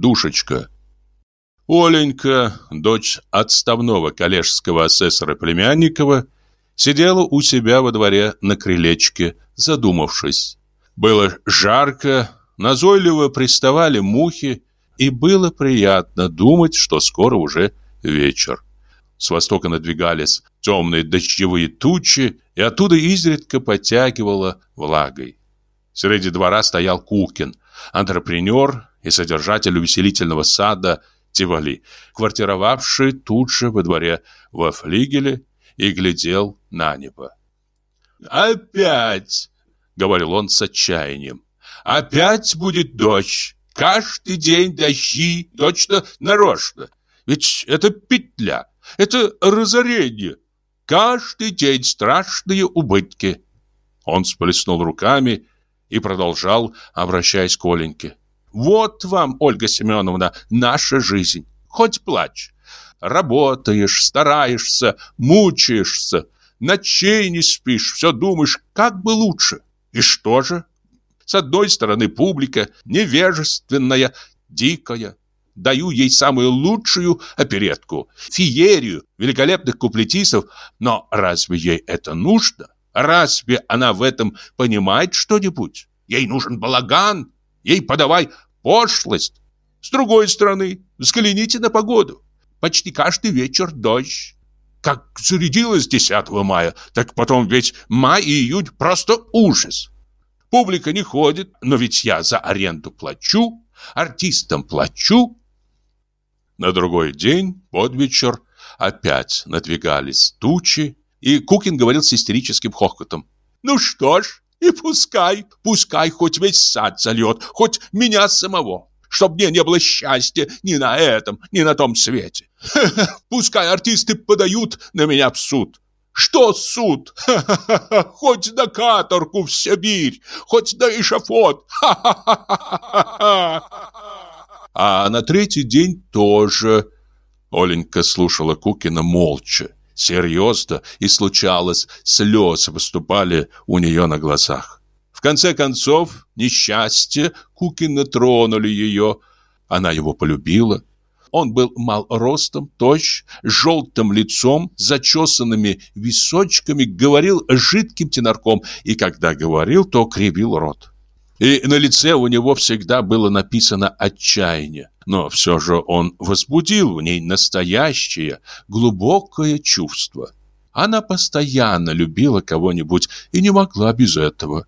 душечка. Оленька, дочь отставного коллежского асессора Племянникова, сидела у себя во дворе на крылечке, задумавшись. Было жарко, назойливо приставали мухи, и было приятно думать, что скоро уже вечер. С востока надвигались темные дождевые тучи, и оттуда изредка подтягивало влагой. Среди двора стоял Кукин, антрепренер и содержатель увеселительного сада Тивали, квартировавший тут же во дворе во флигеле и глядел на небо. «Опять!» — говорил он с отчаянием. «Опять будет дождь! Каждый день дожди, точно нарочно! Ведь это петля, это разорение! Каждый день страшные убытки!» Он сплеснул руками и продолжал, обращаясь к Оленьке. «Вот вам, Ольга Семеновна, наша жизнь. Хоть плачь. Работаешь, стараешься, мучаешься, ночей не спишь, все думаешь, как бы лучше. И что же? С одной стороны, публика невежественная, дикая. Даю ей самую лучшую оперетку, феерию великолепных куплетистов, но разве ей это нужно? Разве она в этом понимает что-нибудь? Ей нужен балаган, ей подавай пошлость. С другой стороны, взгляните на погоду. Почти каждый вечер дождь. Как зарядилось 10 мая, так потом ведь май и июнь просто ужас. Публика не ходит, но ведь я за аренду плачу, артистам плачу. На другой день, под вечер, опять надвигались тучи, и Кукин говорил с истерическим хохотом. «Ну что ж, и пускай, пускай хоть весь сад зальет, хоть меня самого, чтоб мне не было счастья ни на этом, ни на том свете. Ха -ха, пускай артисты подают на меня в суд. Что суд? Ха хоть на каторгу в Сибирь, хоть на эшафот. А на третий день тоже Оленька слушала Кукина молча серьезно, и случалось, слезы выступали у нее на глазах. В конце концов, несчастье Кукина тронули ее. Она его полюбила. Он был мал ростом, тощ, желтым лицом, зачесанными височками, говорил жидким тенорком, и когда говорил, то кривил рот. И на лице у него всегда было написано отчаяние. Но все же он возбудил в ней настоящее, глубокое чувство. Она постоянно любила кого-нибудь и не могла без этого.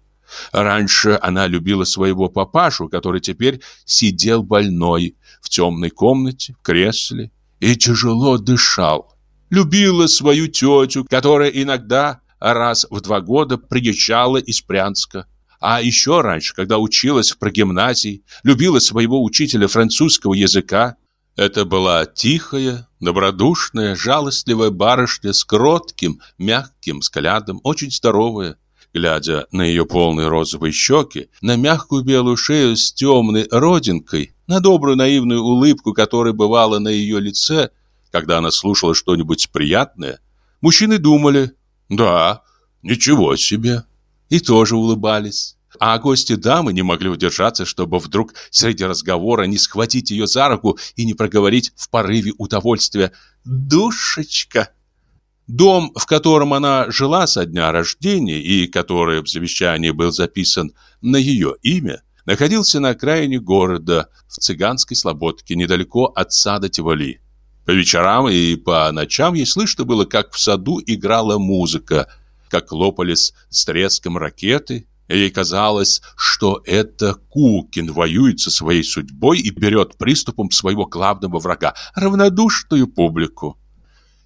Раньше она любила своего папашу, который теперь сидел больной в темной комнате, в кресле, и тяжело дышал. Любила свою тетю, которая иногда раз в два года приезжала из Брянска. А еще раньше, когда училась в прогимназии, любила своего учителя французского языка. Это была тихая, добродушная, жалостливая барышня с кротким, мягким взглядом, очень здоровая. Глядя на ее полные розовые щеки, на мягкую белую шею с темной родинкой, на добрую наивную улыбку, которая бывала на ее лице, когда она слушала что-нибудь приятное, мужчины думали «Да, ничего себе» и тоже улыбались. А гости дамы не могли удержаться, чтобы вдруг среди разговора не схватить ее за руку и не проговорить в порыве удовольствия «Душечка!». Дом, в котором она жила со дня рождения и который в завещании был записан на ее имя, находился на окраине города, в цыганской слободке, недалеко от сада Тиволи. По вечерам и по ночам ей слышно было, как в саду играла музыка – как лопались с треском ракеты. Ей казалось, что это Кукин воюет со своей судьбой и берет приступом своего главного врага – равнодушную публику.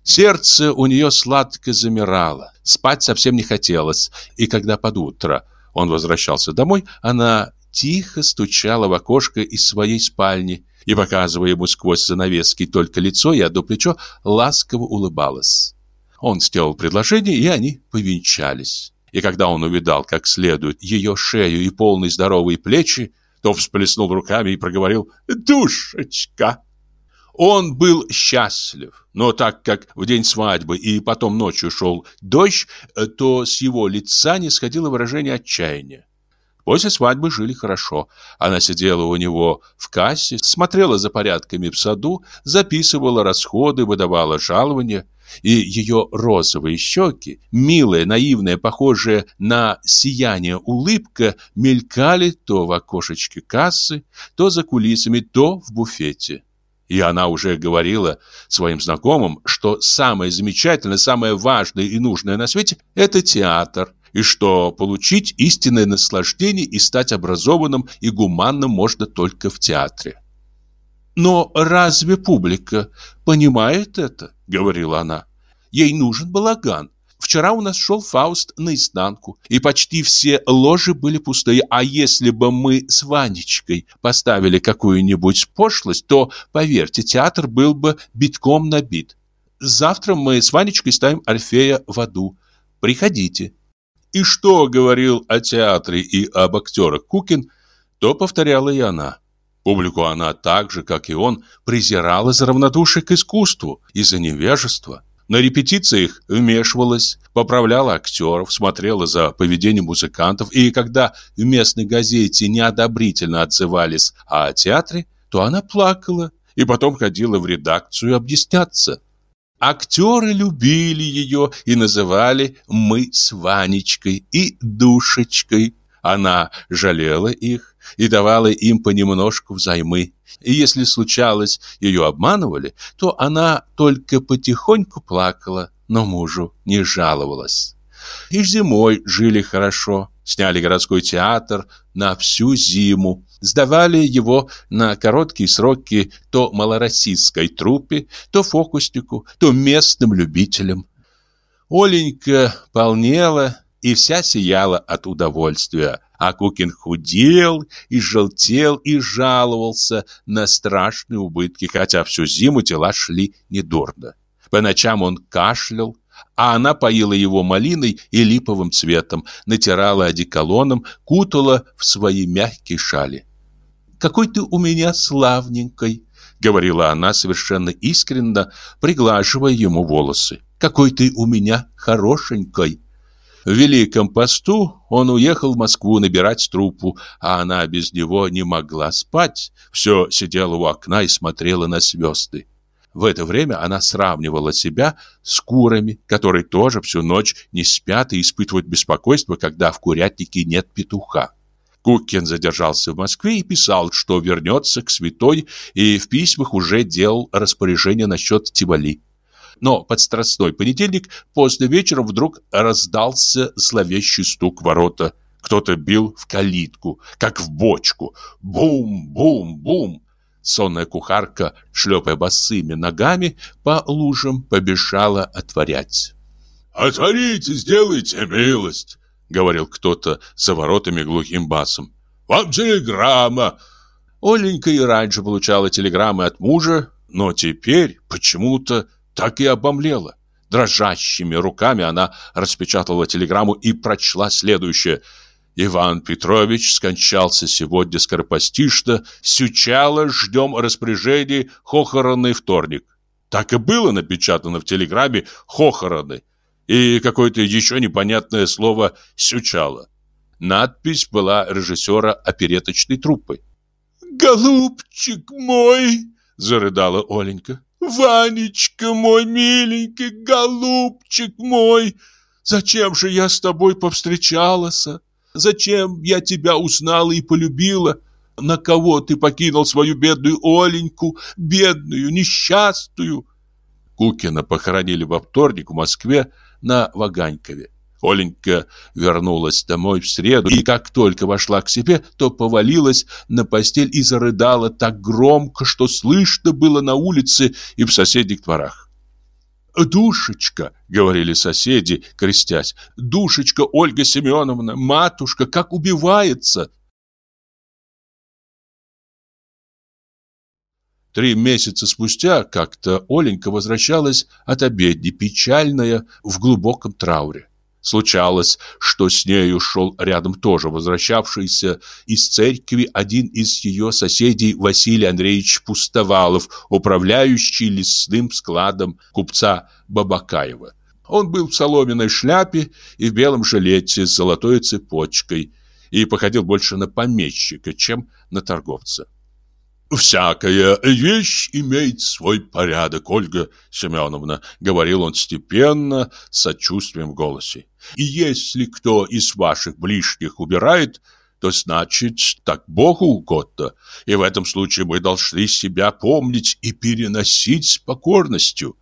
Сердце у нее сладко замирало, спать совсем не хотелось, и когда под утро он возвращался домой, она тихо стучала в окошко из своей спальни и, показывая ему сквозь занавески только лицо и одно плечо, ласково улыбалась. Он сделал предложение, и они повенчались. И когда он увидал как следует ее шею и полные здоровые плечи, то всплеснул руками и проговорил «Душечка!». Он был счастлив, но так как в день свадьбы и потом ночью шел дождь, то с его лица не сходило выражение отчаяния. После свадьбы жили хорошо. Она сидела у него в кассе, смотрела за порядками в саду, записывала расходы, выдавала жалования. И ее розовые щеки, милая, наивная, похожая на сияние улыбка, мелькали то в окошечке кассы, то за кулисами, то в буфете. И она уже говорила своим знакомым, что самое замечательное, самое важное и нужное на свете – это театр, и что получить истинное наслаждение и стать образованным и гуманным можно только в театре. «Но разве публика понимает это?» — говорила она. «Ей нужен балаган. Вчера у нас шел Фауст наизнанку, и почти все ложи были пустые. А если бы мы с Ванечкой поставили какую-нибудь пошлость, то, поверьте, театр был бы битком набит. Завтра мы с Ванечкой ставим Орфея в аду. Приходите» и что говорил о театре и об актерах Кукин, то повторяла и она. Публику она так же, как и он, презирала за равнодушие к искусству и за невежество. На репетициях вмешивалась, поправляла актеров, смотрела за поведением музыкантов, и когда в местной газете неодобрительно отзывались о театре, то она плакала и потом ходила в редакцию объясняться. Актеры любили ее и называли «мы с Ванечкой» и «душечкой». Она жалела их и давала им понемножку взаймы. И если случалось, ее обманывали, то она только потихоньку плакала, но мужу не жаловалась. И зимой жили хорошо, сняли городской театр на всю зиму, сдавали его на короткие сроки то малороссийской труппе, то фокуснику, то местным любителям. Оленька полнела и вся сияла от удовольствия, а Кукин худел и желтел и жаловался на страшные убытки, хотя всю зиму дела шли недурно. По ночам он кашлял, а она поила его малиной и липовым цветом, натирала одеколоном, кутала в свои мягкие шали какой ты у меня славненькой», — говорила она совершенно искренно, приглаживая ему волосы. «Какой ты у меня хорошенькой». В Великом посту он уехал в Москву набирать труппу, а она без него не могла спать. Все сидела у окна и смотрела на звезды. В это время она сравнивала себя с курами, которые тоже всю ночь не спят и испытывают беспокойство, когда в курятнике нет петуха. Кукин задержался в Москве и писал, что вернется к святой, и в письмах уже делал распоряжение насчет Тивали. Но под страстной понедельник после вечера вдруг раздался зловещий стук ворота. Кто-то бил в калитку, как в бочку. Бум-бум-бум! Сонная кухарка, шлепая босыми ногами, по лужам побежала отворять. «Отворите, сделайте милость!» — говорил кто-то за воротами глухим басом. «Вам телеграмма!» Оленька и раньше получала телеграммы от мужа, но теперь почему-то так и обомлела. Дрожащими руками она распечатала телеграмму и прочла следующее. «Иван Петрович скончался сегодня скоропостижно. Сючало, ждем распоряжений, хохоронный вторник». Так и было напечатано в телеграмме «хохороны» и какое-то еще непонятное слово «сючало». Надпись была режиссера опереточной труппы. «Голубчик мой!» – зарыдала Оленька. «Ванечка мой миленький, голубчик мой! Зачем же я с тобой повстречалась? Зачем я тебя узнала и полюбила? На кого ты покинул свою бедную Оленьку, бедную, несчастную?» Кукина похоронили во вторник в Москве на Ваганькове. Оленька вернулась домой в среду, и как только вошла к себе, то повалилась на постель и зарыдала так громко, что слышно было на улице и в соседних дворах. «Душечка», — говорили соседи, крестясь, «душечка Ольга Семеновна, матушка, как убивается!» Три месяца спустя как-то Оленька возвращалась от обедни, печальная, в глубоком трауре. Случалось, что с нею шел рядом тоже возвращавшийся из церкви один из ее соседей Василий Андреевич Пустовалов, управляющий лесным складом купца Бабакаева. Он был в соломенной шляпе и в белом жилете с золотой цепочкой – и походил больше на помещика, чем на торговца. «Всякая вещь имеет свой порядок, Ольга Семеновна», — говорил он степенно, с сочувствием в голосе. «И если кто из ваших ближних убирает, то значит, так Богу угодно, и в этом случае мы должны себя помнить и переносить с покорностью».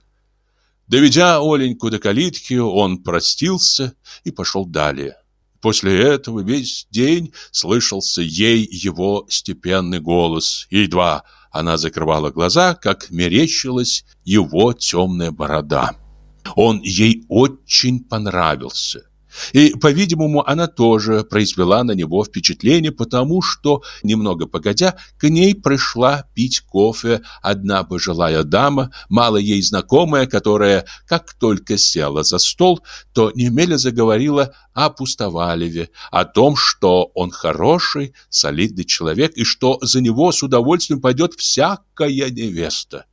Доведя Оленьку до калитки, он простился и пошел далее. После этого весь день слышался ей его степенный голос, и едва она закрывала глаза, как мерещилась его темная борода. Он ей очень понравился. И, по-видимому, она тоже произвела на него впечатление, потому что, немного погодя, к ней пришла пить кофе одна пожилая дама, мало ей знакомая, которая, как только села за стол, то немедленно заговорила о Пустовалеве, о том, что он хороший, солидный человек и что за него с удовольствием пойдет всякая невеста.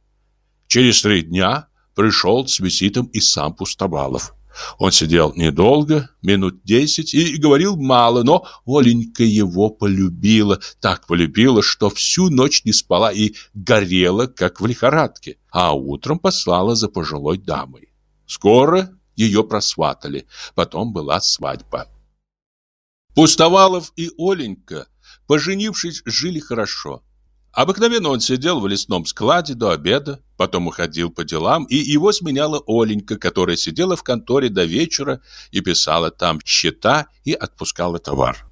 Через три дня пришел с визитом и сам Пустовалов. Он сидел недолго, минут десять, и говорил мало, но Оленька его полюбила, так полюбила, что всю ночь не спала и горела, как в лихорадке, а утром послала за пожилой дамой. Скоро ее просватали, потом была свадьба. Пустовалов и Оленька, поженившись, жили хорошо. Обыкновенно он сидел в лесном складе до обеда, потом уходил по делам, и его сменяла Оленька, которая сидела в конторе до вечера и писала там счета и отпускала товар.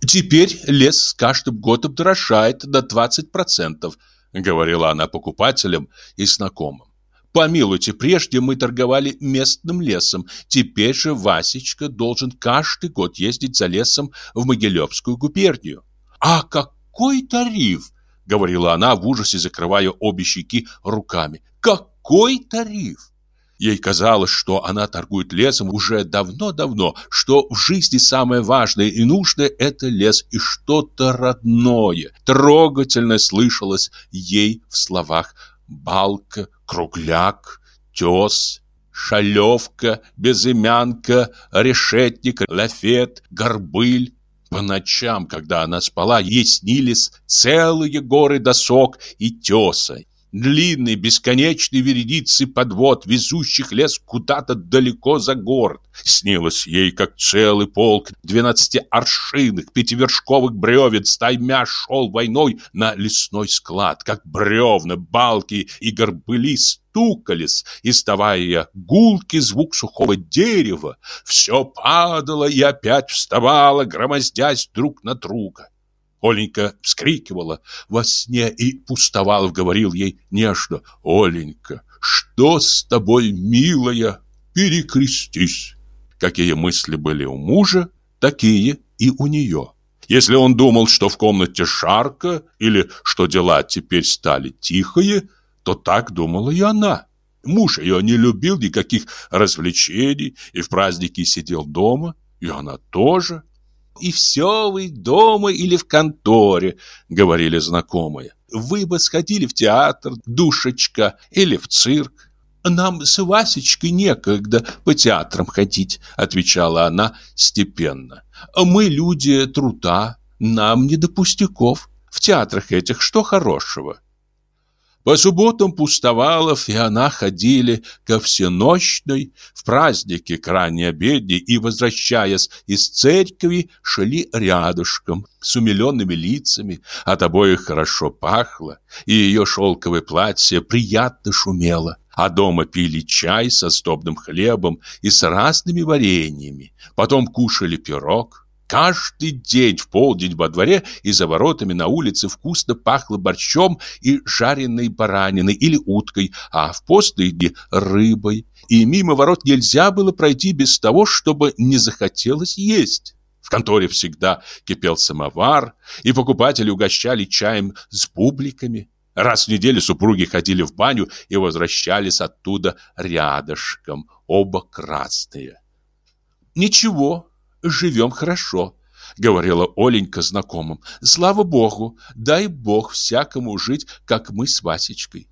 «Теперь лес с каждым годом дорожает до 20%, говорила она покупателям и знакомым. Помилуйте, прежде мы торговали местным лесом, теперь же Васечка должен каждый год ездить за лесом в Могилевскую губернию. А какой тариф! Говорила она в ужасе, закрывая обе щеки руками. Какой тариф? Ей казалось, что она торгует лесом уже давно-давно, что в жизни самое важное и нужное – это лес и что-то родное. Трогательно слышалось ей в словах «балка», «кругляк», «тес», «шалевка», «безымянка», «решетник», «лафет», «горбыль», по ночам, когда она спала, ей снились целые горы досок и теса, длинные бесконечные вереницы подвод, везущих лес куда-то далеко за город. Снилось ей, как целый полк двенадцатиаршинных пятивершковых бревен стаймя шел войной на лесной склад, как бревна, балки и горбыли стукались, издавая гулкий звук сухого дерева. Все падало и опять вставало, громоздясь друг на друга. Оленька вскрикивала во сне и Пустовалов говорил ей нежно, «Оленька, что с тобой, милая? Перекрестись!» Какие мысли были у мужа, такие и у нее. Если он думал, что в комнате жарко или что дела теперь стали тихие, то так думала и она. Муж ее не любил никаких развлечений и в праздники сидел дома, и она тоже. «И все вы дома или в конторе», — говорили знакомые. «Вы бы сходили в театр, душечка, или в цирк». «Нам с Васечкой некогда по театрам ходить», — отвечала она степенно. «Мы люди труда, нам не до пустяков. В театрах этих что хорошего?» По субботам Пустовалов и она ходили ко всеночной, в праздники к ранней обеде и, возвращаясь из церкви, шли рядышком с умиленными лицами, от обоих хорошо пахло, и ее шелковое платье приятно шумело. А дома пили чай со сдобным хлебом и с разными вареньями. Потом кушали пирог, Каждый день в полдень во дворе и за воротами на улице вкусно пахло борщом и жареной бараниной или уткой, а в постные дни – рыбой. И мимо ворот нельзя было пройти без того, чтобы не захотелось есть. В конторе всегда кипел самовар, и покупатели угощали чаем с бубликами. Раз в неделю супруги ходили в баню и возвращались оттуда рядышком, оба красные. «Ничего, живем хорошо», — говорила Оленька знакомым. «Слава Богу, дай Бог всякому жить, как мы с Васечкой».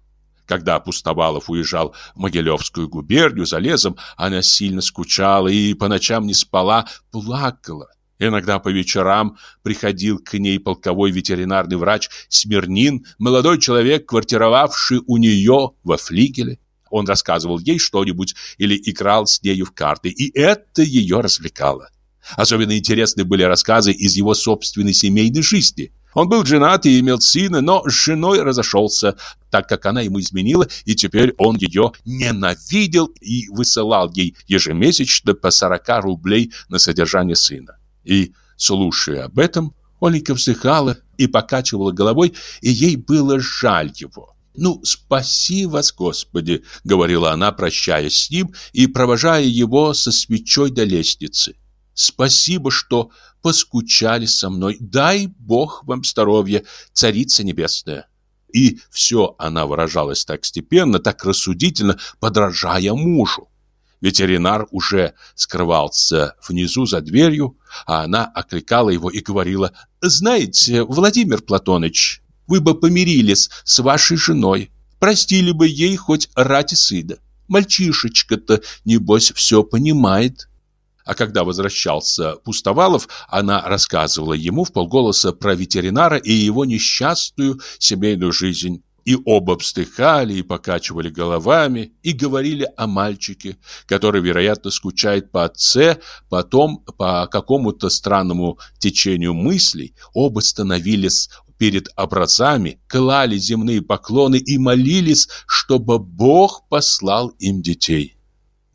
Когда Пустовалов уезжал в Могилевскую губернию за лесом, она сильно скучала и по ночам не спала, плакала. Иногда по вечерам приходил к ней полковой ветеринарный врач Смирнин, молодой человек, квартировавший у нее во флигеле. Он рассказывал ей что-нибудь или играл с нею в карты, и это ее развлекало. Особенно интересны были рассказы из его собственной семейной жизни. Он был женат и имел сына, но с женой разошелся, так как она ему изменила, и теперь он ее ненавидел и высылал ей ежемесячно по 40 рублей на содержание сына. И, слушая об этом, Оленька вздыхала и покачивала головой, и ей было жаль его. «Ну, спаси вас, Господи!» — говорила она, прощаясь с ним и провожая его со свечой до лестницы. «Спасибо, что поскучали со мной. Дай Бог вам здоровья, Царица Небесная!» И все она выражалась так степенно, так рассудительно, подражая мужу. Ветеринар уже скрывался внизу за дверью, а она окликала его и говорила, «Знаете, Владимир Платоныч, вы бы помирились с вашей женой, простили бы ей хоть ради сына. Мальчишечка-то, небось, все понимает». А когда возвращался Пустовалов, она рассказывала ему в полголоса про ветеринара и его несчастную семейную жизнь. И оба вздыхали и покачивали головами и говорили о мальчике, который, вероятно, скучает по отце, потом по какому-то странному течению мыслей оба становились перед образами, клали земные поклоны и молились, чтобы Бог послал им детей.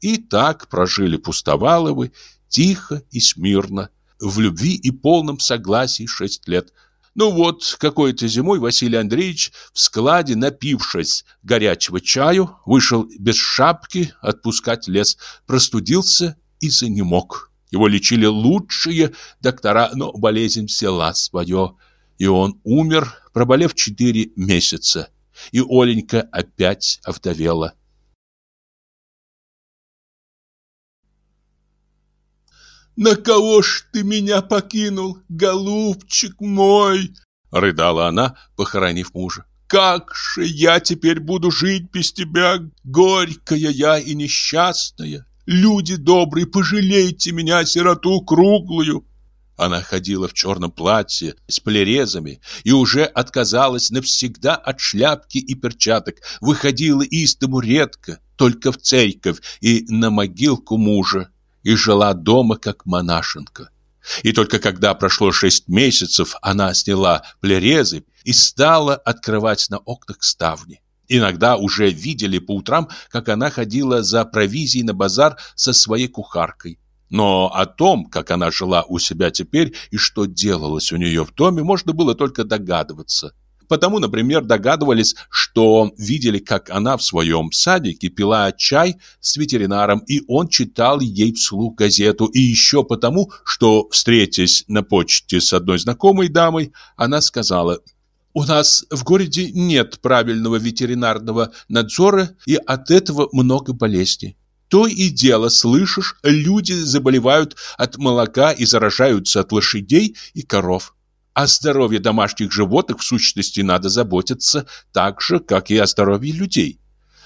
И так прожили Пустоваловы тихо и смирно, в любви и полном согласии шесть лет. Ну вот, какой-то зимой Василий Андреевич в складе, напившись горячего чаю, вышел без шапки отпускать лес, простудился и занемог. Его лечили лучшие доктора, но болезнь взяла свое, и он умер, проболев четыре месяца. И Оленька опять овдовела. «На кого ж ты меня покинул, голубчик мой?» Рыдала она, похоронив мужа. «Как же я теперь буду жить без тебя, горькая я и несчастная? Люди добрые, пожалейте меня, сироту круглую!» Она ходила в черном платье с плерезами и уже отказалась навсегда от шляпки и перчаток, выходила из дому редко, только в церковь и на могилку мужа и жила дома как монашенка. И только когда прошло шесть месяцев, она сняла плерезы и стала открывать на окнах ставни. Иногда уже видели по утрам, как она ходила за провизией на базар со своей кухаркой. Но о том, как она жила у себя теперь и что делалось у нее в доме, можно было только догадываться. Потому, например, догадывались, что видели, как она в своем садике пила чай с ветеринаром, и он читал ей вслух газету, и еще потому, что, встретясь на почте с одной знакомой дамой, она сказала «У нас в городе нет правильного ветеринарного надзора, и от этого много болезней. То и дело, слышишь, люди заболевают от молока и заражаются от лошадей и коров. О здоровье домашних животных в сущности надо заботиться так же, как и о здоровье людей.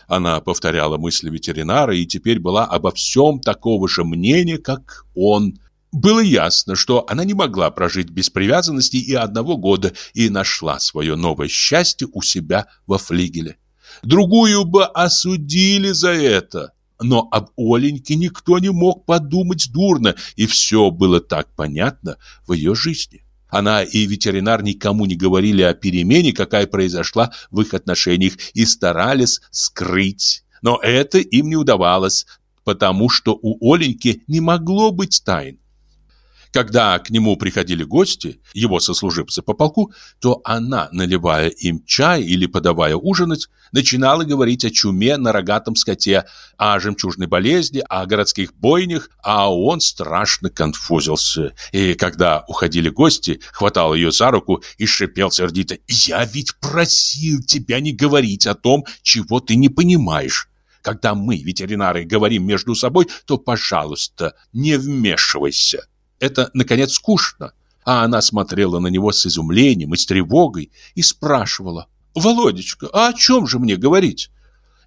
Она повторяла мысли ветеринара и теперь была обо всем такого же мнения, как он. Было ясно, что она не могла прожить без привязанности и одного года и нашла свое новое счастье у себя во флигеле. Другую бы осудили за это. Но об Оленьке никто не мог подумать дурно, и все было так понятно в ее жизни. Она и ветеринар никому не говорили о перемене, какая произошла в их отношениях, и старались скрыть. Но это им не удавалось, потому что у Оленьки не могло быть тайн. Когда к нему приходили гости, его сослуживцы по полку, то она, наливая им чай или подавая ужинать, начинала говорить о чуме на рогатом скоте, о жемчужной болезни, о городских бойнях, а он страшно конфузился. И когда уходили гости, хватал ее за руку и шипел сердито «Я ведь просил тебя не говорить о том, чего ты не понимаешь». Когда мы, ветеринары, говорим между собой, то, пожалуйста, не вмешивайся. Это, наконец, скучно. А она смотрела на него с изумлением и с тревогой и спрашивала. «Володечка, а о чем же мне говорить?»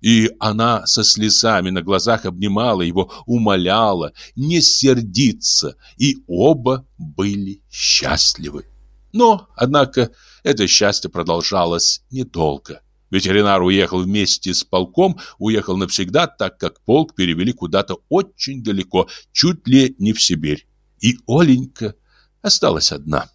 И она со слезами на глазах обнимала его, умоляла не сердиться, и оба были счастливы. Но, однако, это счастье продолжалось недолго. Ветеринар уехал вместе с полком, уехал навсегда, так как полк перевели куда-то очень далеко, чуть ли не в Сибирь. И Оленька осталась одна.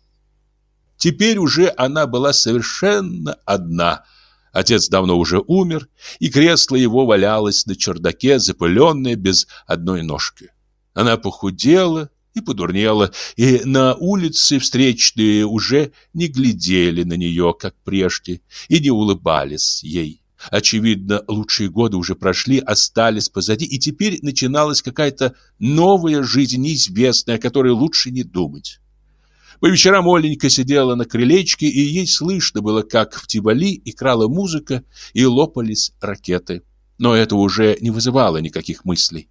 Теперь уже она была совершенно одна. Отец давно уже умер, и кресло его валялось на чердаке, запыленное без одной ножки. Она похудела, и подурнела, и на улице встречные уже не глядели на нее, как прежде, и не улыбались ей. Очевидно, лучшие годы уже прошли, остались позади, и теперь начиналась какая-то новая жизнь, неизвестная, о которой лучше не думать. По вечерам Оленька сидела на крылечке, и ей слышно было, как в Тивали играла музыка и лопались ракеты. Но это уже не вызывало никаких мыслей.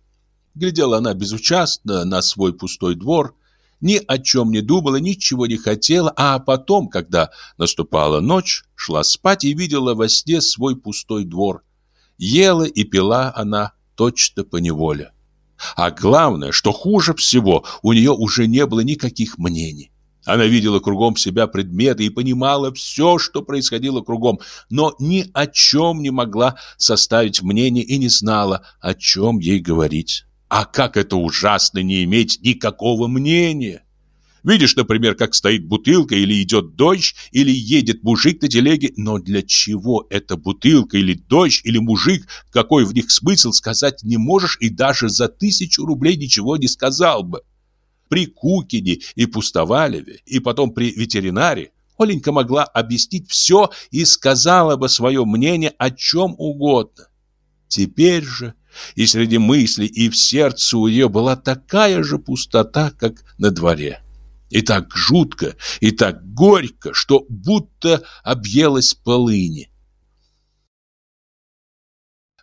Глядела она безучастно на свой пустой двор, ни о чем не думала, ничего не хотела, а потом, когда наступала ночь, шла спать и видела во сне свой пустой двор. Ела и пила она точно по неволе. А главное, что хуже всего, у нее уже не было никаких мнений. Она видела кругом себя предметы и понимала все, что происходило кругом, но ни о чем не могла составить мнение и не знала, о чем ей говорить. А как это ужасно не иметь никакого мнения. Видишь, например, как стоит бутылка, или идет дождь, или едет мужик на телеге, но для чего эта бутылка, или дождь, или мужик, какой в них смысл, сказать не можешь и даже за тысячу рублей ничего не сказал бы. При Кукине и Пустовалеве, и потом при ветеринаре Оленька могла объяснить все и сказала бы свое мнение о чем угодно. Теперь же и среди мыслей, и в сердце у нее была такая же пустота, как на дворе. И так жутко, и так горько, что будто объелась полыни.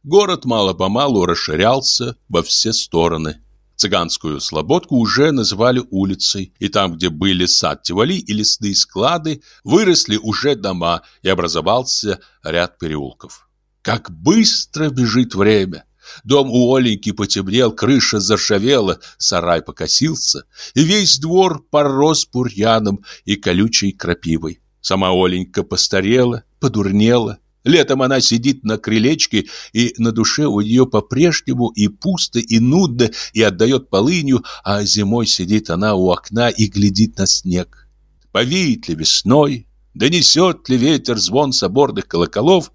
Город мало-помалу расширялся во все стороны. Цыганскую слободку уже называли улицей, и там, где были сад Тивали и лесные склады, выросли уже дома, и образовался ряд переулков. Как быстро бежит время! Дом у Оленьки потемнел, крыша заржавела, сарай покосился, и весь двор порос бурьяном и колючей крапивой. Сама Оленька постарела, подурнела. Летом она сидит на крылечке, и на душе у нее по-прежнему и пусто, и нудно, и отдает полынью, а зимой сидит она у окна и глядит на снег. Повеет ли весной, донесет ли ветер звон соборных колоколов,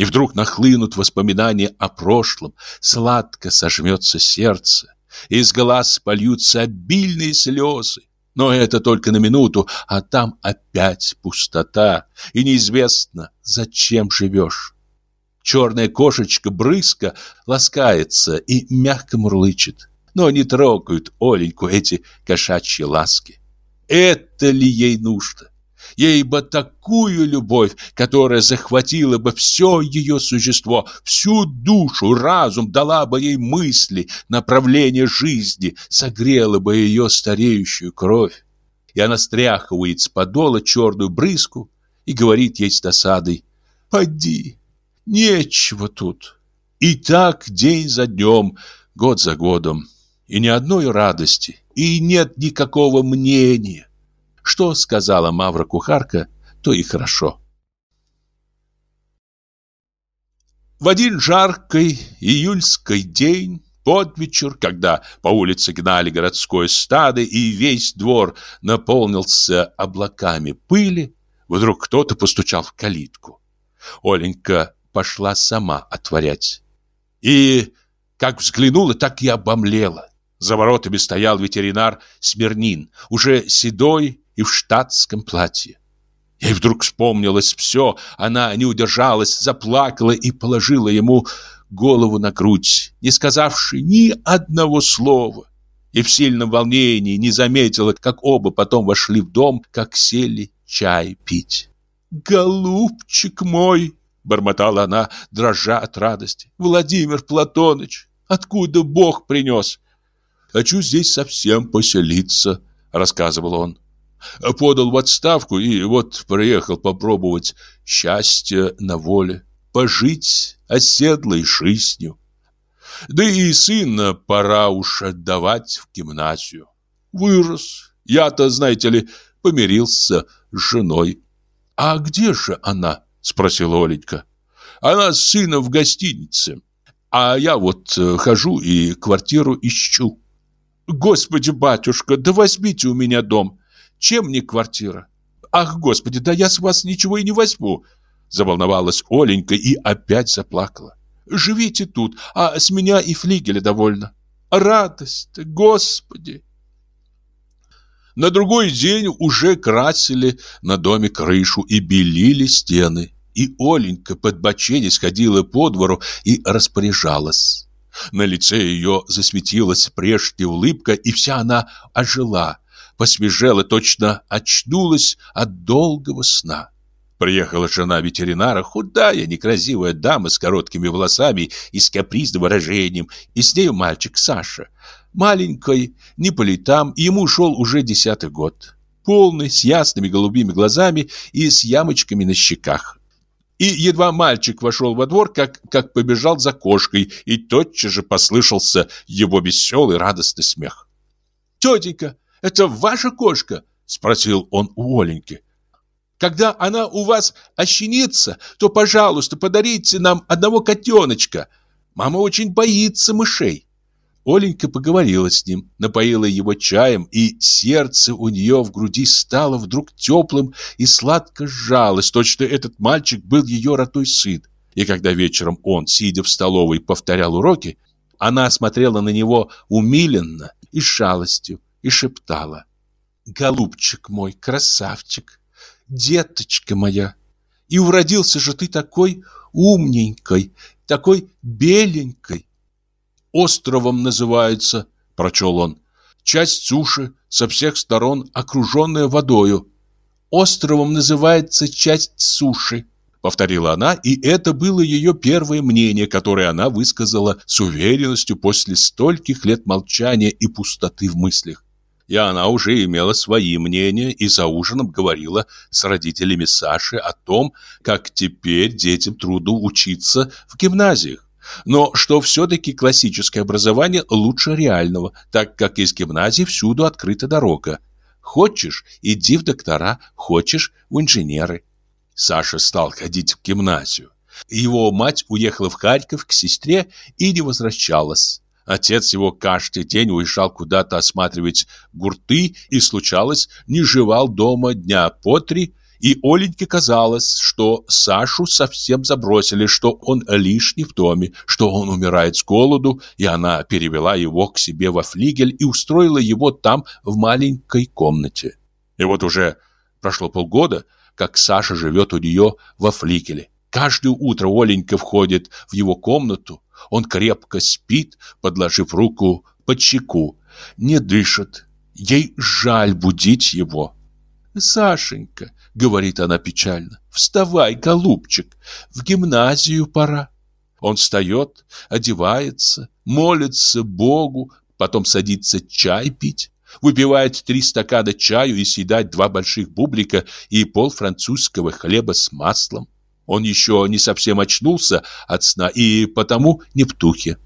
и вдруг нахлынут воспоминания о прошлом, сладко сожмется сердце, из глаз польются обильные слезы. Но это только на минуту, а там опять пустота, и неизвестно, зачем живешь. Черная кошечка брызка ласкается и мягко мурлычет, но не трогают Оленьку эти кошачьи ласки. Это ли ей нужно? Ей бы такую любовь, которая захватила бы все ее существо, всю душу, разум, дала бы ей мысли, направление жизни, согрела бы ее стареющую кровь. И она стряхивает с подола черную брызку и говорит ей с досадой, «Поди, нечего тут». И так день за днем, год за годом, и ни одной радости, и нет никакого мнения. Что сказала Мавра-кухарка, то и хорошо. В один жаркий июльский день, под вечер, когда по улице гнали городское стадо и весь двор наполнился облаками пыли, вдруг кто-то постучал в калитку. Оленька пошла сама отворять. И как взглянула, так и обомлела. За воротами стоял ветеринар Смирнин, уже седой и в штатском платье. Ей вдруг вспомнилось все, она не удержалась, заплакала и положила ему голову на грудь, не сказавши ни одного слова. И в сильном волнении не заметила, как оба потом вошли в дом, как сели чай пить. «Голубчик мой!» — бормотала она, дрожа от радости. «Владимир Платоныч, откуда Бог принес?» «Хочу здесь совсем поселиться», — рассказывал он. Подал в отставку и вот приехал попробовать счастье на воле. пожить оседлой жизнью. Да и сына пора уж отдавать в гимназию. Вырос. Я-то, знаете ли, помирился с женой. А где же она? Спросила Оленька. Она с сыном в гостинице. А я вот э, хожу и квартиру ищу. Господи, батюшка, да возьмите у меня дом. Чем мне квартира? Ах, господи, да я с вас ничего и не возьму. Заволновалась Оленька и опять заплакала. Живите тут, а с меня и флигеля довольно. Радость, господи! На другой день уже красили на доме крышу и белили стены. И Оленька под боченись ходила по двору и распоряжалась. На лице ее засветилась прежде улыбка, и вся она ожила, посвежела, точно очнулась от долгого сна. Приехала жена ветеринара, худая, некрасивая дама с короткими волосами и с капризным выражением, и с нею мальчик Саша. Маленький, не по летам, ему шел уже десятый год. Полный, с ясными голубыми глазами и с ямочками на щеках. И едва мальчик вошел во двор, как, как побежал за кошкой, и тотчас же послышался его веселый радостный смех. «Тетенька, это ваша кошка?» — спросил он у Оленьки. Когда она у вас ощенится, то, пожалуйста, подарите нам одного котеночка. Мама очень боится мышей. Оленька поговорила с ним, напоила его чаем, и сердце у нее в груди стало вдруг теплым и сладко сжалось, точно этот мальчик был ее родной сын. И когда вечером он, сидя в столовой, повторял уроки, она смотрела на него умиленно и шалостью и шептала. «Голубчик мой, красавчик, деточка моя. И уродился же ты такой умненькой, такой беленькой. Островом называется, прочел он. Часть суши со всех сторон окруженная водою. Островом называется часть суши, повторила она, и это было ее первое мнение, которое она высказала с уверенностью после стольких лет молчания и пустоты в мыслях и она уже имела свои мнения и за ужином говорила с родителями Саши о том, как теперь детям трудно учиться в гимназиях. Но что все-таки классическое образование лучше реального, так как из гимназии всюду открыта дорога. Хочешь – иди в доктора, хочешь – в инженеры. Саша стал ходить в гимназию. Его мать уехала в Харьков к сестре и не возвращалась. Отец его каждый день уезжал куда-то осматривать гурты и, случалось, не жевал дома дня по три, и Оленьке казалось, что Сашу совсем забросили, что он лишний в доме, что он умирает с голоду, и она перевела его к себе во флигель и устроила его там в маленькой комнате. И вот уже прошло полгода, как Саша живет у нее во флигеле. Каждое утро Оленька входит в его комнату, он крепко спит, подложив руку под щеку, не дышит. Ей жаль будить его. «Сашенька», — говорит она печально, — «вставай, голубчик, в гимназию пора». Он встает, одевается, молится Богу, потом садится чай пить, выпивает три стакана чаю и съедает два больших бублика и пол французского хлеба с маслом. Он еще не совсем очнулся от сна и потому не птухи.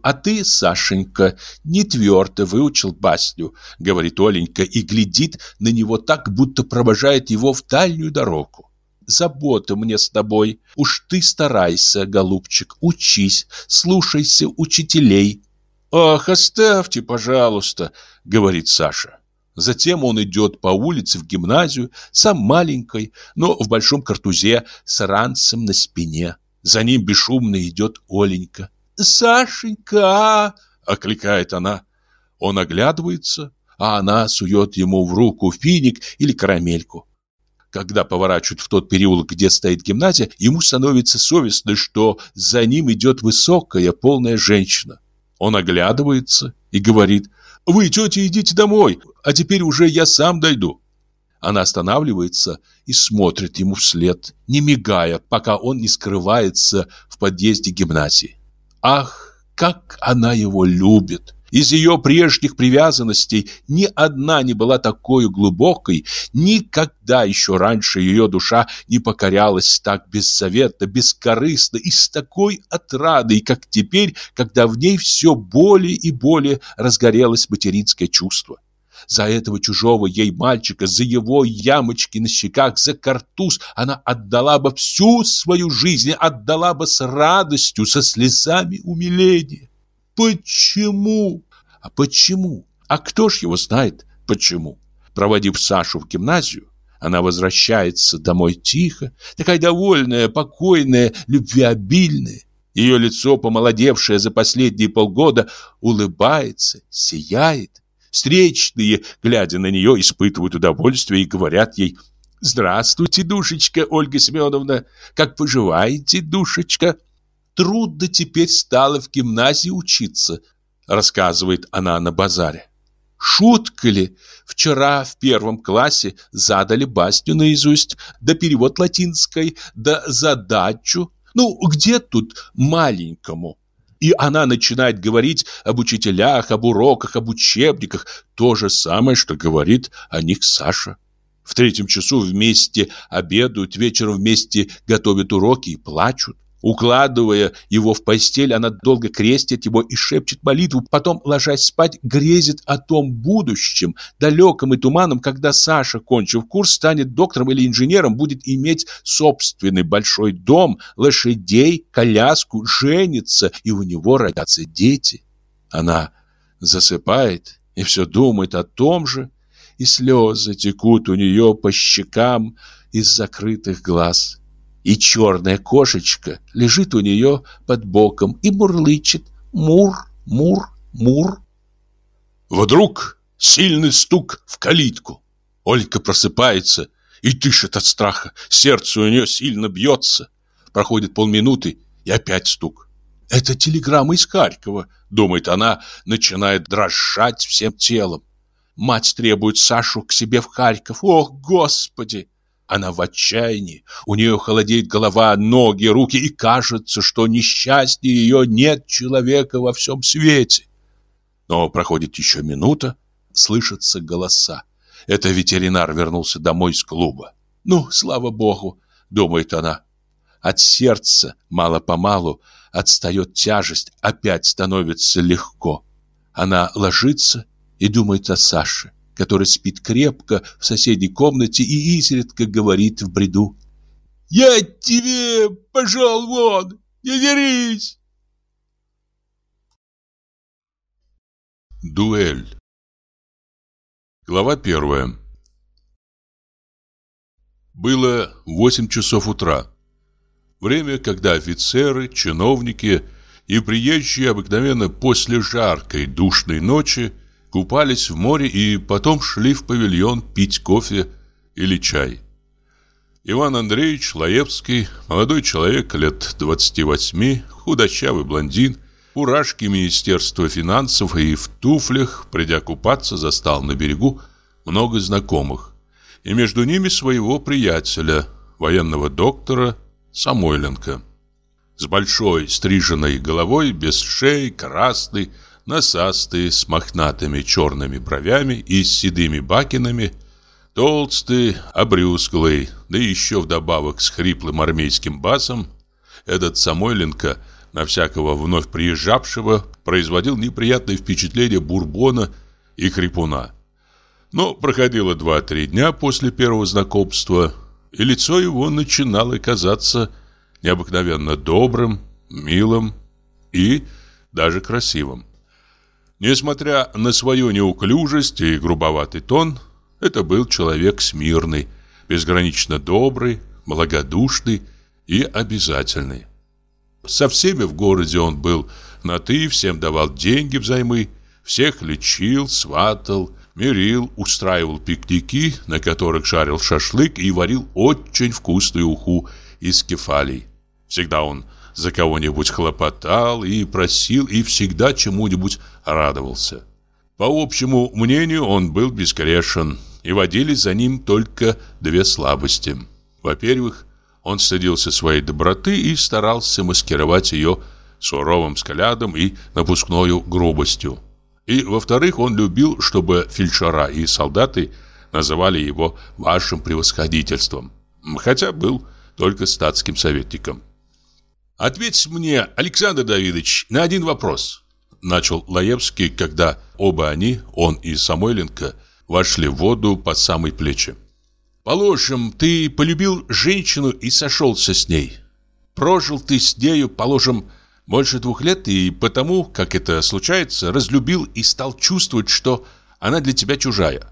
«А ты, Сашенька, не твердо выучил басню», — говорит Оленька и глядит на него так, будто провожает его в дальнюю дорогу. «Забота мне с тобой. Уж ты старайся, голубчик, учись, слушайся учителей». «Ах, оставьте, пожалуйста», — говорит Саша. Затем он идет по улице в гимназию, сам маленькой, но в большом картузе с ранцем на спине. За ним бесшумно идет Оленька. «Сашенька!» — окликает она. Он оглядывается, а она сует ему в руку финик или карамельку. Когда поворачивают в тот переулок, где стоит гимназия, ему становится совестно, что за ним идет высокая, полная женщина. Он оглядывается и говорит «Вы, тетя, идите домой, а теперь уже я сам дойду». Она останавливается и смотрит ему вслед, не мигая, пока он не скрывается в подъезде гимназии. Ах, как она его любит! Из ее прежних привязанностей ни одна не была такой глубокой, никогда еще раньше ее душа не покорялась так беззаветно, бескорыстно и с такой отрадой, как теперь, когда в ней все более и более разгорелось материнское чувство. За этого чужого ей мальчика, за его ямочки на щеках, за картуз она отдала бы всю свою жизнь, отдала бы с радостью, со слезами умиления. Почему? А почему? А кто ж его знает, почему? Проводив Сашу в гимназию, она возвращается домой тихо, такая довольная, покойная, любвеобильная. Ее лицо, помолодевшее за последние полгода, улыбается, сияет. Встречные, глядя на нее, испытывают удовольствие и говорят ей «Здравствуйте, душечка Ольга Семеновна! Как поживаете, душечка?» Трудно теперь стало в гимназии учиться, рассказывает она на базаре. Шутка ли? Вчера в первом классе задали басню наизусть, да перевод латинской, да задачу. Ну, где тут маленькому? И она начинает говорить об учителях, об уроках, об учебниках. То же самое, что говорит о них Саша. В третьем часу вместе обедают, вечером вместе готовят уроки и плачут. Укладывая его в постель, она долго крестит его и шепчет молитву, потом, ложась спать, грезит о том будущем, далеком и туманном, когда Саша, кончив курс, станет доктором или инженером, будет иметь собственный большой дом, лошадей, коляску, женится, и у него родятся дети. Она засыпает и все думает о том же, и слезы текут у нее по щекам из закрытых глаз и черная кошечка лежит у нее под боком и мурлычет «Мур, мур, мур». Вдруг сильный стук в калитку. Ольга просыпается и дышит от страха. Сердце у нее сильно бьется. Проходит полминуты и опять стук. «Это телеграмма из Харькова», — думает она, начинает дрожать всем телом. Мать требует Сашу к себе в Харьков. Ох, Господи! Она в отчаянии, у нее холодеет голова, ноги, руки, и кажется, что несчастнее ее нет человека во всем свете. Но проходит еще минута, слышатся голоса. Это ветеринар вернулся домой из клуба. «Ну, слава богу», — думает она. От сердца мало-помалу отстает тяжесть, опять становится легко. Она ложится и думает о Саше который спит крепко в соседней комнате и изредка говорит в бреду. «Я тебе пошел вон, не дерись!» Дуэль Глава первая Было восемь часов утра. Время, когда офицеры, чиновники и приезжие обыкновенно после жаркой душной ночи купались в море и потом шли в павильон пить кофе или чай. Иван Андреевич Лаевский, молодой человек лет 28, худощавый блондин, фуражки Министерства финансов и в туфлях, придя купаться, застал на берегу много знакомых. И между ними своего приятеля, военного доктора Самойленко. С большой стриженной головой, без шеи, красный, носастый, с мохнатыми черными бровями и с седыми бакинами, толстый, обрюзглый, да еще вдобавок с хриплым армейским басом, этот Самойленко на всякого вновь приезжавшего производил неприятное впечатление бурбона и хрипуна. Но проходило два-три дня после первого знакомства, и лицо его начинало казаться необыкновенно добрым, милым и даже красивым. Несмотря на свою неуклюжесть и грубоватый тон, это был человек смирный, безгранично добрый, благодушный и обязательный. Со всеми в городе он был на «ты», всем давал деньги взаймы, всех лечил, сватал, мирил, устраивал пикники, на которых жарил шашлык и варил очень вкусную уху из кефалий. Всегда он за кого-нибудь хлопотал и просил, и всегда чему-нибудь радовался. По общему мнению, он был безгрешен, и водились за ним только две слабости. Во-первых, он стыдился своей доброты и старался маскировать ее суровым взглядом и напускною грубостью. И, во-вторых, он любил, чтобы фельдшера и солдаты называли его вашим превосходительством, хотя был только статским советником. «Ответь мне, Александр Давидович, на один вопрос», начал Лаевский, когда оба они, он и Самойленко, вошли в воду под самые плечи. «Положим, ты полюбил женщину и сошелся с ней. Прожил ты с нею, положим, больше двух лет, и потому, как это случается, разлюбил и стал чувствовать, что она для тебя чужая.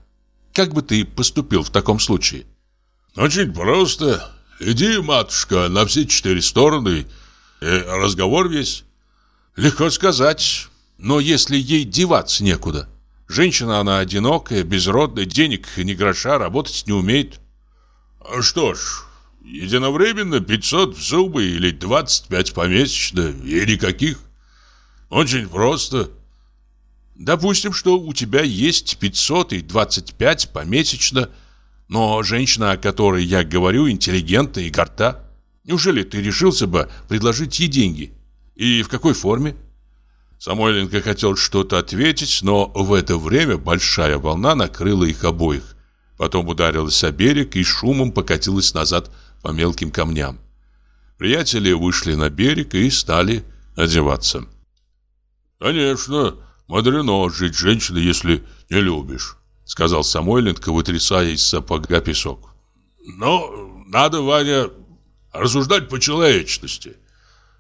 Как бы ты поступил в таком случае? Очень просто. Иди, матушка, на все четыре стороны, разговор весь. Легко сказать, но если ей деваться некуда. Женщина она одинокая, безродная, денег ни гроша, работать не умеет. А что ж, Единовременно 500 в зубы или 25 помесячно, и никаких. Очень просто. Допустим, что у тебя есть 500 и 25 помесячно, но женщина, о которой я говорю, интеллигентная и горта. Неужели ты решился бы предложить ей деньги? И в какой форме? Самойленко хотел что-то ответить, но в это время большая волна накрыла их обоих. Потом ударилась о берег и шумом покатилась назад по мелким камням. Приятели вышли на берег и стали одеваться. «Конечно, мудрено жить женщиной, если не любишь», сказал Самойленко, вытрясая из сапога песок. «Но надо, Ваня, рассуждать по человечности.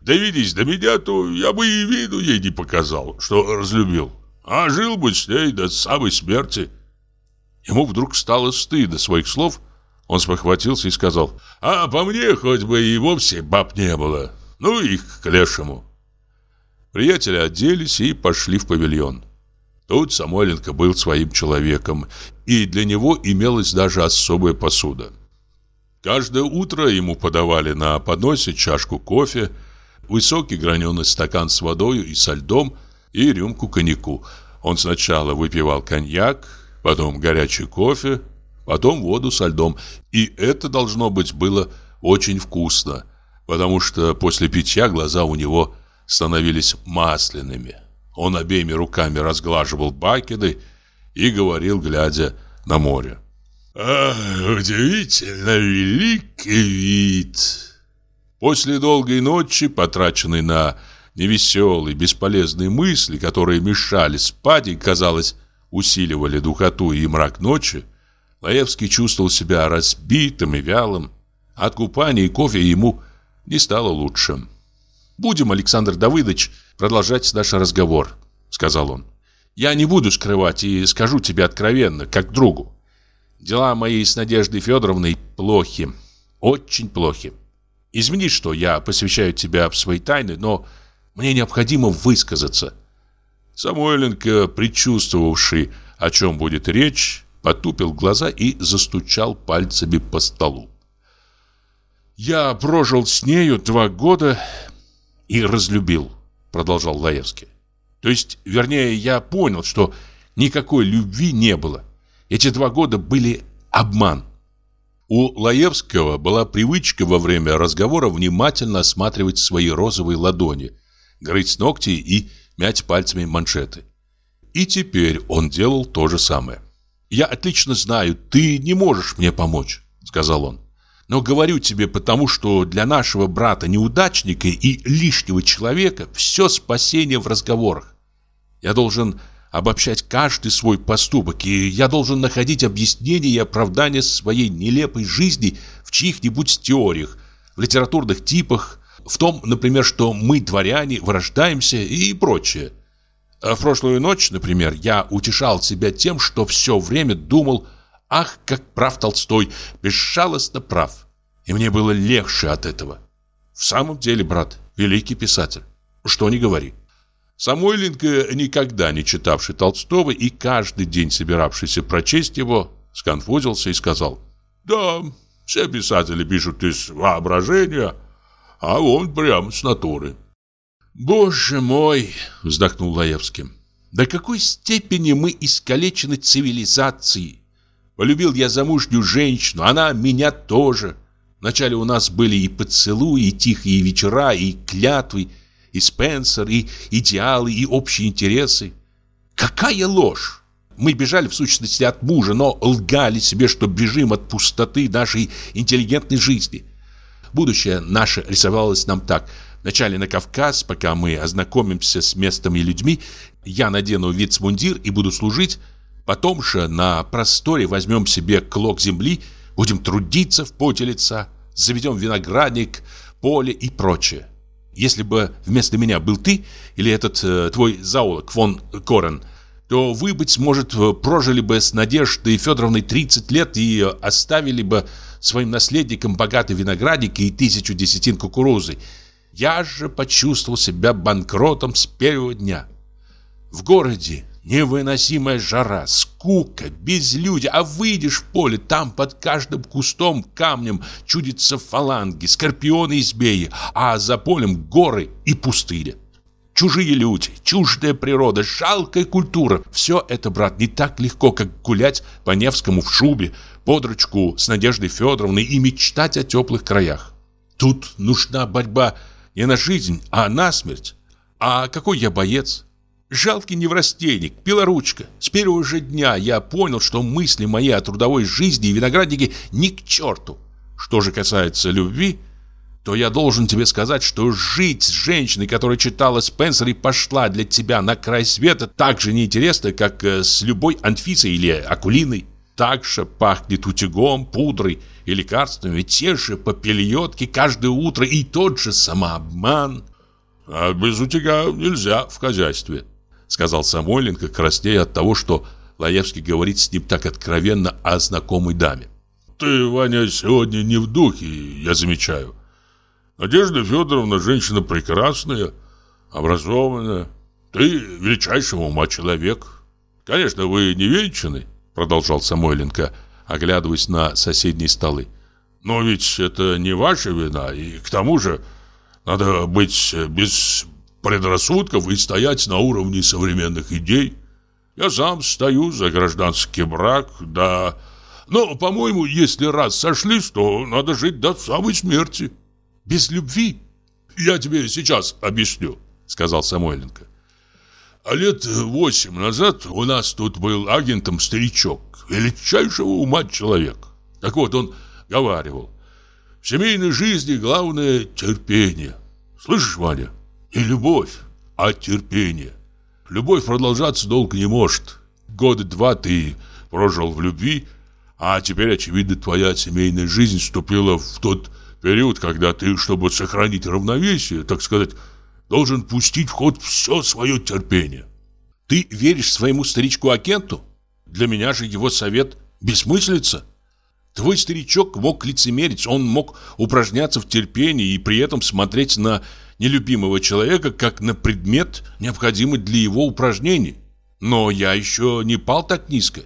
Доведись до меня, то я бы и виду ей не показал, что разлюбил. А жил бы с ней до самой смерти». Ему вдруг стало стыдно своих слов, он спохватился и сказал, «А по мне хоть бы и вовсе баб не было. Ну их к лешему». Приятели оделись и пошли в павильон. Тут Самойленко был своим человеком, и для него имелась даже особая посуда. Каждое утро ему подавали на подносе чашку кофе, высокий граненый стакан с водой и со льдом и рюмку коньяку. Он сначала выпивал коньяк, потом горячий кофе, потом воду со льдом. И это, должно быть, было очень вкусно, потому что после питья глаза у него становились масляными. Он обеими руками разглаживал бакены и говорил, глядя на море. «Ах, удивительно великий вид!» После долгой ночи, потраченной на невеселые, бесполезные мысли, которые мешали спать и, казалось, усиливали духоту и мрак ночи, Лаевский чувствовал себя разбитым и вялым. От купания и кофе ему не стало лучше. «Будем, Александр Давыдович, продолжать наш разговор», — сказал он. «Я не буду скрывать и скажу тебе откровенно, как другу. Дела мои с Надеждой Федоровной плохи, очень плохи. Извини, что я посвящаю тебя в свои тайны, но мне необходимо высказаться». Самойленко, предчувствовавший, о чем будет речь, потупил глаза и застучал пальцами по столу. «Я прожил с нею два года и разлюбил», — продолжал Лаевский. «То есть, вернее, я понял, что никакой любви не было. Эти два года были обман». У Лаевского была привычка во время разговора внимательно осматривать свои розовые ладони, грызть ногти и мять пальцами маншеты. И теперь он делал то же самое. «Я отлично знаю, ты не можешь мне помочь», — сказал он. «Но говорю тебе потому, что для нашего брата-неудачника и лишнего человека все спасение в разговорах. Я должен обобщать каждый свой поступок, и я должен находить объяснение и оправдание своей нелепой жизни в чьих-нибудь теориях, в литературных типах, в том, например, что мы, дворяне, вырождаемся и прочее. А в прошлую ночь, например, я утешал себя тем, что все время думал, ах, как прав Толстой, безжалостно прав. И мне было легче от этого. В самом деле, брат, великий писатель. Что не говори. Самойленко, никогда не читавший Толстого и каждый день собиравшийся прочесть его, сконфузился и сказал, «Да, все писатели пишут из воображения, а он прям с натуры». «Боже мой!» — вздохнул Лаевский. «До какой степени мы искалечены цивилизацией! Полюбил я замужнюю женщину, она меня тоже. Вначале у нас были и поцелуи, и тихие вечера, и клятвы, и Спенсер, и идеалы, и общие интересы. Какая ложь! Мы бежали в сущности от мужа, но лгали себе, что бежим от пустоты нашей интеллигентной жизни. Будущее наше рисовалось нам так. Вначале на Кавказ, пока мы ознакомимся с местом и людьми, я надену вицмундир и буду служить. Потом же на просторе возьмем себе клок земли, будем трудиться в поте лица, заведем виноградник, поле и прочее. Если бы вместо меня был ты или этот э, твой зоолог фон Корен, то вы, быть может, прожили бы с Надеждой Федоровной 30 лет и оставили бы своим наследникам богатый виноградник и тысячу десятин кукурузы. Я же почувствовал себя банкротом с первого дня. В городе невыносимая жара, скука, безлюдье, а выйдешь в поле, там под каждым кустом, камнем чудятся фаланги, скорпионы и змеи, а за полем горы и пустыня. Чужие люди, чуждая природа, жалкая культура. Все это, брат, не так легко, как гулять по Невскому в шубе, под ручку с Надеждой Федоровной и мечтать о теплых краях. Тут нужна борьба не на жизнь, а на смерть. А какой я боец? Жалкий неврастенник, пилоручка. С первого же дня я понял, что мысли мои о трудовой жизни и винограднике ни к черту. Что же касается любви, то я должен тебе сказать, что жить с женщиной, которая читала Спенсер и пошла для тебя на край света, так же неинтересно, как э, с любой Анфисой или Акулиной. Так же пахнет утюгом, пудрой и лекарствами, те же попельотки каждое утро и тот же самообман. А без утюга нельзя в хозяйстве, сказал Самойленко, краснея от того, что Лаевский говорит с ним так откровенно о знакомой даме. Ты, Ваня, сегодня не в духе, я замечаю. Надежда Федоровна женщина прекрасная, образованная. Ты величайшего ума человек. Конечно, вы не венчаны, продолжал Самойленко, оглядываясь на соседние столы. Но ведь это не ваша вина, и к тому же надо быть без предрассудков и стоять на уровне современных идей. Я сам стою за гражданский брак, да... Но, по-моему, если раз сошлись, то надо жить до самой смерти без любви? Я тебе сейчас объясню, сказал Самойленко. А лет восемь назад у нас тут был агентом старичок, величайшего ума человек. Так вот, он говаривал, в семейной жизни главное терпение. Слышишь, Ваня, не любовь, а терпение. Любовь продолжаться долго не может. Года два ты прожил в любви, а теперь, очевидно, твоя семейная жизнь вступила в тот Период, когда ты, чтобы сохранить равновесие, так сказать, должен пустить в ход все свое терпение. Ты веришь своему старичку-агенту? Для меня же его совет бессмыслица. Твой старичок мог лицемерить, он мог упражняться в терпении и при этом смотреть на нелюбимого человека как на предмет, необходимый для его упражнений. Но я еще не пал так низко.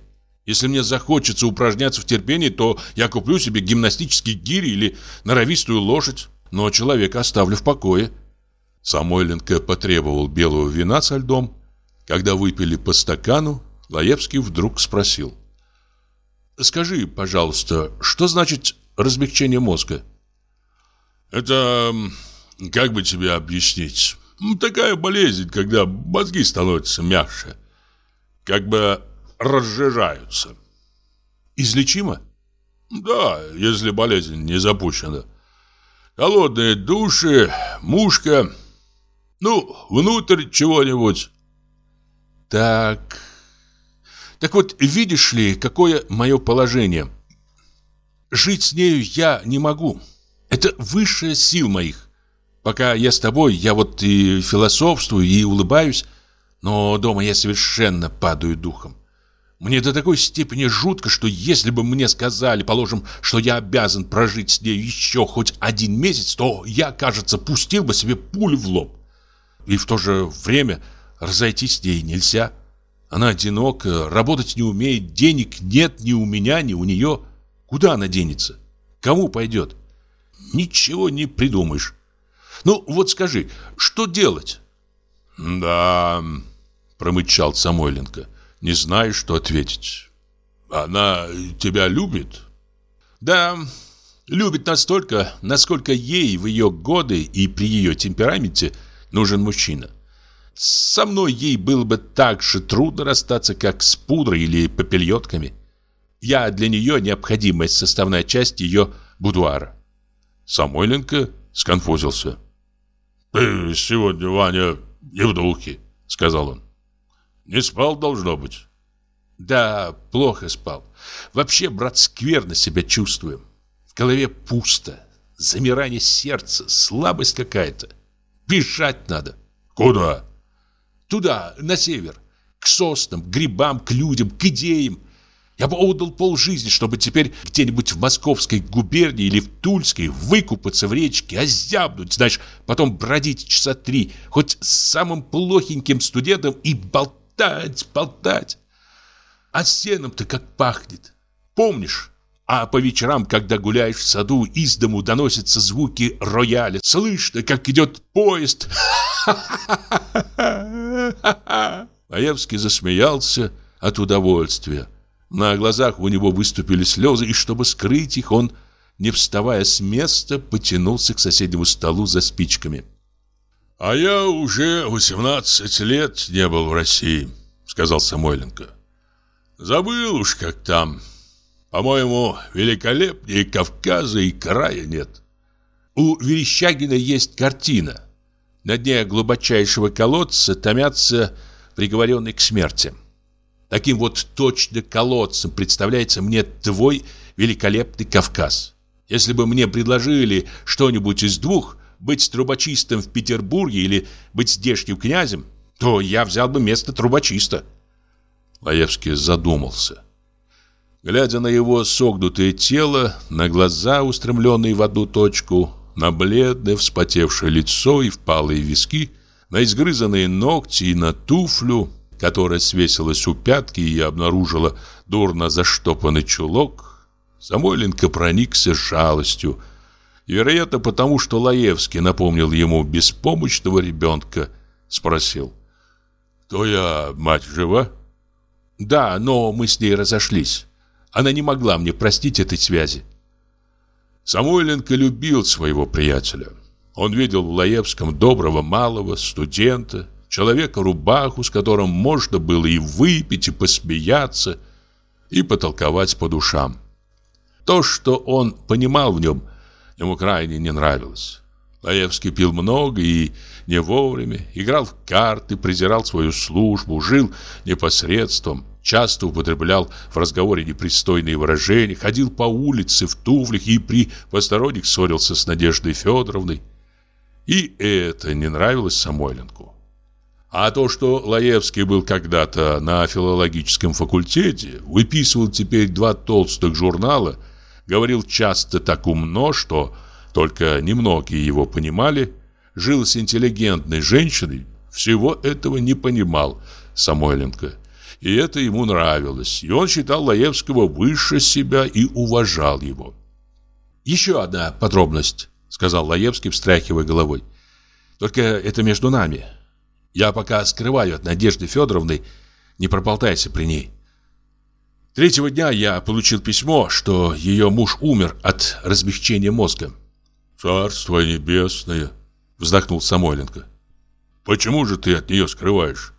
Если мне захочется упражняться в терпении, то я куплю себе гимнастический гири или норовистую лошадь, но человека оставлю в покое. Самойленко потребовал белого вина со льдом. Когда выпили по стакану, Лаевский вдруг спросил. «Скажи, пожалуйста, что значит размягчение мозга?» «Это, как бы тебе объяснить, такая болезнь, когда мозги становятся мягче. Как бы разжижаются. Излечимо? Да, если болезнь не запущена. Холодные души, мушка, ну, внутрь чего-нибудь. Так. Так вот, видишь ли, какое мое положение? Жить с нею я не могу. Это высшая сил моих. Пока я с тобой, я вот и философствую, и улыбаюсь, но дома я совершенно падаю духом. Мне до такой степени жутко, что если бы мне сказали, положим, что я обязан прожить с ней еще хоть один месяц, то я, кажется, пустил бы себе пулю в лоб. И в то же время разойтись с ней нельзя. Она одинока, работать не умеет, денег нет ни у меня, ни у нее. Куда она денется? Кому пойдет? Ничего не придумаешь. Ну, вот скажи, что делать? Да, промычал Самойленко не знаешь, что ответить. Она тебя любит? Да, любит настолько, насколько ей в ее годы и при ее темпераменте нужен мужчина. со мной ей было бы так же трудно расстаться, как с пудрой или попельотками. Я для нее необходимая составная часть ее будуара. Самойленко сконфузился. «Ты сегодня, Ваня, не в духе», — сказал он. «Не спал, должно быть». «Да, плохо спал. Вообще, брат, скверно себя чувствую. В голове пусто, замирание сердца, слабость какая-то. Бежать надо». «Куда?» «Туда, на север. К соснам, к грибам, к людям, к идеям. Я бы отдал полжизни, чтобы теперь где-нибудь в Московской губернии или в Тульской выкупаться в речке, озябнуть, знаешь, потом бродить часа три, хоть с самым плохеньким студентом и болтать, болтать. А сеном-то как пахнет. Помнишь? А по вечерам, когда гуляешь в саду, из дому доносятся звуки рояля. Слышно, как идет поезд. Лаевский засмеялся от удовольствия. На глазах у него выступили слезы, и чтобы скрыть их, он, не вставая с места, потянулся к соседнему столу за спичками. «А я уже 18 лет не был в России», — сказал Самойленко. «Забыл уж, как там. По-моему, великолепнее Кавказа и края нет». У Верещагина есть картина. На дне глубочайшего колодца томятся приговоренные к смерти. Таким вот точно колодцем представляется мне твой великолепный Кавказ. Если бы мне предложили что-нибудь из двух, быть трубочистом в Петербурге или быть здешним князем, то я взял бы место трубочиста. Лаевский задумался. Глядя на его согнутое тело, на глаза, устремленные в одну точку, на бледное вспотевшее лицо и впалые виски, на изгрызанные ногти и на туфлю, которая свесилась у пятки и обнаружила дурно заштопанный чулок, Самойленко проникся жалостью. Вероятно, потому что Лаевский напомнил ему беспомощного ребенка, спросил. «Твоя мать жива?» «Да, но мы с ней разошлись. Она не могла мне простить этой связи». Самойленко любил своего приятеля. Он видел в Лаевском доброго малого студента, человека-рубаху, с которым можно было и выпить, и посмеяться, и потолковать по душам. То, что он понимал в нем, ему крайне не нравилось. Лаевский пил много и не вовремя, играл в карты, презирал свою службу, жил непосредством, часто употреблял в разговоре непристойные выражения, ходил по улице в туфлях и при посторонних ссорился с Надеждой Федоровной. И это не нравилось Самойленку. А то, что Лаевский был когда-то на филологическом факультете, выписывал теперь два толстых журнала, говорил часто так умно, что только немногие его понимали, жил с интеллигентной женщиной, всего этого не понимал Самойленко. И это ему нравилось, и он считал Лаевского выше себя и уважал его. «Еще одна подробность», — сказал Лаевский, встряхивая головой. «Только это между нами. Я пока скрываю от Надежды Федоровны, не проболтайся при ней. Третьего дня я получил письмо, что ее муж умер от размягчения мозга. «Царство небесное!» — вздохнул Самойленко. «Почему же ты от нее скрываешь?»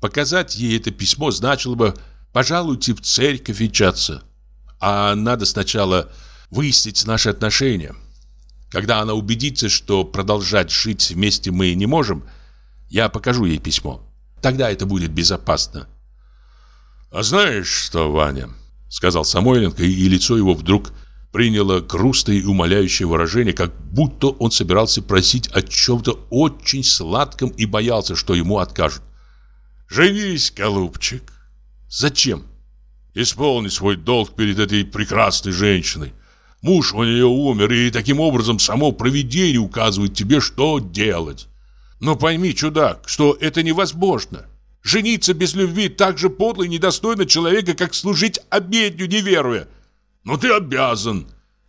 Показать ей это письмо значило бы «пожалуйте в церковь вечаться». А надо сначала выяснить наши отношения. Когда она убедится, что продолжать жить вместе мы не можем – я покажу ей письмо. Тогда это будет безопасно. А знаешь что, Ваня, сказал Самойленко, и лицо его вдруг приняло грустное и умоляющее выражение, как будто он собирался просить о чем-то очень сладком и боялся, что ему откажут. «Женись, голубчик!» «Зачем?» «Исполни свой долг перед этой прекрасной женщиной. Муж у нее умер, и таким образом само провидение указывает тебе, что делать. Но пойми, чудак, что это невозможно. Жениться без любви так же подло и недостойно человека, как служить обедню, не веруя. Но ты обязан.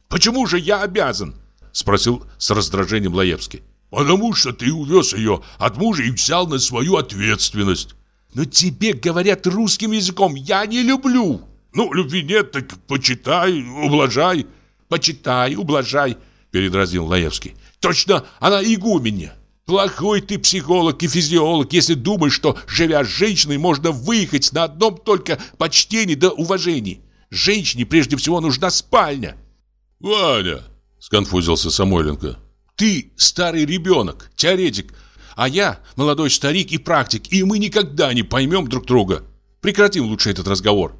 Почему же я обязан? Спросил с раздражением Лаевский. Потому что ты увез ее от мужа и взял на свою ответственность. Но тебе говорят русским языком, я не люблю. Ну, любви нет, так почитай, ублажай. Почитай, ублажай, передразнил Лаевский. Точно, она игуменья. Плохой ты психолог и физиолог, если думаешь, что, живя с женщиной, можно выехать на одном только почтении да уважении. Женщине прежде всего нужна спальня. «Ваня!» – сконфузился Самойленко. «Ты старый ребенок, теоретик, а я молодой старик и практик, и мы никогда не поймем друг друга. Прекратим лучше этот разговор».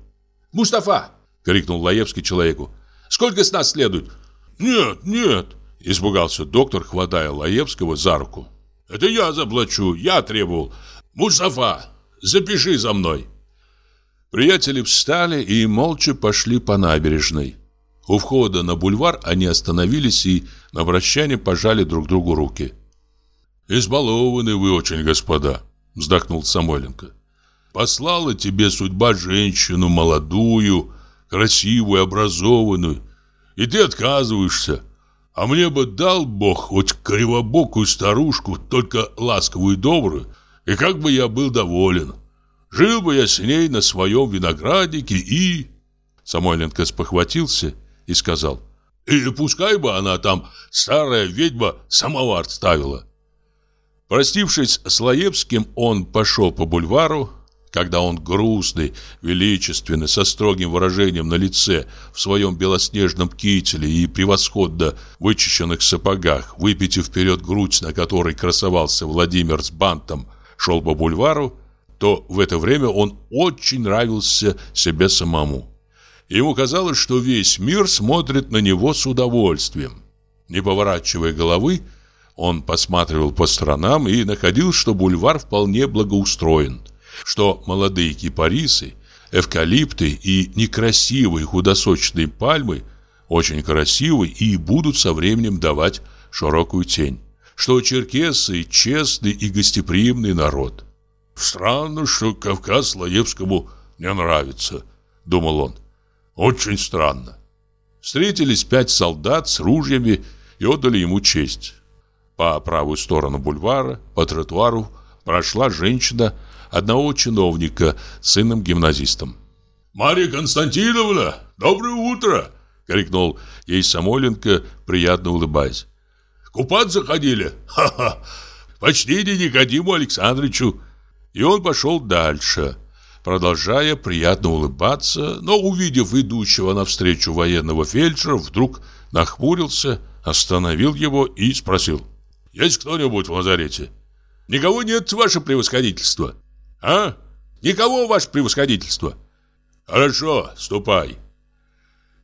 «Мустафа!» – крикнул Лаевский человеку. «Сколько с нас следует?» «Нет, нет!» – испугался доктор, хватая Лаевского за руку. «Это я заплачу, я требовал. Мустафа, запиши за мной!» Приятели встали и молча пошли по набережной. У входа на бульвар они остановились и на прощание пожали друг другу руки. «Избалованы вы очень, господа», — вздохнул Самойленко. «Послала тебе судьба женщину молодую, красивую, образованную, и ты отказываешься. А мне бы дал Бог хоть кривобокую старушку, только ласковую и добрую, и как бы я был доволен». Жил бы я с ней на своем винограднике и...» Самойленко спохватился и сказал. «И пускай бы она там, старая ведьма, самовар ставила». Простившись с Лаевским, он пошел по бульвару. Когда он грустный, величественный, со строгим выражением на лице, в своем белоснежном кителе и превосходно вычищенных сапогах, выпитив вперед грудь, на которой красовался Владимир с бантом, шел по бульвару, то в это время он очень нравился себе самому. Ему казалось, что весь мир смотрит на него с удовольствием. Не поворачивая головы, он посматривал по сторонам и находил, что бульвар вполне благоустроен, что молодые кипарисы, эвкалипты и некрасивые худосочные пальмы очень красивы и будут со временем давать широкую тень, что черкесы честный и гостеприимный народ, Странно, что Кавказ Лаевскому не нравится, думал он. Очень странно. Встретились пять солдат с ружьями и отдали ему честь. По правую сторону бульвара, по тротуару, прошла женщина одного чиновника с сыном-гимназистом. «Марья Константиновна, доброе утро!» — крикнул ей Самойленко, приятно улыбаясь. «Купаться ходили? Ха-ха! Почти не Никодиму Александровичу!» И он пошел дальше, продолжая приятно улыбаться, но, увидев идущего навстречу военного фельдшера, вдруг нахмурился, остановил его и спросил. «Есть кто-нибудь в лазарете?» «Никого нет, ваше превосходительство». «А? Никого, ваше превосходительство». «Хорошо, ступай».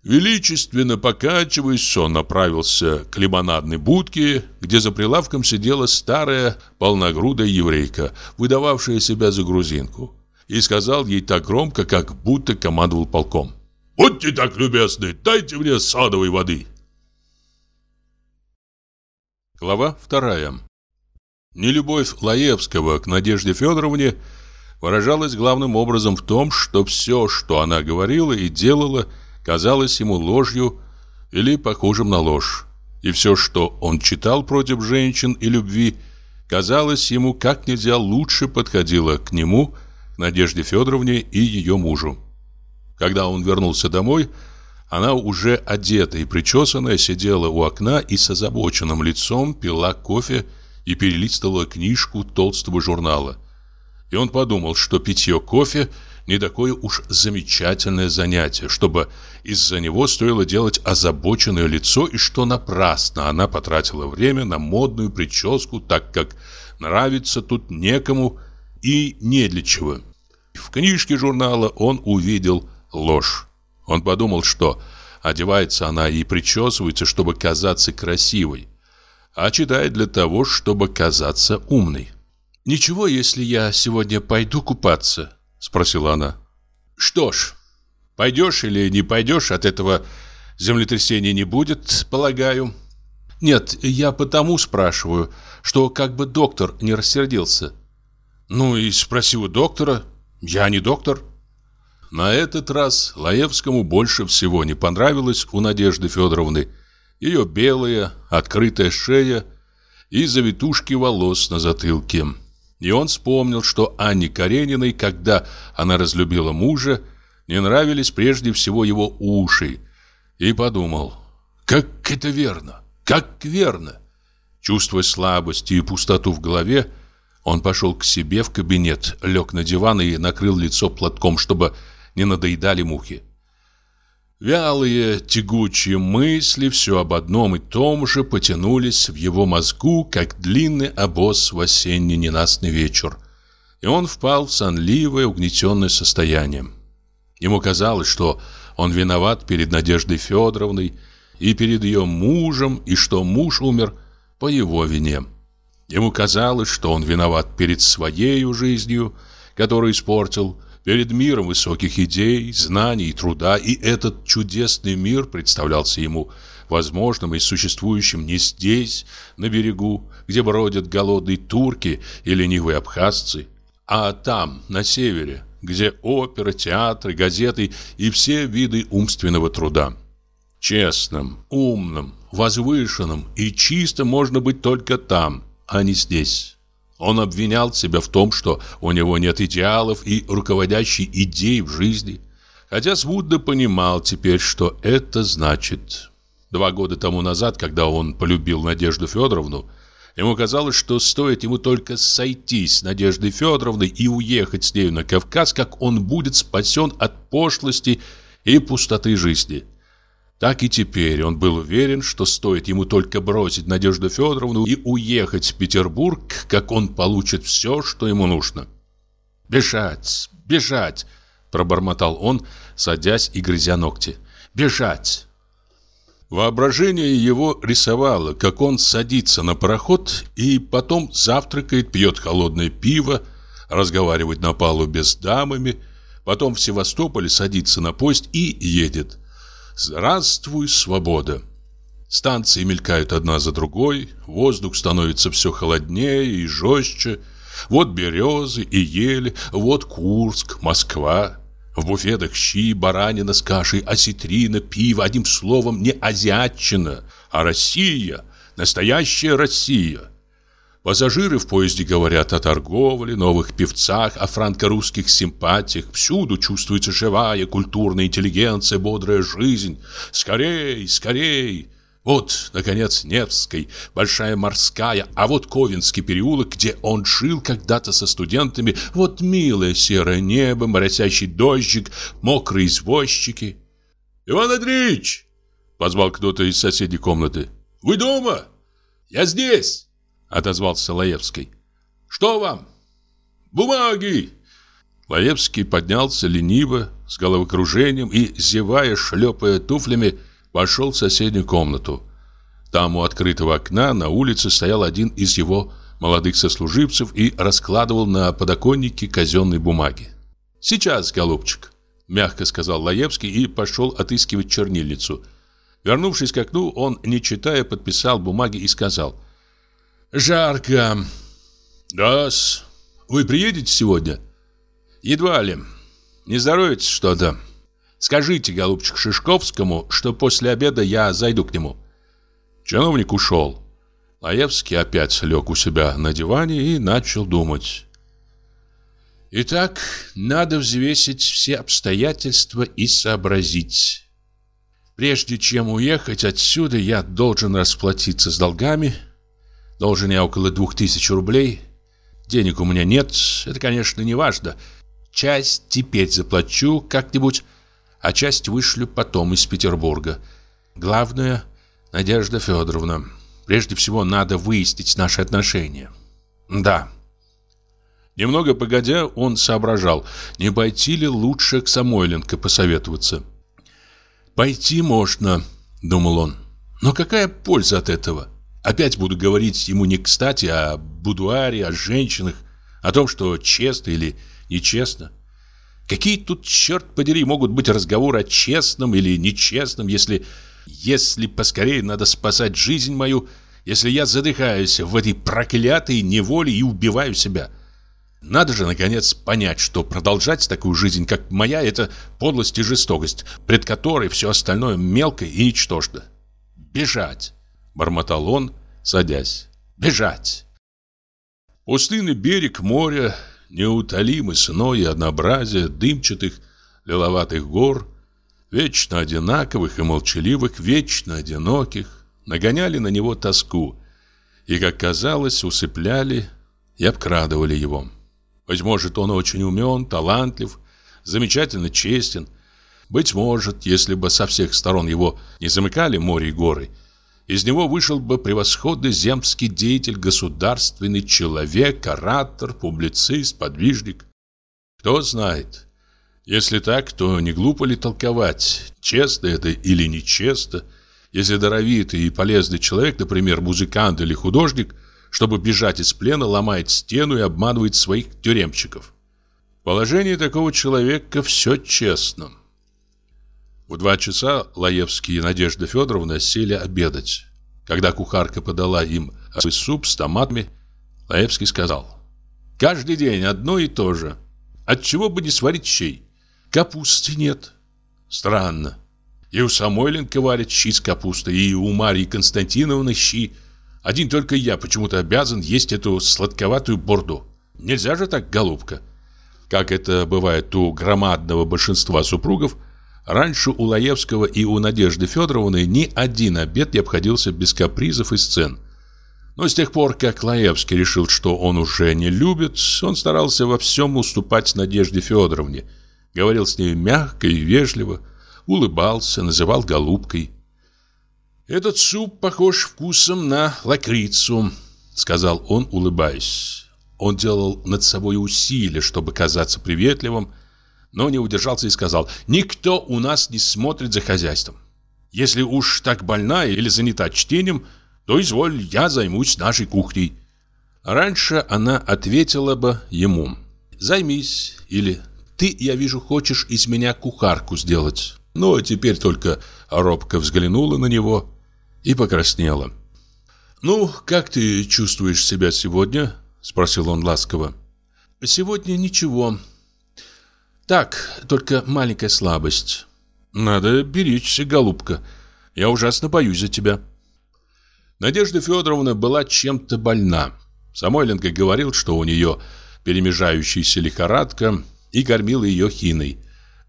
Величественно покачиваясь, он направился к лимонадной будке, где за прилавком сидела старая полногрудая еврейка, выдававшая себя за грузинку, и сказал ей так громко, как будто командовал полком. «Будьте так любезны, дайте мне садовой воды!» Глава вторая Нелюбовь Лаевского к Надежде Федоровне выражалась главным образом в том, что все, что она говорила и делала – казалось ему ложью или похожим на ложь. И все, что он читал против женщин и любви, казалось ему как нельзя лучше подходило к нему, Надежде Федоровне и ее мужу. Когда он вернулся домой, она уже одетая и причесанная сидела у окна и с озабоченным лицом пила кофе и перелистывала книжку толстого журнала. И он подумал, что питье кофе – не такое уж замечательное занятие, чтобы из-за него стоило делать озабоченное лицо и что напрасно она потратила время на модную прическу, так как нравится тут некому и не для чего. В книжке журнала он увидел ложь. Он подумал, что одевается она и причесывается, чтобы казаться красивой, а читает для того, чтобы казаться умной. «Ничего, если я сегодня пойду купаться?» Спросила она. Что ж, пойдешь или не пойдешь, от этого землетрясения не будет, полагаю. Нет, я потому спрашиваю, что как бы доктор не рассердился. Ну и спроси у доктора. Я не доктор. На этот раз Лаевскому больше всего не понравилось у Надежды Федоровны ее белая, открытая шея и завитушки волос на затылке. И он вспомнил, что Анне Карениной, когда она разлюбила мужа, не нравились прежде всего его уши. И подумал, как это верно, как верно. Чувствуя слабость и пустоту в голове, он пошел к себе в кабинет, лег на диван и накрыл лицо платком, чтобы не надоедали мухи. Вялые, тягучие мысли все об одном и том же потянулись в его мозгу, как длинный обоз в осенний ненастный вечер. И он впал в сонливое, угнетенное состояние. Ему казалось, что он виноват перед Надеждой Федоровной и перед ее мужем, и что муж умер по его вине. Ему казалось, что он виноват перед своей жизнью, которую испортил, перед миром высоких идей, знаний и труда, и этот чудесный мир представлялся ему возможным и существующим не здесь, на берегу, где бродят голодные турки и ленивые абхазцы, а там, на севере, где опера, театры, газеты и все виды умственного труда. Честным, умным, возвышенным и чистым можно быть только там, а не здесь. Он обвинял себя в том, что у него нет идеалов и руководящей идей в жизни, хотя смутно понимал теперь, что это значит. Два года тому назад, когда он полюбил Надежду Федоровну, Ему казалось, что стоит ему только сойтись с Надеждой Федоровной и уехать с нею на Кавказ, как он будет спасен от пошлости и пустоты жизни. Так и теперь он был уверен, что стоит ему только бросить Надежду Федоровну и уехать в Петербург, как он получит все, что ему нужно. «Бежать! Бежать!» – пробормотал он, садясь и грызя ногти. «Бежать!» Воображение его рисовало, как он садится на пароход и потом завтракает, пьет холодное пиво, разговаривает на палубе с дамами, потом в Севастополе садится на поезд и едет. Здравствуй, свобода! Станции мелькают одна за другой, воздух становится все холоднее и жестче. Вот березы и ели, вот Курск, Москва. В буфетах щи, баранина с кашей, осетрина, пиво, одним словом, не азиатчина, а Россия, настоящая Россия. Пассажиры в поезде говорят о торговле, новых певцах, о франко-русских симпатиях. Всюду чувствуется живая культурная интеллигенция, бодрая жизнь. Скорей, скорей! Вот, наконец, Невской, Большая Морская, а вот Ковенский переулок, где он жил когда-то со студентами. Вот милое серое небо, моросящий дождик, мокрые извозчики. «Иван Андреевич!» — позвал кто-то из соседней комнаты. «Вы дома?» «Я здесь!» — отозвался Лаевский. «Что вам?» «Бумаги!» Лаевский поднялся лениво, с головокружением и, зевая, шлепая туфлями, вошел в соседнюю комнату. Там у открытого окна на улице стоял один из его молодых сослуживцев и раскладывал на подоконнике казенные бумаги. «Сейчас, голубчик», — мягко сказал Лаевский и пошел отыскивать чернильницу. Вернувшись к окну, он, не читая, подписал бумаги и сказал «Жарко». «Да-с. Вы приедете сегодня?» «Едва ли. Не здоровится что-то. Скажите, голубчик Шишковскому, что после обеда я зайду к нему». Чиновник ушел. Лаевский опять лег у себя на диване и начал думать. Итак, надо взвесить все обстоятельства и сообразить. Прежде чем уехать отсюда, я должен расплатиться с долгами. Должен я около двух тысяч рублей. Денег у меня нет, это, конечно, не важно. Часть теперь заплачу как-нибудь, а часть вышлю потом из Петербурга. Главное — Надежда Федоровна. Прежде всего, надо выяснить наши отношения. Да. Немного погодя, он соображал, не пойти ли лучше к Самойленко посоветоваться. «Пойти можно», — думал он. «Но какая польза от этого? Опять буду говорить ему не кстати о будуаре, о женщинах, о том, что честно или нечестно. Какие тут, черт подери, могут быть разговоры о честном или нечестном, если... Если поскорее надо спасать жизнь мою, если я задыхаюсь в этой проклятой неволе и убиваю себя. Надо же, наконец, понять, что продолжать такую жизнь, как моя, это подлость и жестокость, пред которой все остальное мелко и ничтожно. «Бежать!» — бормотал он, садясь. «Бежать!» Пустынный берег моря неутолимый сной и однообразие дымчатых лиловатых гор, вечно одинаковых и молчаливых, вечно одиноких, нагоняли на него тоску. и, как казалось, усыпляли и обкрадывали его. Быть может, он очень умен, талантлив, замечательно честен. Быть может, если бы со всех сторон его не замыкали море и горы, из него вышел бы превосходный земский деятель, государственный человек, оратор, публицист, подвижник. Кто знает. Если так, то не глупо ли толковать, честно это или нечестно, если даровитый и полезный человек, например, музыкант или художник, чтобы бежать из плена, ломает стену и обманывает своих тюремщиков. В положении такого человека все честно. В два часа Лаевский и Надежда Федоровна сели обедать. Когда кухарка подала им суп с томатами, Лаевский сказал, «Каждый день одно и то же. Отчего бы не сварить щей? Капусты нет. Странно. И у Самойленко варят щи с капустой, и у Марии Константиновны щи. Один только я почему-то обязан есть эту сладковатую борду. Нельзя же так, голубка. Как это бывает у громадного большинства супругов, раньше у Лаевского и у Надежды Федоровны ни один обед не обходился без капризов и сцен. Но с тех пор, как Лаевский решил, что он уже не любит, он старался во всем уступать Надежде Федоровне. Говорил с ней мягко и вежливо, улыбался, называл голубкой. «Этот суп похож вкусом на лакрицу», — сказал он, улыбаясь. Он делал над собой усилия, чтобы казаться приветливым, но не удержался и сказал, «Никто у нас не смотрит за хозяйством. Если уж так больна или занята чтением, то, изволь, я займусь нашей кухней». Раньше она ответила бы ему, «Займись» или «Ты, я вижу, хочешь из меня кухарку сделать». Но теперь только робко взглянула на него и покраснела. «Ну, как ты чувствуешь себя сегодня?» – спросил он ласково. «Сегодня ничего. Так, только маленькая слабость. Надо беречься, голубка. Я ужасно боюсь за тебя». Надежда Федоровна была чем-то больна. Самойленко говорил, что у нее перемежающаяся лихорадка и кормил ее хиной.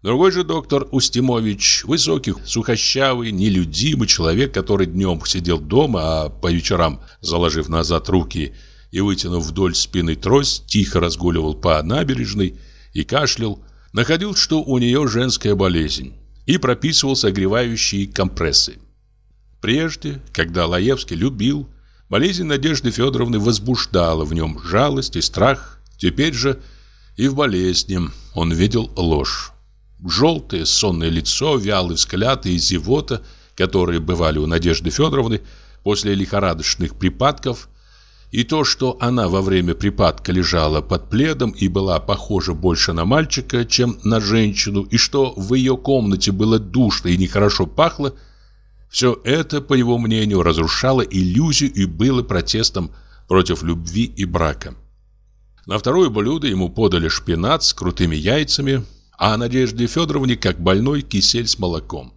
Другой же доктор Устимович, высокий, сухощавый, нелюдимый человек, который днем сидел дома, а по вечерам, заложив назад руки и вытянув вдоль спины трость, тихо разгуливал по набережной и кашлял, находил, что у нее женская болезнь, и прописывал согревающие компрессы. Прежде, когда Лаевский любил, болезнь Надежды Федоровны возбуждала в нем жалость и страх, теперь же и в болезни он видел ложь. Желтое сонное лицо, вялый взгляд и зевота, которые бывали у Надежды Федоровны после лихорадочных припадков, и то, что она во время припадка лежала под пледом и была похожа больше на мальчика, чем на женщину, и что в ее комнате было душно и нехорошо пахло, все это, по его мнению, разрушало иллюзию и было протестом против любви и брака. На второе блюдо ему подали шпинат с крутыми яйцами, а Надежде Федоровне как больной кисель с молоком.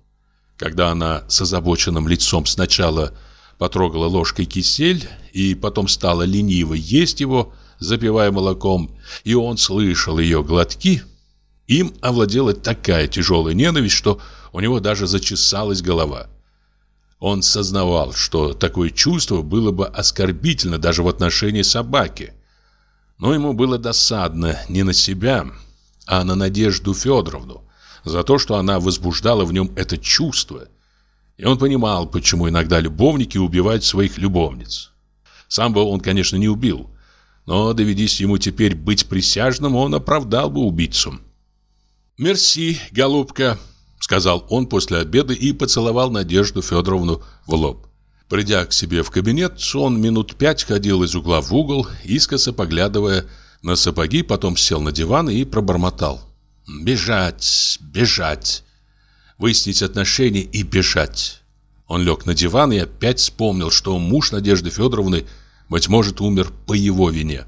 Когда она с озабоченным лицом сначала потрогала ложкой кисель и потом стала лениво есть его, запивая молоком, и он слышал ее глотки, им овладела такая тяжелая ненависть, что у него даже зачесалась голова. Он сознавал, что такое чувство было бы оскорбительно даже в отношении собаки. Но ему было досадно не на себя, а на Надежду Федоровну, за то, что она возбуждала в нем это чувство. И он понимал, почему иногда любовники убивают своих любовниц. Сам бы он, конечно, не убил, но доведись ему теперь быть присяжным, он оправдал бы убийцу. «Мерси, голубка», — сказал он после обеда и поцеловал Надежду Федоровну в лоб. Придя к себе в кабинет, он минут пять ходил из угла в угол, искоса поглядывая на сапоги, потом сел на диван и пробормотал. «Бежать, бежать, выяснить отношения и бежать». Он лег на диван и опять вспомнил, что муж Надежды Федоровны, быть может, умер по его вине.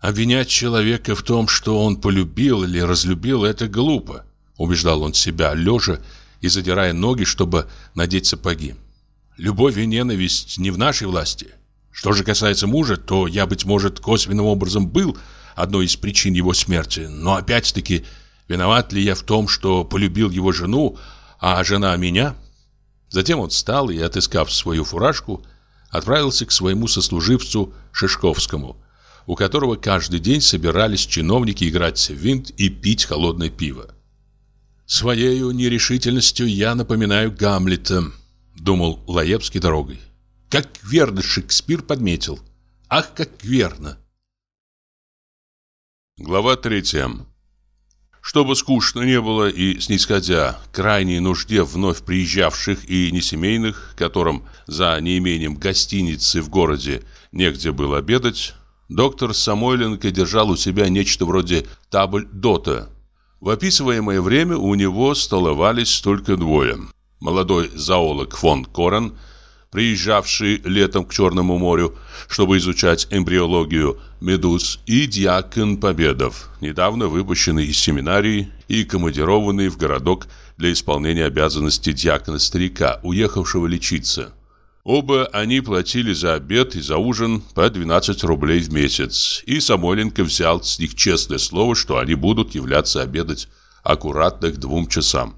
Обвинять человека в том, что он полюбил или разлюбил, это глупо, убеждал он себя, лежа и задирая ноги, чтобы надеть сапоги. Любовь и ненависть не в нашей власти. Что же касается мужа, то я, быть может, косвенным образом был одной из причин его смерти. Но опять-таки, виноват ли я в том, что полюбил его жену, а жена меня? Затем он встал и, отыскав свою фуражку, отправился к своему сослуживцу Шишковскому, у которого каждый день собирались чиновники играть в винт и пить холодное пиво. «Своею нерешительностью я напоминаю Гамлета», — думал Лаевский дорогой. «Как верно Шекспир подметил. Ах, как верно!» Глава третья. Чтобы скучно не было и снисходя крайней нужде вновь приезжавших и несемейных, которым за неимением гостиницы в городе негде было обедать, доктор Самойленко держал у себя нечто вроде табль-дота. В описываемое время у него столовались только двое. Молодой зоолог фон Корен – приезжавший летом к Черному морю, чтобы изучать эмбриологию медуз, и диакон Победов, недавно выпущенный из семинарии и командированный в городок для исполнения обязанностей диакона-старика, уехавшего лечиться. Оба они платили за обед и за ужин по 12 рублей в месяц, и Самойленко взял с них честное слово, что они будут являться обедать аккуратно к двум часам.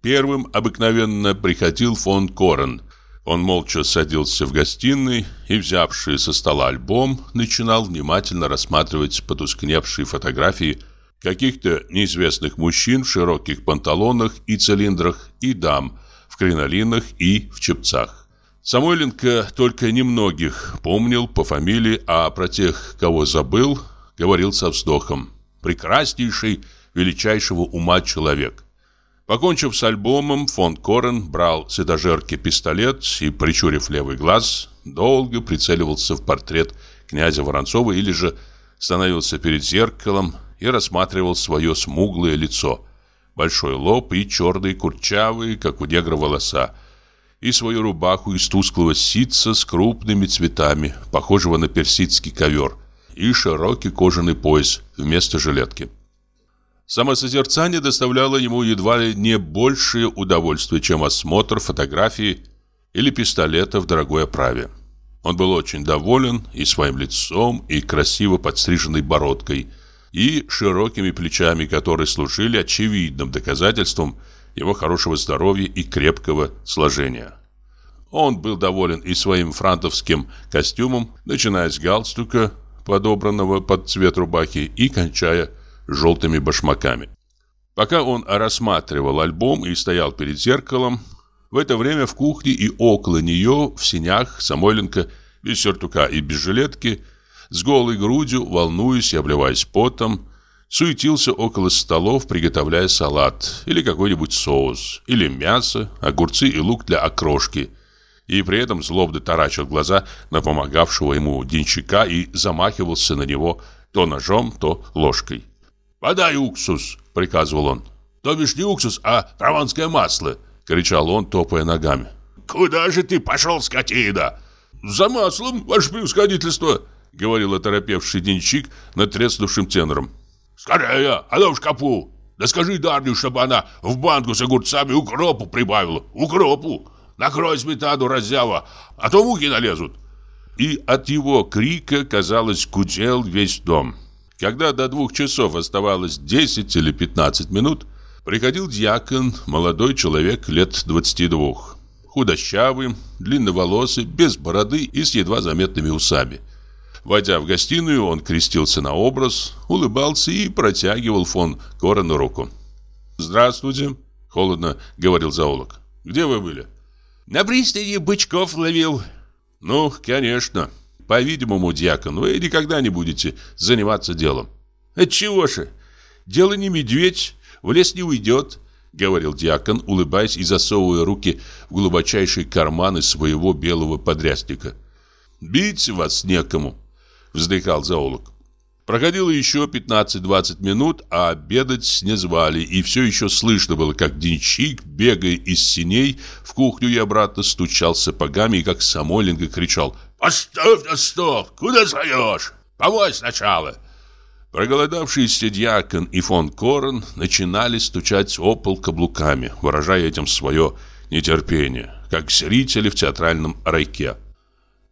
Первым обыкновенно приходил фон Корен, он молча садился в гостиной и, взявший со стола альбом, начинал внимательно рассматривать потускневшие фотографии каких-то неизвестных мужчин в широких панталонах и цилиндрах и дам в кринолинах и в чепцах. Самойленко только немногих помнил по фамилии, а про тех, кого забыл, говорил со вздохом. «Прекраснейший, величайшего ума человек». Покончив с альбомом, фон Корен брал с этажерки пистолет и, прищурив левый глаз, долго прицеливался в портрет князя Воронцова или же становился перед зеркалом и рассматривал свое смуглое лицо, большой лоб и черные курчавые, как у негра, волоса, и свою рубаху из тусклого ситца с крупными цветами, похожего на персидский ковер, и широкий кожаный пояс вместо жилетки. Самосозерцание доставляло ему едва ли не большее удовольствие, чем осмотр фотографии или пистолета в дорогой оправе. Он был очень доволен и своим лицом, и красиво подстриженной бородкой, и широкими плечами, которые служили очевидным доказательством его хорошего здоровья и крепкого сложения. Он был доволен и своим франтовским костюмом, начиная с галстука, подобранного под цвет рубахи, и кончая желтыми башмаками. Пока он рассматривал альбом и стоял перед зеркалом, в это время в кухне и около нее, в синях, Самойленко, без сюртука и без жилетки, с голой грудью, волнуясь и обливаясь потом, суетился около столов, приготовляя салат или какой-нибудь соус, или мясо, огурцы и лук для окрошки, и при этом злобно таращил глаза на помогавшего ему денщика и замахивался на него то ножом, то ложкой. «Подай уксус!» — приказывал он. «То бишь не уксус, а прованское масло!» — кричал он, топая ногами. «Куда же ты пошел, скотина?» «За маслом, ваше превосходительство!» — говорил оторопевший денщик натреснувшим тенором. «Скорее, оно в шкапу! Да скажи Дарню, чтобы она в банку с огурцами укропу прибавила! Укропу! Накрой сметану раззява, а то муки налезут!» И от его крика, казалось, гудел весь дом. Когда до двух часов оставалось 10 или 15 минут, приходил дьякон, молодой человек лет 22, худощавый, длинноволосый, без бороды и с едва заметными усами. Войдя в гостиную, он крестился на образ, улыбался и протягивал фон Корону руку. «Здравствуйте», — холодно говорил зоолог. «Где вы были?» «На пристани бычков ловил». «Ну, конечно. По-видимому, дьякон, вы никогда не будете заниматься делом. Отчего же? Дело не медведь, в лес не уйдет, говорил дьякон, улыбаясь и засовывая руки в глубочайшие карманы своего белого подрясника. Бить вас некому, вздыхал зоолог. Проходило еще 15-20 минут, а обедать не звали, и все еще слышно было, как денщик, бегая из синей, в кухню и обратно стучал сапогами, и как Самойленко кричал «Поставь на стол! Куда зовешь? Помой сначала!» Проголодавшийся дьякон и фон Корн начинали стучать о пол каблуками, выражая этим свое нетерпение, как зрители в театральном райке.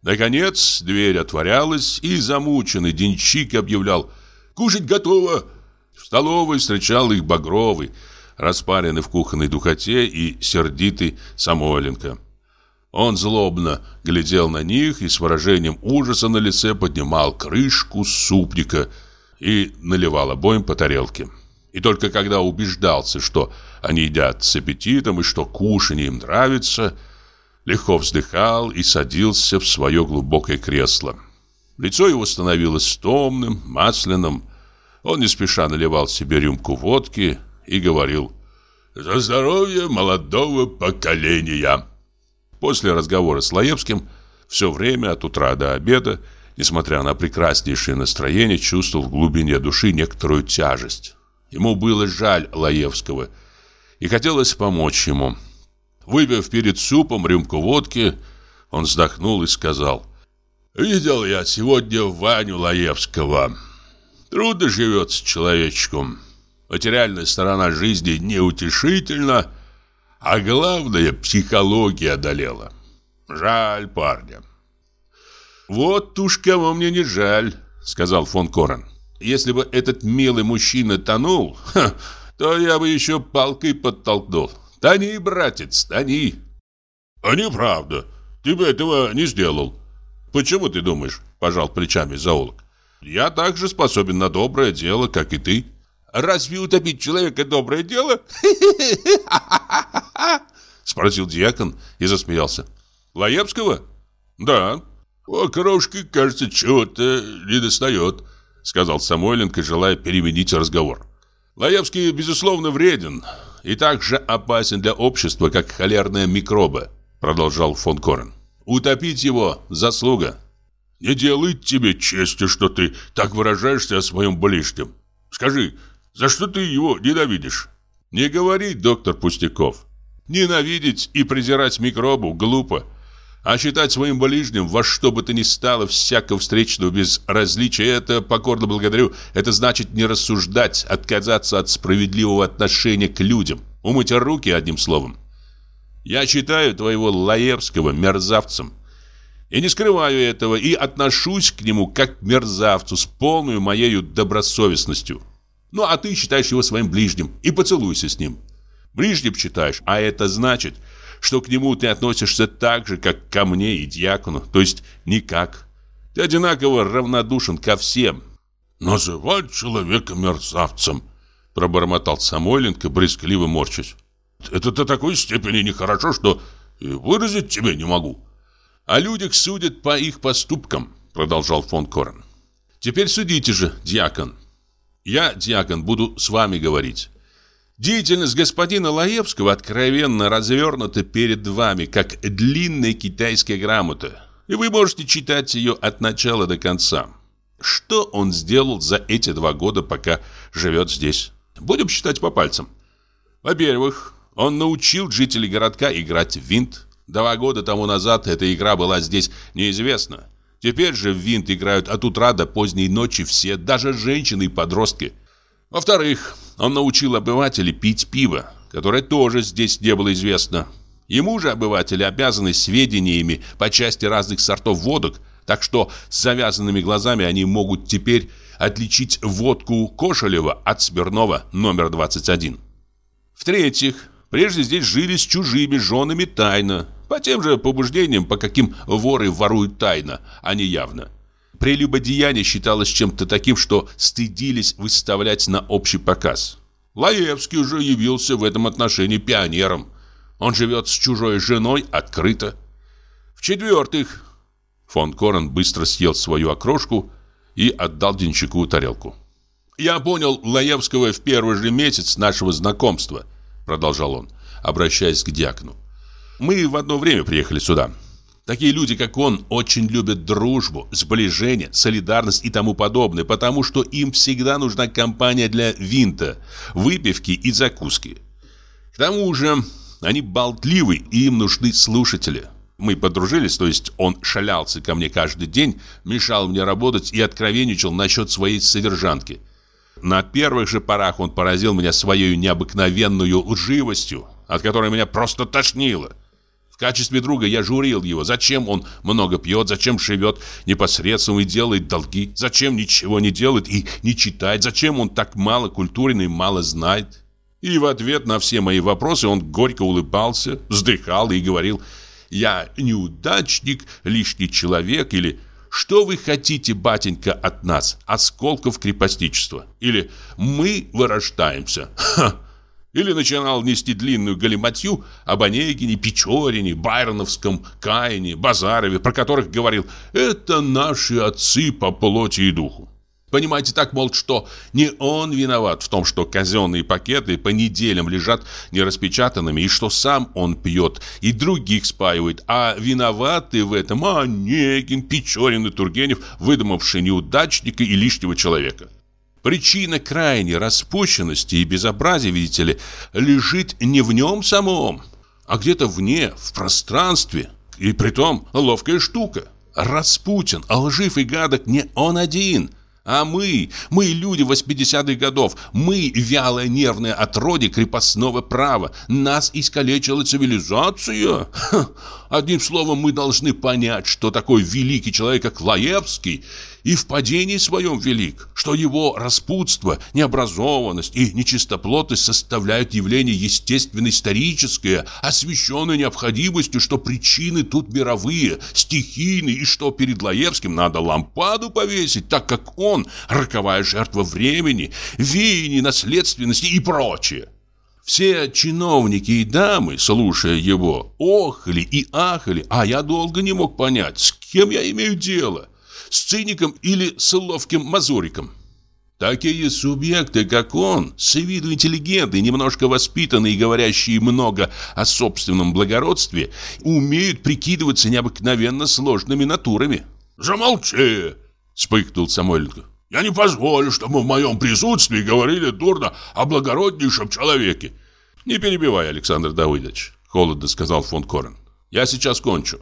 Наконец дверь отворялась, и замученный денщик объявлял «Кушать готово!». В столовой встречал их Багровый, распаренный в кухонной духоте и сердитый Самойленко. Он злобно глядел на них и с выражением ужаса на лице поднимал крышку супника и наливал обоим по тарелке. И только когда убеждался, что они едят с аппетитом и что кушанье им нравится, легко вздыхал и садился в свое глубокое кресло. Лицо его становилось томным, масляным. Он не спеша наливал себе рюмку водки и говорил «За здоровье молодого поколения!» После разговора с Лаевским все время от утра до обеда, несмотря на прекраснейшее настроение, чувствовал в глубине души некоторую тяжесть. Ему было жаль Лаевского, и хотелось помочь ему. Выпив перед супом рюмку водки, он вздохнул и сказал, «Видел я сегодня Ваню Лаевского. Трудно живется человечку. Материальная сторона жизни неутешительна, а главное, психология одолела. Жаль парня. Вот уж кого мне не жаль, сказал фон Корен. Если бы этот милый мужчина тонул, ха, то я бы еще палкой подтолкнул. Тони, братец, тони. А неправда. Ты бы этого не сделал. Почему ты думаешь? Пожал плечами зоолог. Я также способен на доброе дело, как и ты. Разве утопить человека доброе дело? Спросил дьякон и засмеялся. Лаевского? Да. О, крошки, кажется, чего-то не достает, сказал Самойленко, желая переменить разговор. Лаевский, безусловно, вреден и также опасен для общества, как холерная микроба, продолжал фон Корен. Утопить его – заслуга. Не делает тебе чести, что ты так выражаешься о своем ближнем. Скажи, за что ты его ненавидишь? Не говори, доктор Пустяков. Ненавидеть и презирать микробу глупо. А считать своим ближним во что бы то ни стало всякого встречного без различия, это, покорно благодарю, это значит не рассуждать, отказаться от справедливого отношения к людям, умыть руки одним словом. Я считаю твоего Лаевского мерзавцем. И не скрываю этого, и отношусь к нему как к мерзавцу с полной моею добросовестностью. Ну, а ты считаешь его своим ближним и поцелуйся с ним. Ближним считаешь, а это значит, что к нему ты относишься так же, как ко мне и дьякону, то есть никак. Ты одинаково равнодушен ко всем. Называть человека мерзавцем, пробормотал Самойленко, брезгливо морчась. Это до такой степени нехорошо, что выразить тебе не могу. О людях судят по их поступкам, продолжал фон Корен. Теперь судите же, дьякон. Я, диакон, буду с вами говорить. Деятельность господина Лаевского откровенно развернута перед вами, как длинная китайская грамота, и вы можете читать ее от начала до конца. Что он сделал за эти два года, пока живет здесь? Будем считать по пальцам. Во-первых, он научил жителей городка играть в винт. Два года тому назад эта игра была здесь неизвестна. Теперь же в винт играют от утра до поздней ночи все, даже женщины и подростки. Во-вторых, он научил обывателей пить пиво, которое тоже здесь не было известно. Ему же обыватели обязаны сведениями по части разных сортов водок, так что с завязанными глазами они могут теперь отличить водку Кошелева от Смирнова номер 21. В-третьих, прежде здесь жили с чужими женами тайно, по тем же побуждениям, по каким воры воруют тайно, а не явно. Прелюбодеяние считалось чем-то таким, что стыдились выставлять на общий показ. Лаевский уже явился в этом отношении пионером. Он живет с чужой женой открыто. В-четвертых, фон Корен быстро съел свою окрошку и отдал Денчику тарелку. «Я понял Лаевского в первый же месяц нашего знакомства», продолжал он, обращаясь к диакону. Мы в одно время приехали сюда. Такие люди, как он, очень любят дружбу, сближение, солидарность и тому подобное, потому что им всегда нужна компания для винта, выпивки и закуски. К тому же они болтливы и им нужны слушатели. Мы подружились, то есть он шалялся ко мне каждый день, мешал мне работать и откровенничал насчет своей содержанки. На первых же порах он поразил меня своей необыкновенную лживостью, от которой меня просто тошнило. В качестве друга я журил его. Зачем он много пьет, зачем живет непосредственно и делает долги, зачем ничего не делает и не читает, зачем он так мало культурен и мало знает. И в ответ на все мои вопросы он горько улыбался, вздыхал и говорил «Я неудачник, лишний человек» или «Что вы хотите, батенька, от нас, осколков крепостничества?» или «Мы вырождаемся». Ха! Или начинал нести длинную галиматью об Онегине, Печорине, Байроновском, Каине, Базарове, про которых говорил «это наши отцы по плоти и духу». Понимаете так, мол, что не он виноват в том, что казенные пакеты по неделям лежат нераспечатанными, и что сам он пьет и других спаивает, а виноваты в этом Онегин, Печорин и Тургенев, выдумавшие неудачника и лишнего человека. Причина крайней распущенности и безобразия, видите ли, лежит не в нем самом, а где-то вне, в пространстве. И притом ловкая штука. Распутин, лжив и гадок не он один – а мы, мы люди 80-х годов, мы вялое нервное отродье крепостного права. Нас искалечила цивилизация. Ха. Одним словом, мы должны понять, что такой великий человек, как Лаевский, и в падении своем велик, что его распутство, необразованность и нечистоплотность составляют явление естественно-историческое, освещенное необходимостью, что причины тут мировые, стихийные, и что перед Лаевским надо лампаду повесить, так как он роковая жертва времени, веяний, наследственности и прочее. Все чиновники и дамы, слушая его, охали и ахали, а я долго не мог понять, с кем я имею дело – с циником или с ловким мазуриком. Такие субъекты, как он, с виду интеллигентные, немножко воспитанные и говорящие много о собственном благородстве, умеют прикидываться необыкновенно сложными натурами. «Замолчи!» – вспыхнул Самойленко. «Я не позволю, чтобы в моем присутствии говорили дурно о благороднейшем человеке». «Не перебивай, Александр Давыдович», – холодно сказал фон Корен. «Я сейчас кончу.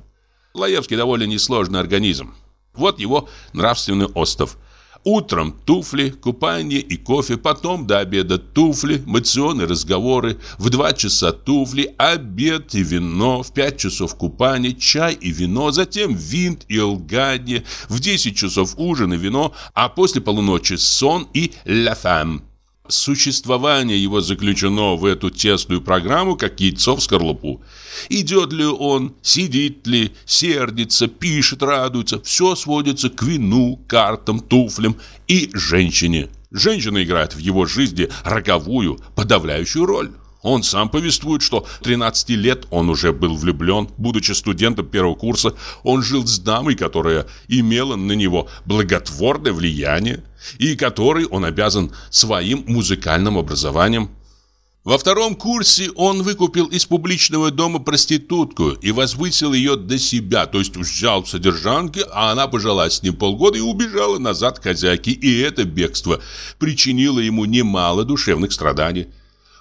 Лаевский довольно несложный организм. Вот его нравственный остов. Утром туфли, купание и кофе, потом до обеда туфли, мационные разговоры, в два часа туфли, обед и вино, в пять часов купание, чай и вино, затем винт и лганье, в десять часов ужин и вино, а после полуночи сон и ля фам. Существование его заключено в эту тесную программу, как яйцо в скорлупу. Идет ли он, сидит ли, сердится, пишет, радуется, все сводится к вину, картам, туфлям и женщине. Женщина играет в его жизни роковую, подавляющую роль. Он сам повествует, что 13 лет он уже был влюблен, будучи студентом первого курса. Он жил с дамой, которая имела на него благотворное влияние, и которой он обязан своим музыкальным образованием. Во втором курсе он выкупил из публичного дома проститутку и возвысил ее до себя, то есть взял содержанки, а она пожила с ним полгода и убежала назад к хозяйке, и это бегство причинило ему немало душевных страданий.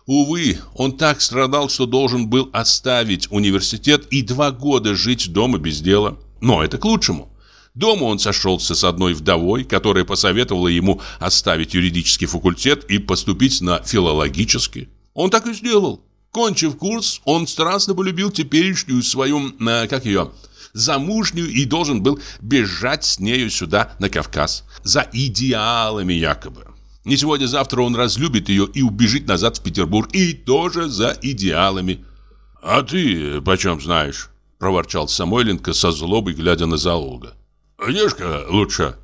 Увы, он так страдал, что должен был оставить университет и два года жить дома без дела. Но это к лучшему. Дома он сошелся с одной вдовой, которая посоветовала ему оставить юридический факультет и поступить на филологический. Он так и сделал. Кончив курс, он страстно полюбил теперешнюю свою, э, как ее, замужнюю и должен был бежать с нею сюда, на Кавказ. За идеалами якобы. Не сегодня-завтра он разлюбит ее и убежит назад в Петербург. И тоже за идеалами. «А ты почем знаешь?» – проворчал Самойленко со злобой, глядя на зоолога. «Ешь-ка лучше».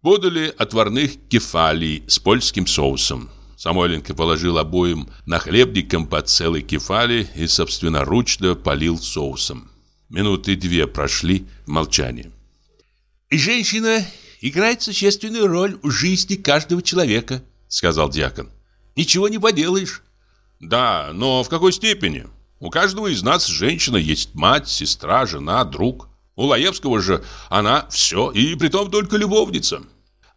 Подали отварных кефалий с польским соусом. Самойленко положил обоим нахлебникам по целой кефали и собственноручно полил соусом. Минуты две прошли в молчании. «Женщина играет существенную роль в жизни каждого человека», — сказал дьякон. «Ничего не поделаешь». «Да, но в какой степени? У каждого из нас женщина есть мать, сестра, жена, друг. У Лаевского же она все, и притом только любовница.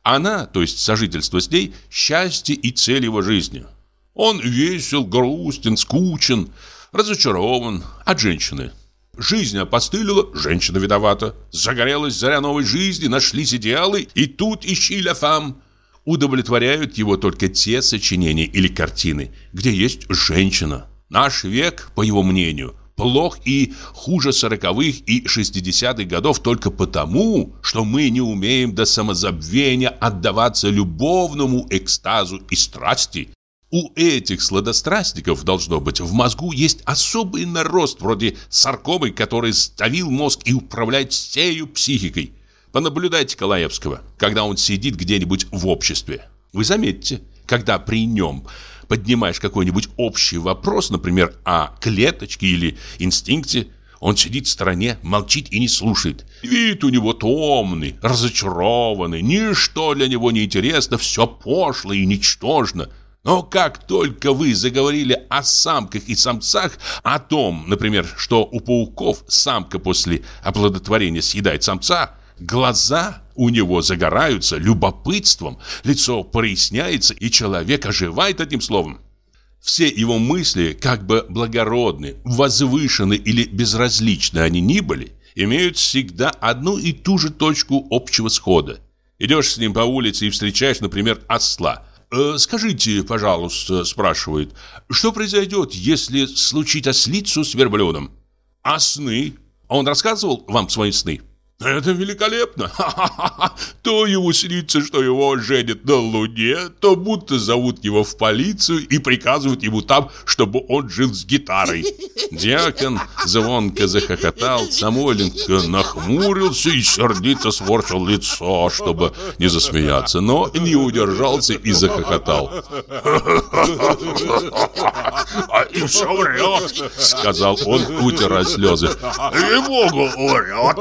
Она, то есть сожительство с ней, счастье и цель его жизни. Он весел, грустен, скучен, разочарован от женщины. Жизнь опостылила, женщина виновата. Загорелась заря новой жизни, нашлись идеалы, и тут ищи ля фам. Удовлетворяют его только те сочинения или картины, где есть женщина. Наш век, по его мнению, плох и хуже сороковых и шестидесятых годов только потому, что мы не умеем до самозабвения отдаваться любовному экстазу и страсти. У этих сладострастников, должно быть, в мозгу есть особый нарост, вроде саркомы, который ставил мозг и управляет всею психикой. Понаблюдайте Калаевского, когда он сидит где-нибудь в обществе. Вы заметите, когда при нем поднимаешь какой-нибудь общий вопрос, например, о клеточке или инстинкте, он сидит в стороне, молчит и не слушает. Вид у него томный, разочарованный, ничто для него не интересно, все пошло и ничтожно. Но как только вы заговорили о самках и самцах, о том, например, что у пауков самка после оплодотворения съедает самца, глаза у него загораются любопытством, лицо проясняется, и человек оживает одним словом. Все его мысли, как бы благородны, возвышены или безразличны они ни были, имеют всегда одну и ту же точку общего схода. Идешь с ним по улице и встречаешь, например, осла. «Э, «Скажите, пожалуйста», – спрашивает, – «что произойдет, если случить ослицу с верблюдом?» «А сны? Он рассказывал вам свои сны?» Это великолепно! То ему снится, что его женят на Луне, то будто зовут его в полицию и приказывают ему там, чтобы он жил с гитарой. Дьякон звонко захохотал, Самойленко нахмурился и сердито сворчил лицо, чтобы не засмеяться, но не удержался и захохотал. «А и все врет!» — сказал он, утирая слезы. «И-богу, врет!»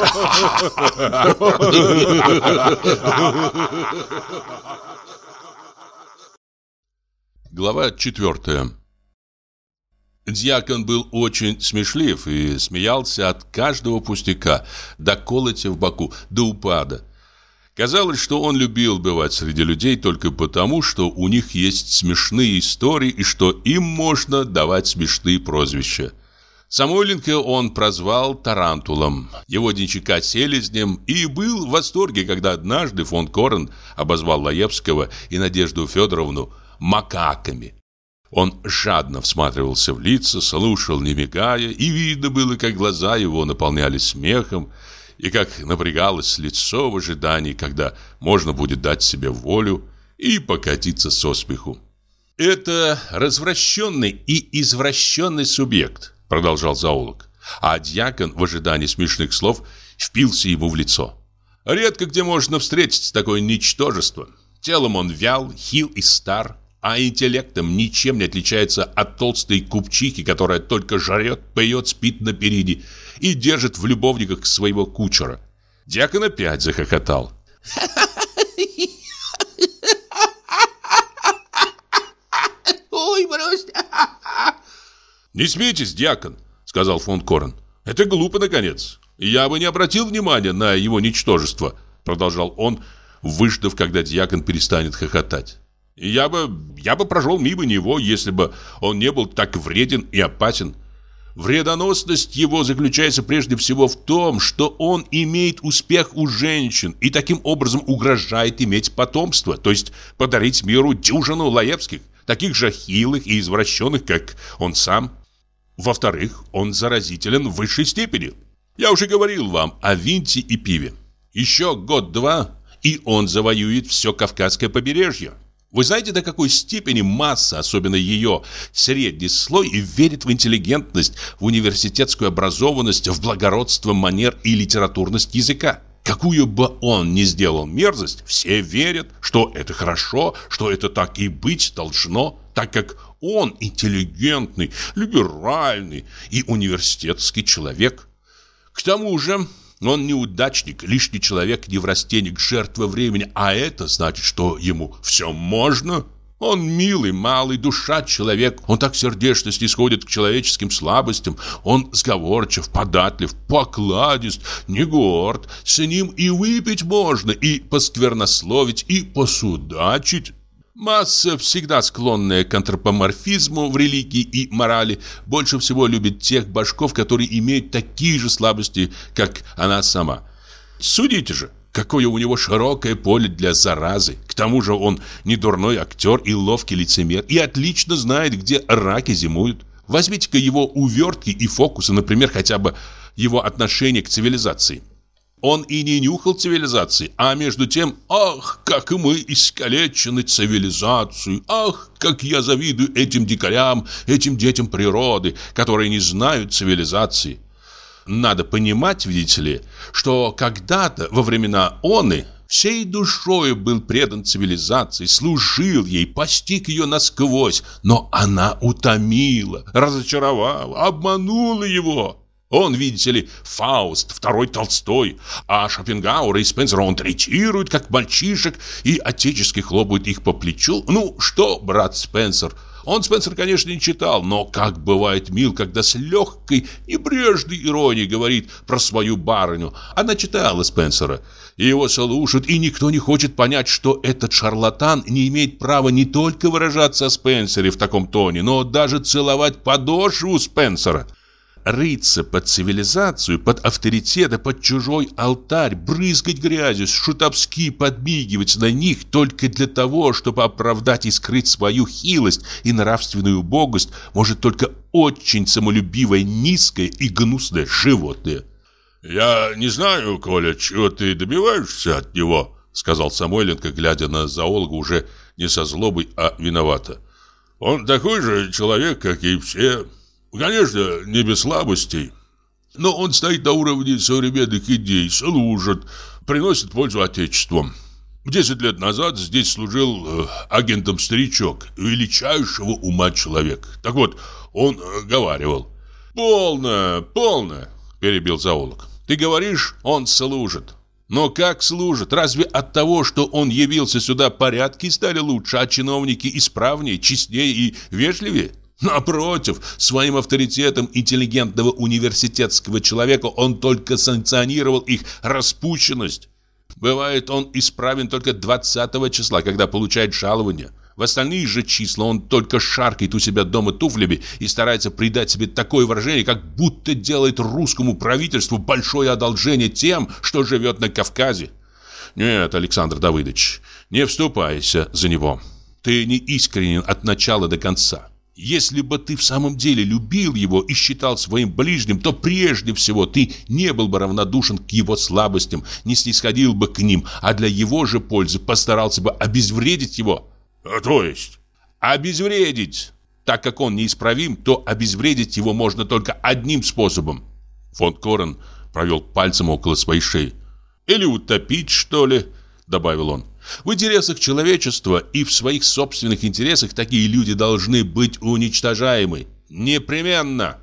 Глава четвертая Дьякон был очень смешлив и смеялся от каждого пустяка, до колотя в боку, до упада. Казалось, что он любил бывать среди людей только потому, что у них есть смешные истории и что им можно давать смешные прозвища. Самойленко он прозвал Тарантулом. Его дичака сели с ним и был в восторге, когда однажды фон Корен обозвал Лаевского и Надежду Федоровну макаками. Он жадно всматривался в лица, слушал, не мигая, и видно было, как глаза его наполнялись смехом, и как напрягалось лицо в ожидании, когда можно будет дать себе волю и покатиться со смеху. Это развращенный и извращенный субъект – продолжал зоолог. А дьякон в ожидании смешных слов впился ему в лицо. Редко где можно встретить такое ничтожество. Телом он вял, хил и стар, а интеллектом ничем не отличается от толстой купчихи, которая только жарет, поет, спит напереди и держит в любовниках своего кучера. Дьякон опять захохотал. Ой, брось! «Не смейтесь, дьякон», — сказал фон Корен. «Это глупо, наконец. Я бы не обратил внимания на его ничтожество», — продолжал он, выждав, когда дьякон перестанет хохотать. «Я бы, я бы прошел мимо него, если бы он не был так вреден и опасен. Вредоносность его заключается прежде всего в том, что он имеет успех у женщин и таким образом угрожает иметь потомство, то есть подарить миру дюжину лаевских, таких же хилых и извращенных, как он сам. Во-вторых, он заразителен в высшей степени. Я уже говорил вам о винте и пиве. Еще год-два, и он завоюет все Кавказское побережье. Вы знаете, до какой степени масса, особенно ее средний слой, верит в интеллигентность, в университетскую образованность, в благородство манер и литературность языка? Какую бы он ни сделал мерзость, все верят, что это хорошо, что это так и быть должно, так как он интеллигентный, либеральный и университетский человек. К тому же он неудачник, лишний человек, неврастенник, жертва времени, а это значит, что ему все можно. Он милый, малый, душа человек. Он так сердечно снисходит к человеческим слабостям. Он сговорчив, податлив, покладист, не горд. С ним и выпить можно, и посквернословить, и посудачить. Масса, всегда склонная к антропоморфизму в религии и морали, больше всего любит тех башков, которые имеют такие же слабости, как она сама. Судите же, какое у него широкое поле для заразы. К тому же он не дурной актер и ловкий лицемер, и отлично знает, где раки зимуют. Возьмите-ка его увертки и фокусы, например, хотя бы его отношение к цивилизации. Он и не нюхал цивилизации, а между тем, ах, как мы искалечены цивилизацией, ах, как я завидую этим дикарям, этим детям природы, которые не знают цивилизации. Надо понимать, видите ли, что когда-то во времена оны всей душою был предан цивилизации, служил ей, постиг ее насквозь, но она утомила, разочаровала, обманула его. Он, видите ли, Фауст, второй Толстой, а Шопенгауэр и Спенсер он третирует, как мальчишек, и отечески хлопают их по плечу. Ну, что, брат Спенсер, он Спенсер, конечно, не читал, но как бывает мил, когда с легкой, небрежной иронией говорит про свою барыню. Она читала Спенсера, и его слушают, и никто не хочет понять, что этот шарлатан не имеет права не только выражаться о Спенсере в таком тоне, но даже целовать подошву Спенсера рыться под цивилизацию, под авторитеты, под чужой алтарь, брызгать грязью, шутовски подмигивать на них только для того, чтобы оправдать и скрыть свою хилость и нравственную убогость, может только очень самолюбивое, низкое и гнусное животное. «Я не знаю, Коля, чего ты добиваешься от него», сказал Самойленко, глядя на зоолога уже не со злобой, а виновато. «Он такой же человек, как и все, Конечно, не без слабостей, но он стоит на уровне современных идей, служит, приносит пользу Отечеству. Десять лет назад здесь служил э, агентом старичок, величайшего ума человек. Так вот, он э, говаривал. «Полно, полно», – перебил зоолог. «Ты говоришь, он служит. Но как служит? Разве от того, что он явился сюда, порядки стали лучше, а чиновники исправнее, честнее и вежливее? Напротив, своим авторитетом интеллигентного университетского человека он только санкционировал их распущенность. Бывает, он исправен только 20 числа, когда получает жалование. В остальные же числа он только шаркает у себя дома туфлями и старается придать себе такое выражение, как будто делает русскому правительству большое одолжение тем, что живет на Кавказе. Нет, Александр Давыдович, не вступайся за него. Ты не искренен от начала до конца. Если бы ты в самом деле любил его и считал своим ближним, то прежде всего ты не был бы равнодушен к его слабостям, не снисходил бы к ним, а для его же пользы постарался бы обезвредить его. А то есть? Обезвредить. Так как он неисправим, то обезвредить его можно только одним способом. Фон Корен провел пальцем около своей шеи. Или утопить, что ли, добавил он. В интересах человечества и в своих собственных интересах такие люди должны быть уничтожаемы. Непременно.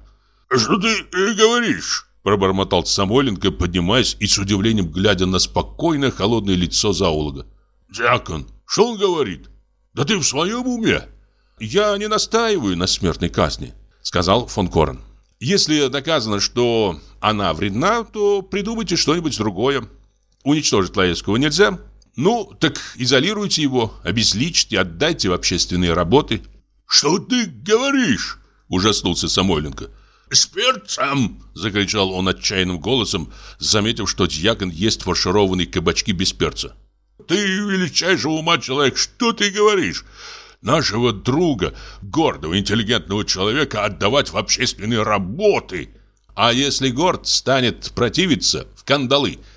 Что ты говоришь? Пробормотал Самойленко, поднимаясь и с удивлением глядя на спокойное холодное лицо зоолога. Дьякон, что он говорит? Да ты в своем уме? Я не настаиваю на смертной казни, сказал фон Корен. Если доказано, что она вредна, то придумайте что-нибудь другое. Уничтожить Лаевского нельзя, ну, так изолируйте его, обезличьте, отдайте в общественные работы. Что ты говоришь? Ужаснулся Самойленко. «С перцем!» – закричал он отчаянным голосом, заметив, что дьякон ест фаршированные кабачки без перца. «Ты величайшего ума человек, что ты говоришь? Нашего друга, гордого, интеллигентного человека отдавать в общественные работы!» «А если горд станет противиться, в кандалы –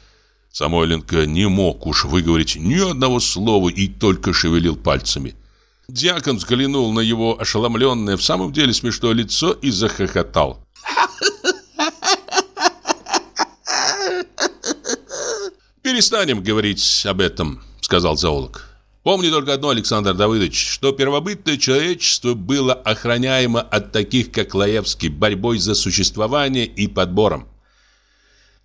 Самойленко не мог уж выговорить ни одного слова и только шевелил пальцами. Дьякон взглянул на его ошеломленное, в самом деле смешное лицо и захохотал. «Перестанем говорить об этом», — сказал зоолог. «Помни только одно, Александр Давыдович, что первобытное человечество было охраняемо от таких, как Лаевский, борьбой за существование и подбором.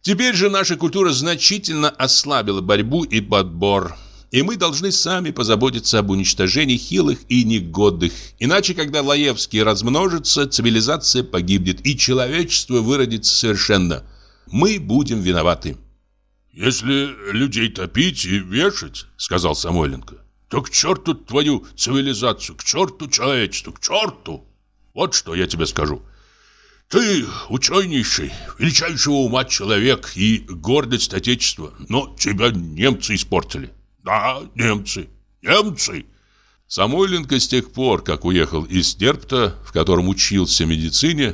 Теперь же наша культура значительно ослабила борьбу и подбор. И мы должны сами позаботиться об уничтожении хилых и негодных. Иначе, когда Лаевский размножится, цивилизация погибнет, и человечество выродится совершенно. Мы будем виноваты. «Если людей топить и вешать, — сказал Самойленко, — то к черту твою цивилизацию, к черту человечеству, к черту! Вот что я тебе скажу. Ты ученейший, величайшего ума человек и гордость Отечества, но тебя немцы испортили. Да, немцы, немцы. Самойленко с тех пор, как уехал из Дерпта, в котором учился медицине,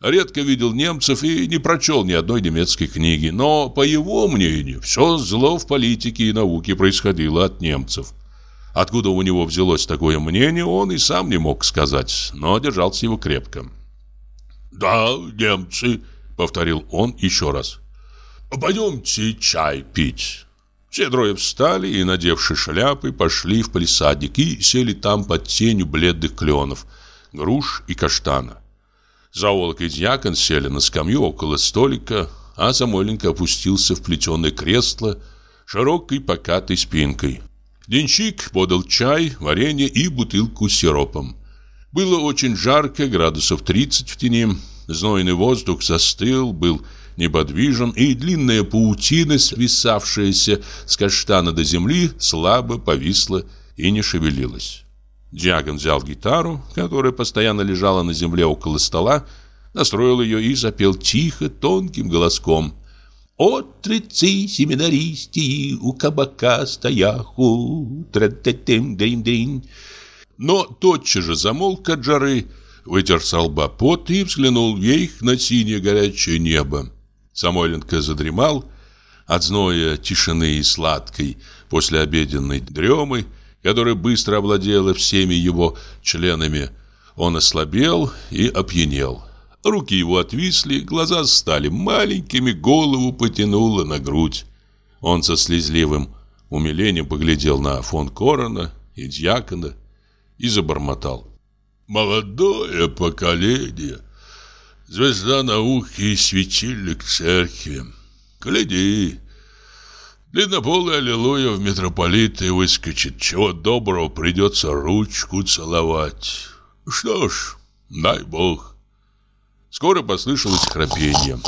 редко видел немцев и не прочел ни одной немецкой книги, но, по его мнению, все зло в политике и науке происходило от немцев. Откуда у него взялось такое мнение, он и сам не мог сказать, но держался его крепко. «Да, немцы», — повторил он еще раз. «Пойдемте чай пить». Все трое встали и, надевши шляпы, пошли в палисадник и сели там под тенью бледных кленов, груш и каштана. Зоолог и дьякон сели на скамью около столика, а Самойленко опустился в плетеное кресло широкой покатой спинкой. Денщик подал чай, варенье и бутылку с сиропом. Было очень жарко, градусов 30 в тени. Знойный воздух застыл, был неподвижен, и длинная паутина, свисавшаяся с каштана до земли, слабо повисла и не шевелилась. Диакон взял гитару, которая постоянно лежала на земле около стола, настроил ее и запел тихо, тонким голоском. «Отрицы семинаристи у кабака стояху, тра-та-тем, дрин-дрин». Но тотчас же замолк от жары, вытер со лба пот и взглянул вверх на синее горячее небо. Самойленко задремал от зноя тишины и сладкой послеобеденной дремы, которая быстро овладела всеми его членами. Он ослабел и опьянел. Руки его отвисли, глаза стали маленькими, голову потянуло на грудь. Он со слезливым умилением поглядел на фон Корона и Дьякона и забормотал. «Молодое поколение, звезда науки и светильник церкви. Гляди, Длиннополый аллилуйя в митрополиты выскочит. Чего доброго придется ручку целовать. Что ж, дай бог. Скоро послышалось храпение.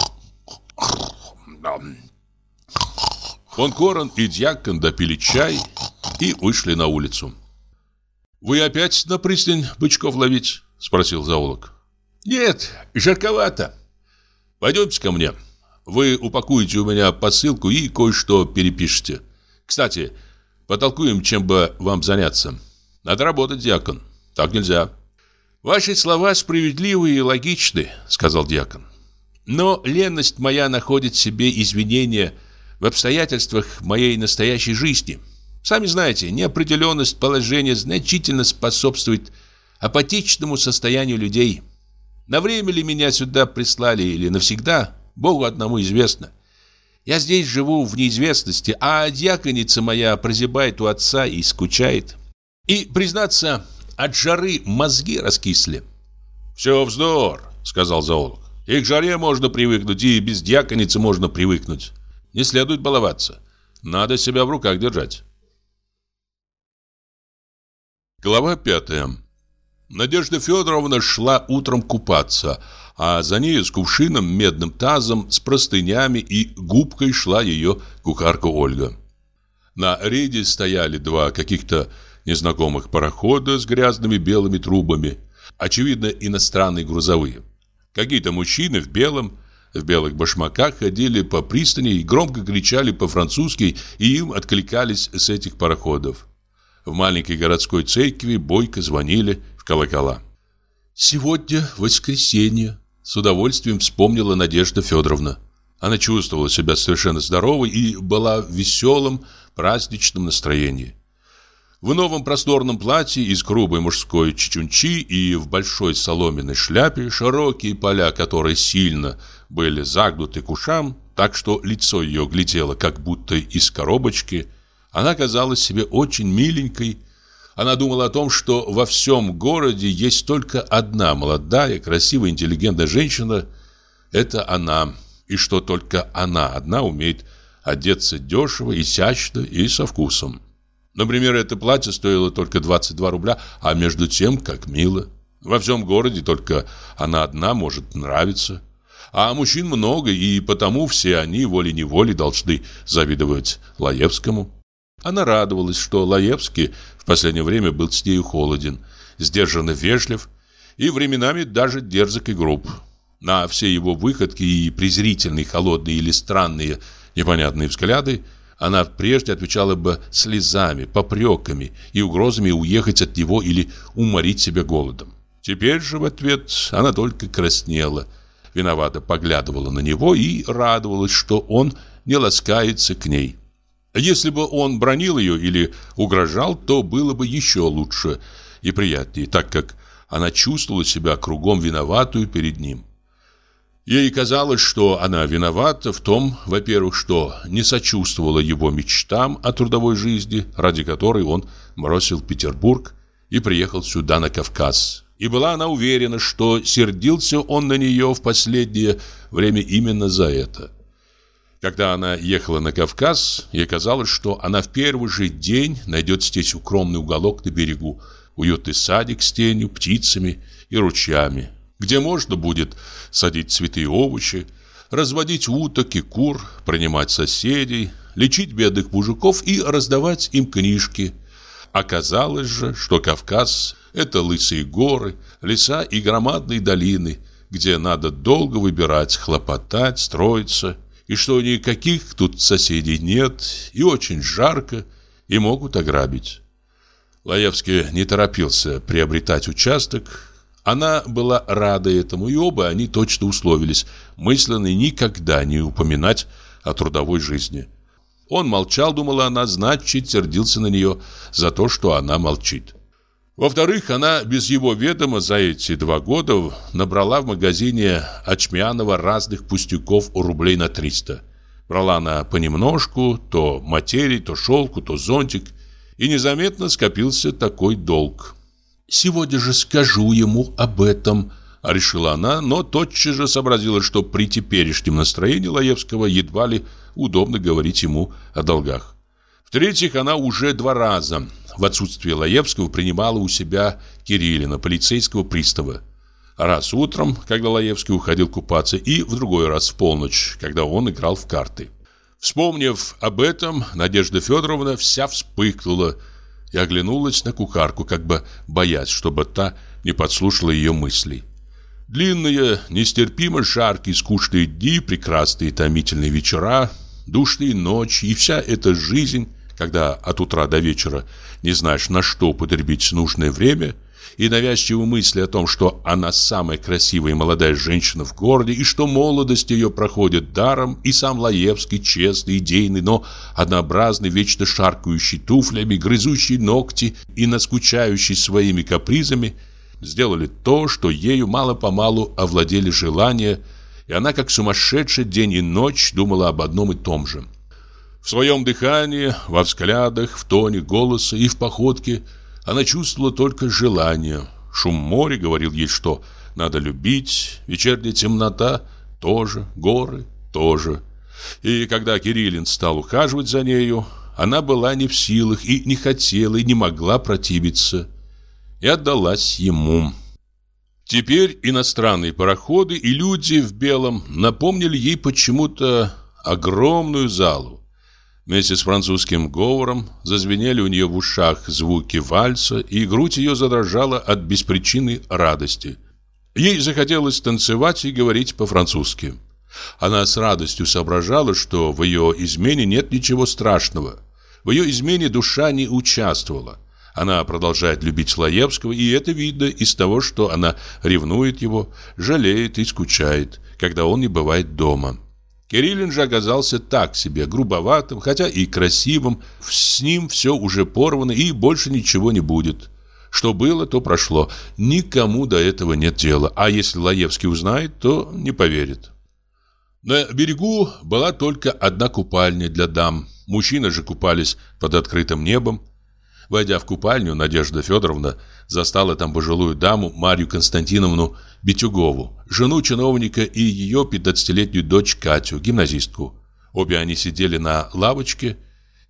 Фон Корон и Дьякон допили чай и вышли на улицу. «Вы опять на пристань бычков ловить?» — спросил зоолог. «Нет, жарковато. Пойдемте ко мне». Вы упакуете у меня посылку и кое-что перепишете. Кстати, потолкуем, чем бы вам заняться. Надо работать, диакон. Так нельзя. Ваши слова справедливы и логичны, сказал диакон. Но ленность моя находит себе извинения в обстоятельствах моей настоящей жизни. Сами знаете, неопределенность положения значительно способствует апатичному состоянию людей. На время ли меня сюда прислали или навсегда, Богу одному известно. Я здесь живу в неизвестности, а дьяконица моя прозябает у отца и скучает. И, признаться, от жары мозги раскисли. «Все вздор», — сказал зоолог. «И к жаре можно привыкнуть, и без дьяконицы можно привыкнуть. Не следует баловаться. Надо себя в руках держать». Глава пятая. Надежда Федоровна шла утром купаться, а за ней с кувшином, медным тазом, с простынями и губкой шла ее кухарка Ольга. На рейде стояли два каких-то незнакомых парохода с грязными белыми трубами, очевидно, иностранные грузовые. Какие-то мужчины в белом, в белых башмаках ходили по пристани и громко кричали по-французски, и им откликались с этих пароходов. В маленькой городской церкви бойко звонили в колокола. «Сегодня воскресенье», с удовольствием вспомнила Надежда Федоровна. Она чувствовала себя совершенно здоровой и была в веселом, праздничном настроении. В новом просторном платье из грубой мужской чечунчи и в большой соломенной шляпе, широкие поля которой сильно были загнуты к ушам, так что лицо ее глядело как будто из коробочки, она казалась себе очень миленькой она думала о том, что во всем городе есть только одна молодая, красивая, интеллигентная женщина. Это она. И что только она одна умеет одеться дешево, изящно и со вкусом. Например, это платье стоило только 22 рубля, а между тем, как мило. Во всем городе только она одна может нравиться. А мужчин много, и потому все они волей-неволей должны завидовать Лаевскому. Она радовалась, что Лаевский в последнее время был с нею холоден, сдержанно вежлив и временами даже дерзок и груб. На все его выходки и презрительные, холодные или странные, непонятные взгляды она прежде отвечала бы слезами, попреками и угрозами уехать от него или уморить себя голодом. Теперь же в ответ она только краснела, виновато поглядывала на него и радовалась, что он не ласкается к ней. Если бы он бронил ее или угрожал, то было бы еще лучше и приятнее, так как она чувствовала себя кругом виноватую перед ним. Ей казалось, что она виновата в том, во-первых, что не сочувствовала его мечтам о трудовой жизни, ради которой он бросил Петербург и приехал сюда, на Кавказ. И была она уверена, что сердился он на нее в последнее время именно за это. Когда она ехала на Кавказ, ей казалось, что она в первый же день найдет здесь укромный уголок на берегу, уютный садик с тенью, птицами и ручьями, где можно будет садить цветы и овощи, разводить уток и кур, принимать соседей, лечить бедных мужиков и раздавать им книжки. Оказалось же, что Кавказ – это лысые горы, леса и громадные долины, где надо долго выбирать, хлопотать, строиться, и что никаких тут соседей нет, и очень жарко, и могут ограбить. Лаевский не торопился приобретать участок, она была рада этому, и оба они точно условились мысленно никогда не упоминать о трудовой жизни. Он молчал, думала она, значит, сердился на нее за то, что она молчит. Во-вторых, она без его ведома за эти два года набрала в магазине Очмянова разных пустяков у рублей на 300. Брала она понемножку, то материи, то шелку, то зонтик, и незаметно скопился такой долг. Сегодня же скажу ему об этом, решила она, но тотчас же сообразила, что при теперешнем настроении Лаевского едва ли удобно говорить ему о долгах. В-третьих, она уже два раза в отсутствие Лаевского принимала у себя Кириллина, полицейского пристава. Раз утром, когда Лаевский уходил купаться, и в другой раз в полночь, когда он играл в карты. Вспомнив об этом, Надежда Федоровна вся вспыхнула, и оглянулась на кухарку, как бы боясь, чтобы та не подслушала ее мыслей. Длинные, нестерпимо жаркие, скучные дни, прекрасные томительные вечера, душные ночи и вся эта жизнь, когда от утра до вечера не знаешь, на что потребить нужное время, и навязчивые мысли о том, что она самая красивая молодая женщина в городе, и что молодость ее проходит даром, и сам Лаевский, честный, идейный, но однообразный, вечно шаркающий туфлями, грызущий ногти и наскучающий своими капризами, сделали то, что ею мало-помалу овладели желания, и она, как сумасшедшая, день и ночь думала об одном и том же. В своем дыхании, во взглядах, в тоне голоса и в походке – она чувствовала только желание. Шум моря говорил ей, что надо любить, вечерняя темнота тоже, горы тоже. И когда Кириллин стал ухаживать за нею, она была не в силах и не хотела, и не могла противиться. И отдалась ему. Теперь иностранные пароходы и люди в белом напомнили ей почему-то огромную залу. Вместе с французским говором зазвенели у нее в ушах звуки вальса, и грудь ее задрожала от беспричинной радости. Ей захотелось танцевать и говорить по-французски. Она с радостью соображала, что в ее измене нет ничего страшного. В ее измене душа не участвовала. Она продолжает любить Лаевского, и это видно из того, что она ревнует его, жалеет и скучает, когда он не бывает дома. Кириллин же оказался так себе, грубоватым, хотя и красивым. С ним все уже порвано и больше ничего не будет. Что было, то прошло. Никому до этого нет дела. А если Лаевский узнает, то не поверит. На берегу была только одна купальня для дам. Мужчины же купались под открытым небом. Войдя в купальню, Надежда Федоровна застала там пожилую даму Марию Константиновну Битюгову, жену чиновника и ее 15-летнюю дочь Катю, гимназистку. Обе они сидели на лавочке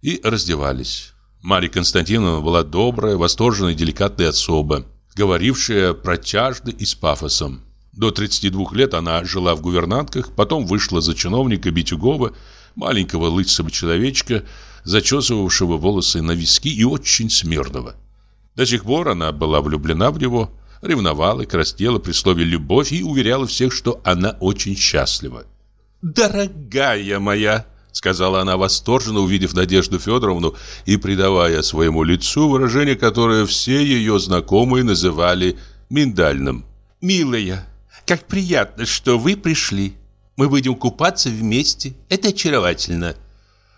и раздевались. Мария Константиновна была добрая, восторженная, деликатная особа, говорившая протяжно и с пафосом. До 32 лет она жила в гувернантках, потом вышла за чиновника Битюгова, маленького лысого человечка, зачесывавшего волосы на виски и очень смирного. До сих пор она была влюблена в него, ревновала и краснела при слове «любовь» и уверяла всех, что она очень счастлива. «Дорогая моя!» — сказала она восторженно, увидев Надежду Федоровну и придавая своему лицу выражение, которое все ее знакомые называли миндальным. «Милая, как приятно, что вы пришли. Мы будем купаться вместе. Это очаровательно.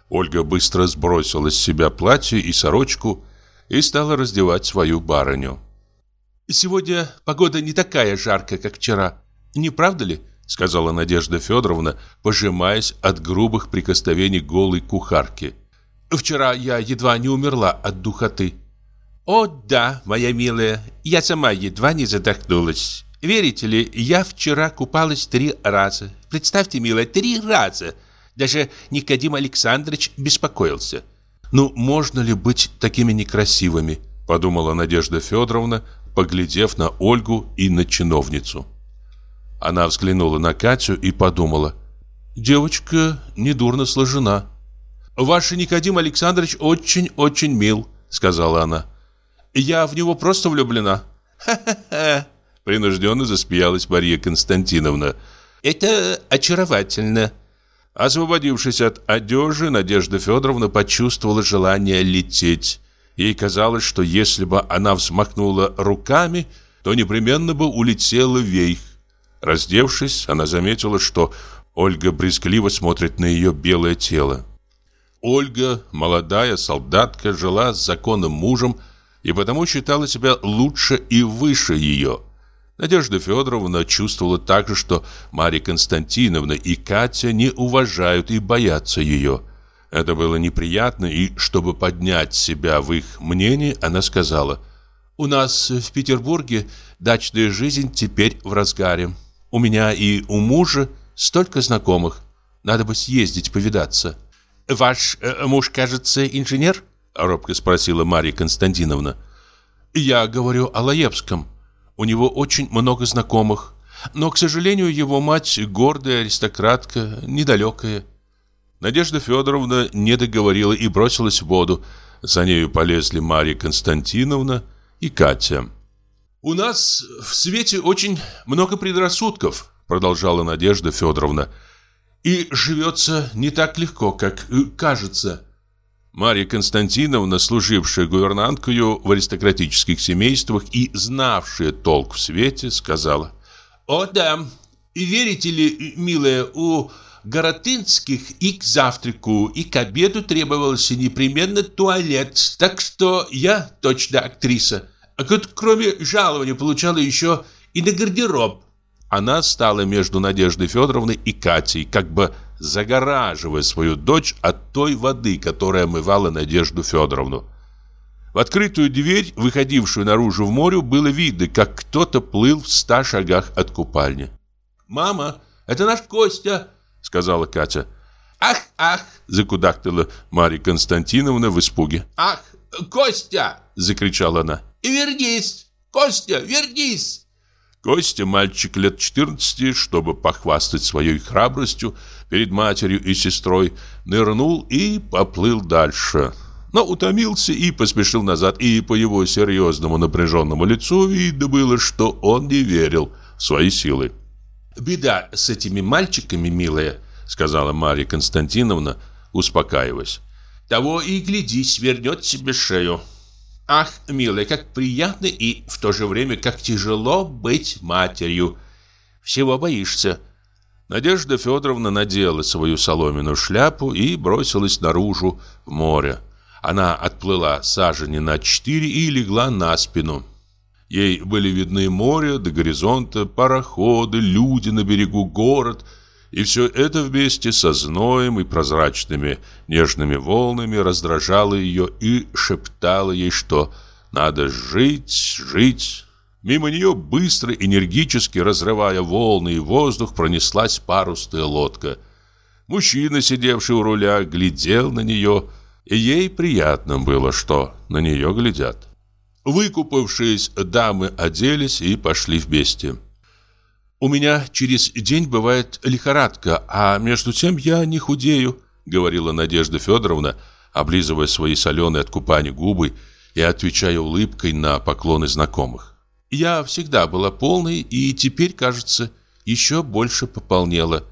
Ольга быстро сбросила с себя платье и сорочку и стала раздевать свою барыню. «Сегодня погода не такая жаркая, как вчера. Не правда ли?» Сказала Надежда Федоровна, пожимаясь от грубых прикосновений голой кухарки. «Вчера я едва не умерла от духоты». «О, да, моя милая, я сама едва не задохнулась. Верите ли, я вчера купалась три раза. Представьте, милая, три раза. Даже Никодим Александрович беспокоился. «Ну, можно ли быть такими некрасивыми?» Подумала Надежда Федоровна, поглядев на Ольгу и на чиновницу. Она взглянула на Катю и подумала. «Девочка недурно сложена». «Ваш Никодим Александрович очень-очень мил», — сказала она. «Я в него просто влюблена». «Ха-ха-ха!» Принужденно засмеялась Мария Константиновна. «Это очаровательно», Освободившись от одежи, Надежда Федоровна почувствовала желание лететь. Ей казалось, что если бы она взмахнула руками, то непременно бы улетела вверх. Раздевшись, она заметила, что Ольга брезгливо смотрит на ее белое тело. Ольга, молодая солдатка, жила с законным мужем и потому считала себя лучше и выше ее. Надежда Федоровна чувствовала также, что Марья Константиновна и Катя не уважают и боятся ее. Это было неприятно, и чтобы поднять себя в их мнении, она сказала, «У нас в Петербурге дачная жизнь теперь в разгаре. У меня и у мужа столько знакомых. Надо бы съездить повидаться». «Ваш э, муж, кажется, инженер?» — робко спросила Марья Константиновна. «Я говорю о Лаевском». У него очень много знакомых. Но, к сожалению, его мать гордая аристократка, недалекая. Надежда Федоровна не договорила и бросилась в воду. За нею полезли Марья Константиновна и Катя. «У нас в свете очень много предрассудков», продолжала Надежда Федоровна. «И живется не так легко, как кажется. Марья Константиновна, служившая гувернанткою в аристократических семействах и знавшая толк в свете, сказала «О да, верите ли, милая, у Горотынских и к завтраку, и к обеду требовался непременно туалет, так что я точно актриса. А кроме жалования получала еще и на гардероб». Она стала между Надеждой Федоровной и Катей, как бы загораживая свою дочь от той воды, которая омывала Надежду Федоровну. В открытую дверь, выходившую наружу в море, было видно, как кто-то плыл в ста шагах от купальни. «Мама, это наш Костя!» — сказала Катя. «Ах, ах!» — закудахтала Марья Константиновна в испуге. «Ах, Костя!» — закричала она. «Вернись! Костя, вернись!» Костя, мальчик лет 14, чтобы похвастать своей храбростью перед матерью и сестрой, нырнул и поплыл дальше. Но утомился и поспешил назад, и по его серьезному напряженному лицу видно было, что он не верил в свои силы. «Беда с этими мальчиками, милая», — сказала Марья Константиновна, успокаиваясь. «Того и гляди, свернет себе шею. Ах, милая, как приятно и в то же время как тяжело быть матерью. Всего боишься. Надежда Федоровна надела свою соломенную шляпу и бросилась наружу в море. Она отплыла сажени на четыре и легла на спину. Ей были видны море до горизонта, пароходы, люди на берегу, город — и все это вместе со зноем и прозрачными нежными волнами раздражало ее и шептало ей, что надо жить, жить. Мимо нее быстро, энергически разрывая волны и воздух, пронеслась парусная лодка. Мужчина, сидевший у руля, глядел на нее, и ей приятно было, что на нее глядят. Выкупавшись, дамы оделись и пошли вместе. «У меня через день бывает лихорадка, а между тем я не худею», говорила Надежда Федоровна, облизывая свои соленые от купания губы и отвечая улыбкой на поклоны знакомых. «Я всегда была полной и теперь, кажется, еще больше пополнела».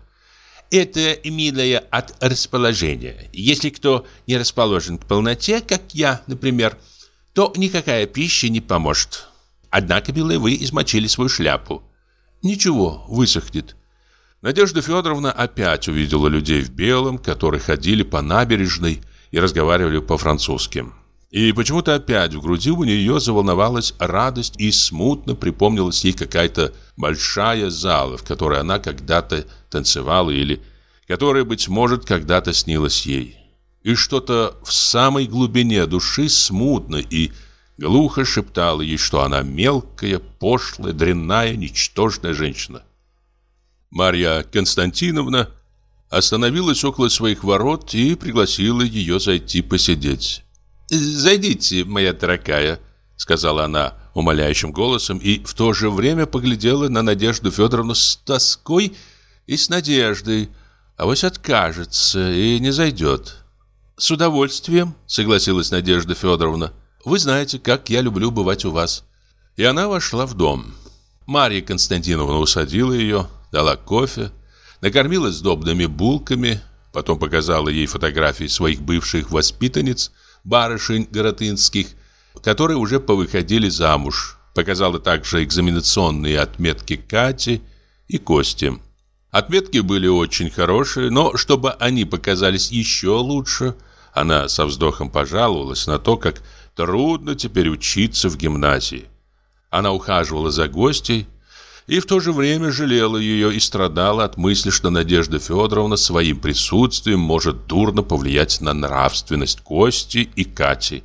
«Это, милая, от расположения. Если кто не расположен к полноте, как я, например, то никакая пища не поможет. Однако, милая, вы измочили свою шляпу». Ничего, высохнет. Надежда Федоровна опять увидела людей в белом, которые ходили по набережной и разговаривали по-французски. И почему-то опять в груди у нее заволновалась радость и смутно припомнилась ей какая-то большая зала, в которой она когда-то танцевала или которая, быть может, когда-то снилась ей. И что-то в самой глубине души смутно и глухо шептало ей, что она мелкая, пошлая, дрянная, ничтожная женщина. Марья Константиновна остановилась около своих ворот и пригласила ее зайти посидеть. «Зайдите, моя дорогая», — сказала она умоляющим голосом и в то же время поглядела на Надежду Федоровну с тоской и с надеждой. А вось откажется и не зайдет. «С удовольствием», — согласилась Надежда Федоровна. «Вы знаете, как я люблю бывать у вас». И она вошла в дом. Марья Константиновна усадила ее, дала кофе, накормила сдобными булками, потом показала ей фотографии своих бывших воспитанниц, барышень городынских, которые уже повыходили замуж. Показала также экзаменационные отметки Кати и Кости. Отметки были очень хорошие, но чтобы они показались еще лучше, она со вздохом пожаловалась на то, как трудно теперь учиться в гимназии. Она ухаживала за гостей, и в то же время жалела ее и страдала от мысли, что Надежда Федоровна своим присутствием может дурно повлиять на нравственность Кости и Кати.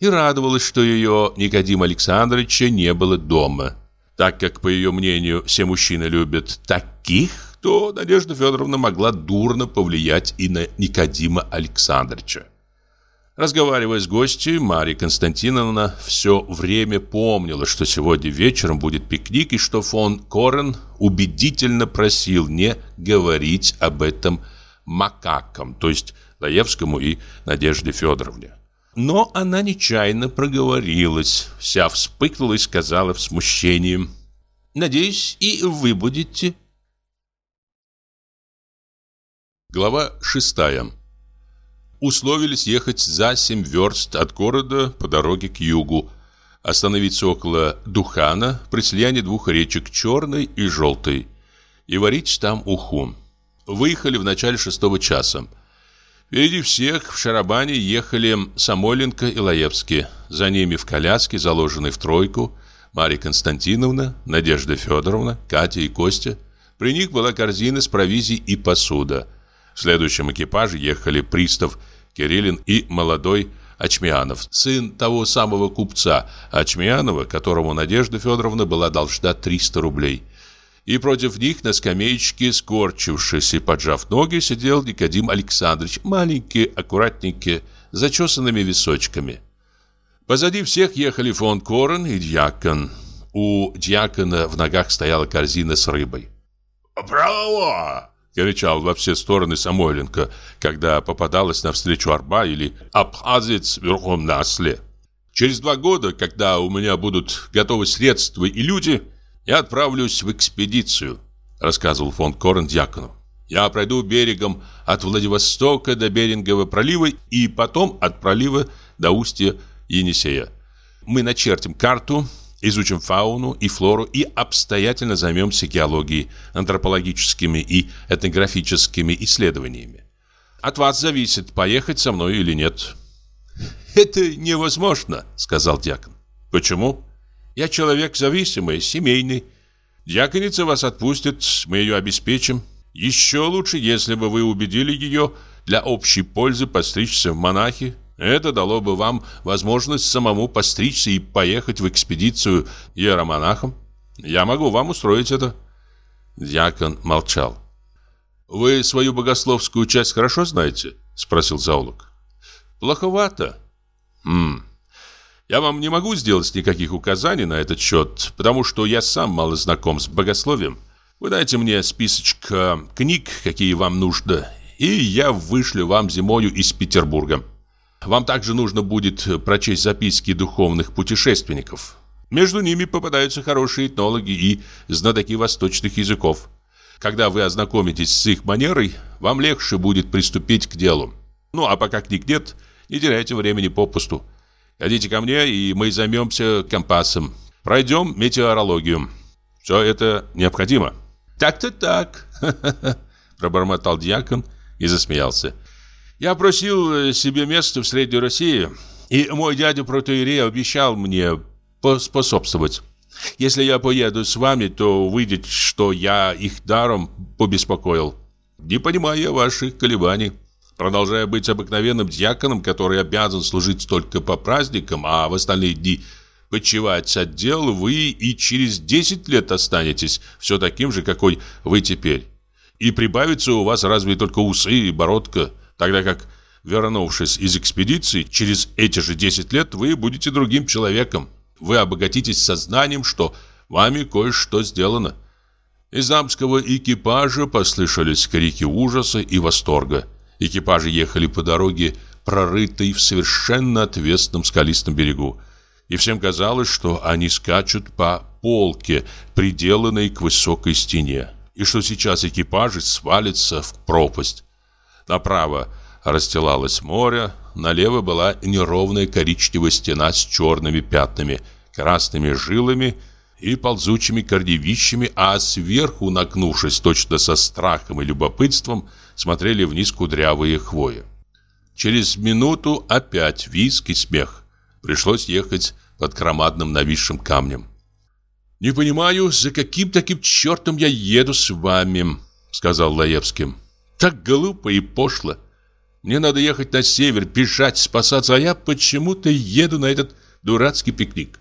И радовалась, что ее Никодима Александровича не было дома. Так как, по ее мнению, все мужчины любят таких, то Надежда Федоровна могла дурно повлиять и на Никодима Александровича. Разговаривая с гостьей, Марья Константиновна все время помнила, что сегодня вечером будет пикник и что фон Корен убедительно просил не говорить об этом макакам, то есть Лаевскому и Надежде Федоровне. Но она нечаянно проговорилась, вся вспыхнула и сказала в смущении «Надеюсь, и вы будете». Глава шестая условились ехать за семь верст от города по дороге к югу, остановиться около Духана при слиянии двух речек Черной и Желтой и варить там уху. Выехали в начале шестого часа. Впереди всех в шарабане ехали Самойленко и Лаевский. За ними в коляске, заложенной в тройку, Марья Константиновна, Надежда Федоровна, Катя и Костя. При них была корзина с провизией и посуда. В следующем экипаже ехали пристав Кириллин и молодой Ачмианов, сын того самого купца Ачмианова, которому Надежда Федоровна была должна 300 рублей. И против них на скамеечке, скорчившись и поджав ноги, сидел Никодим Александрович, маленький, аккуратненький, зачесанными височками. Позади всех ехали фон Корен и дьякон. У дьякона в ногах стояла корзина с рыбой. «Право!» — кричал во все стороны Самойленко, когда попадалась навстречу арба или абхазец верхом на осле. «Через два года, когда у меня будут готовы средства и люди, я отправлюсь в экспедицию», — рассказывал фон Корн дьякону. «Я пройду берегом от Владивостока до Берингового пролива и потом от пролива до устья Енисея. Мы начертим карту, изучим фауну и флору и обстоятельно займемся геологией, антропологическими и этнографическими исследованиями. От вас зависит, поехать со мной или нет. «Это невозможно», — сказал дьякон. «Почему?» «Я человек зависимый, семейный. Дьяконица вас отпустит, мы ее обеспечим. Еще лучше, если бы вы убедили ее для общей пользы постричься в монахи, это дало бы вам возможность самому постричься и поехать в экспедицию иеромонахом. Я могу вам устроить это. Дьякон молчал. Вы свою богословскую часть хорошо знаете? спросил Заулок. Плоховато. Хм. Я вам не могу сделать никаких указаний на этот счет, потому что я сам мало знаком с богословием. Вы дайте мне списочек э, книг, какие вам нужно, и я вышлю вам зимою из Петербурга. Вам также нужно будет прочесть записки духовных путешественников. Между ними попадаются хорошие этнологи и знатоки восточных языков. Когда вы ознакомитесь с их манерой, вам легче будет приступить к делу. Ну, а пока книг нет, не теряйте времени попусту. Ходите ко мне, и мы займемся компасом. Пройдем метеорологию. Все это необходимо. Так-то так, пробормотал дьякон и засмеялся. Я просил себе место в Средней России, и мой дядя протоиерей обещал мне поспособствовать. Если я поеду с вами, то выйдет, что я их даром побеспокоил. Не понимаю я ваших колебаний. Продолжая быть обыкновенным дьяконом, который обязан служить только по праздникам, а в остальные дни почивать от дел, вы и через 10 лет останетесь все таким же, какой вы теперь. И прибавится у вас разве только усы и бородка, тогда как, вернувшись из экспедиции, через эти же 10 лет вы будете другим человеком. Вы обогатитесь сознанием, что вами кое-что сделано. Из дамского экипажа послышались крики ужаса и восторга. Экипажи ехали по дороге, прорытой в совершенно отвесном скалистом берегу. И всем казалось, что они скачут по полке, приделанной к высокой стене, и что сейчас экипажи свалятся в пропасть. Направо расстилалось море, налево была неровная коричневая стена с черными пятнами, красными жилами и ползучими корневищами, а сверху, нагнувшись точно со страхом и любопытством, смотрели вниз кудрявые хвои. Через минуту опять визг и смех. Пришлось ехать под громадным нависшим камнем. «Не понимаю, за каким таким чертом я еду с вами», — сказал Лаевский. «Так глупо и пошло. Мне надо ехать на север, бежать, спасаться, а я почему-то еду на этот дурацкий пикник.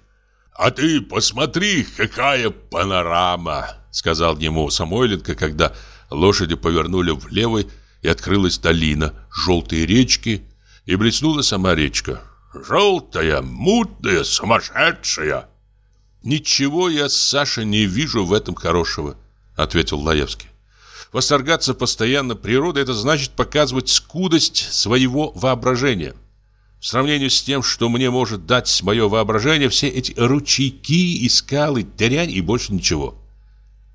«А ты посмотри, какая панорама!» Сказал ему Самойленко, когда лошади повернули влево и открылась долина, желтые речки, и блеснула сама речка. «Желтая, мутная, сумасшедшая!» «Ничего я, Саша, не вижу в этом хорошего», — ответил Лаевский. «Восторгаться постоянно природой — это значит показывать скудость своего воображения». В сравнении с тем, что мне может дать мое воображение, все эти ручейки и скалы, дрянь и больше ничего.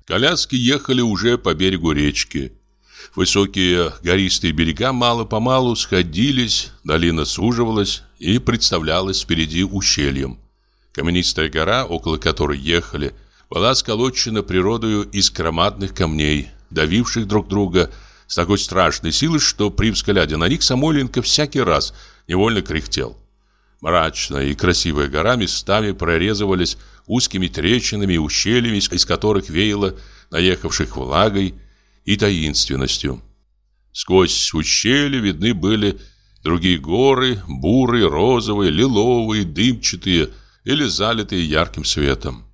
Коляски ехали уже по берегу речки. Высокие гористые берега мало-помалу сходились, долина суживалась и представлялась впереди ущельем. Каменистая гора, около которой ехали, была сколочена природою из громадных камней, давивших друг друга с такой страшной силой, что при взгляде на них Самойленко всякий раз – невольно кряхтел. Мрачная и красивая гора местами прорезывались узкими трещинами и ущельями, из которых веяло наехавших влагой и таинственностью. Сквозь ущелья видны были другие горы, бурые, розовые, лиловые, дымчатые или залитые ярким светом.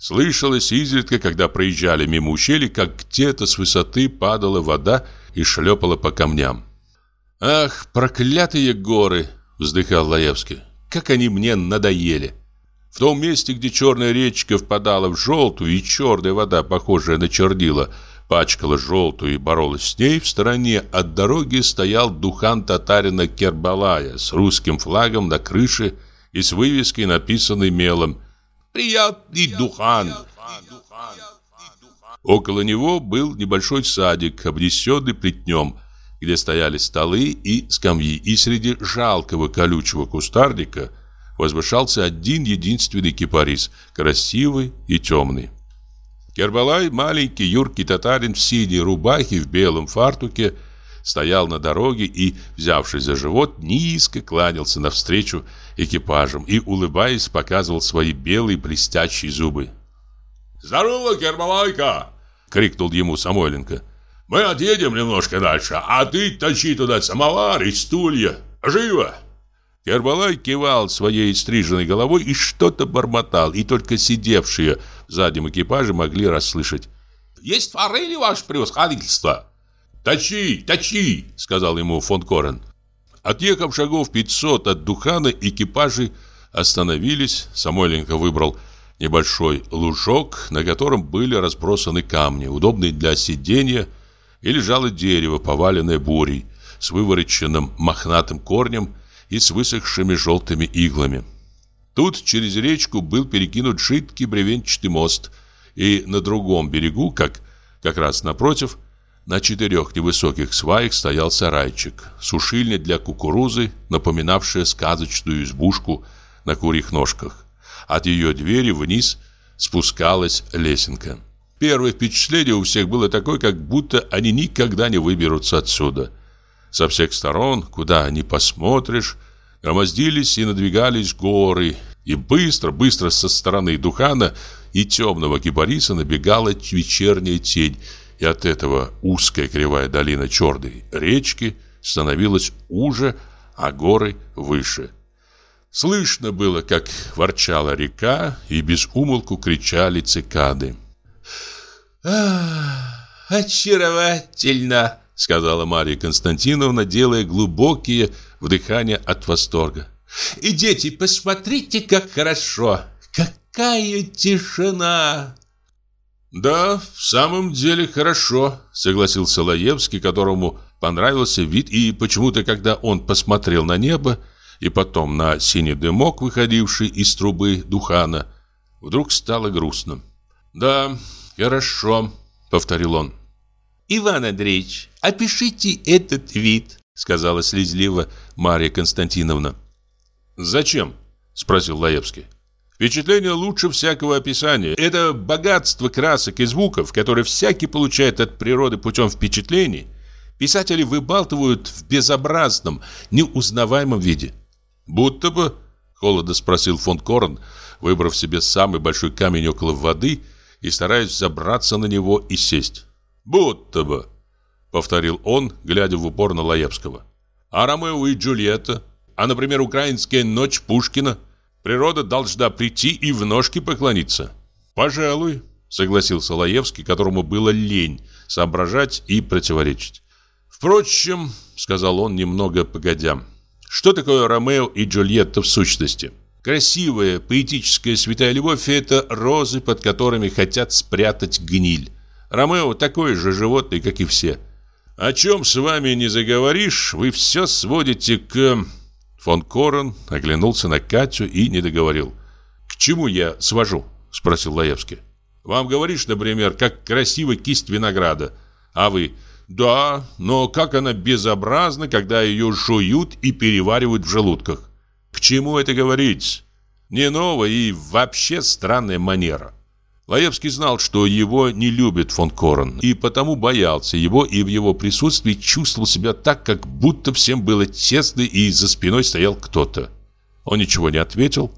Слышалось изредка, когда проезжали мимо ущелья, как где-то с высоты падала вода и шлепала по камням. «Ах, проклятые горы!» — вздыхал Лаевский. «Как они мне надоели!» В том месте, где черная речка впадала в желтую, и черная вода, похожая на чернила, пачкала желтую и боролась с ней, в стороне от дороги стоял духан татарина Кербалая с русским флагом на крыше и с вывеской, написанной мелом «Приятный духан!». Около него был небольшой садик, обнесенный плетнем – где стояли столы и скамьи, и среди жалкого колючего кустарника возвышался один единственный кипарис, красивый и темный. Кербалай, маленький юркий татарин в синей рубахе, в белом фартуке, стоял на дороге и, взявшись за живот, низко кланялся навстречу экипажам и, улыбаясь, показывал свои белые блестящие зубы. «Здорово, Кербалайка!» — крикнул ему Самойленко. Мы отъедем немножко дальше, а ты тащи туда самовар и стулья. Живо!» Кербалай кивал своей стриженной головой и что-то бормотал, и только сидевшие в заднем экипаже могли расслышать. «Есть форели, ваше превосходительство!» «Точи, точи!» — сказал ему фон Корен. Отъехав шагов 500 от Духана, экипажи остановились. Самойленко выбрал небольшой лужок, на котором были разбросаны камни, удобные для сидения, и лежало дерево, поваленное бурей, с вывороченным мохнатым корнем и с высохшими желтыми иглами. Тут через речку был перекинут жидкий бревенчатый мост, и на другом берегу, как, как раз напротив, на четырех невысоких сваях стоял сарайчик, сушильня для кукурузы, напоминавшая сказочную избушку на курьих ножках. От ее двери вниз спускалась лесенка. Первое впечатление у всех было такое, как будто они никогда не выберутся отсюда. Со всех сторон, куда ни посмотришь, громоздились и надвигались горы, и быстро-быстро со стороны Духана и темного кипариса набегала вечерняя тень, и от этого узкая кривая долина черной речки становилась уже, а горы выше. Слышно было, как ворчала река, и без умолку кричали цикады. очаровательно!» — сказала Мария Константиновна, делая глубокие вдыхания от восторга. «И дети, посмотрите, как хорошо! Какая тишина!» «Да, в самом деле хорошо», — согласился Лаевский, которому понравился вид, и почему-то, когда он посмотрел на небо и потом на синий дымок, выходивший из трубы Духана, вдруг стало грустно. «Да, хорошо», — повторил он. «Иван Андреевич, опишите этот вид», — сказала слезливо Мария Константиновна. «Зачем?» — спросил Лаевский. Впечатление лучше всякого описания. Это богатство красок и звуков, которое всякий получает от природы путем впечатлений, писатели выбалтывают в безобразном, неузнаваемом виде. Будто бы, холодно спросил фон Корн, выбрав себе самый большой камень около воды и стараясь забраться на него и сесть. Будто бы, повторил он, глядя в упор на Лаевского. А Ромео и Джульетта? А, например, украинская ночь Пушкина – Природа должна прийти и в ножки поклониться. Пожалуй, согласился Лаевский, которому было лень соображать и противоречить. Впрочем, сказал он немного погодя, что такое Ромео и Джульетта в сущности? Красивая, поэтическая святая любовь – это розы, под которыми хотят спрятать гниль. Ромео такое же животное, как и все. О чем с вами не заговоришь, вы все сводите к Фон Корен оглянулся на Катю и не договорил. «К чему я свожу?» – спросил Лаевский. «Вам говоришь, например, как красива кисть винограда, а вы «Да, но как она безобразна, когда ее жуют и переваривают в желудках. К чему это говорить? Не новая и вообще странная манера. Лаевский знал, что его не любит фон Корен, и потому боялся его и в его присутствии чувствовал себя так, как будто всем было тесно и за спиной стоял кто-то. Он ничего не ответил,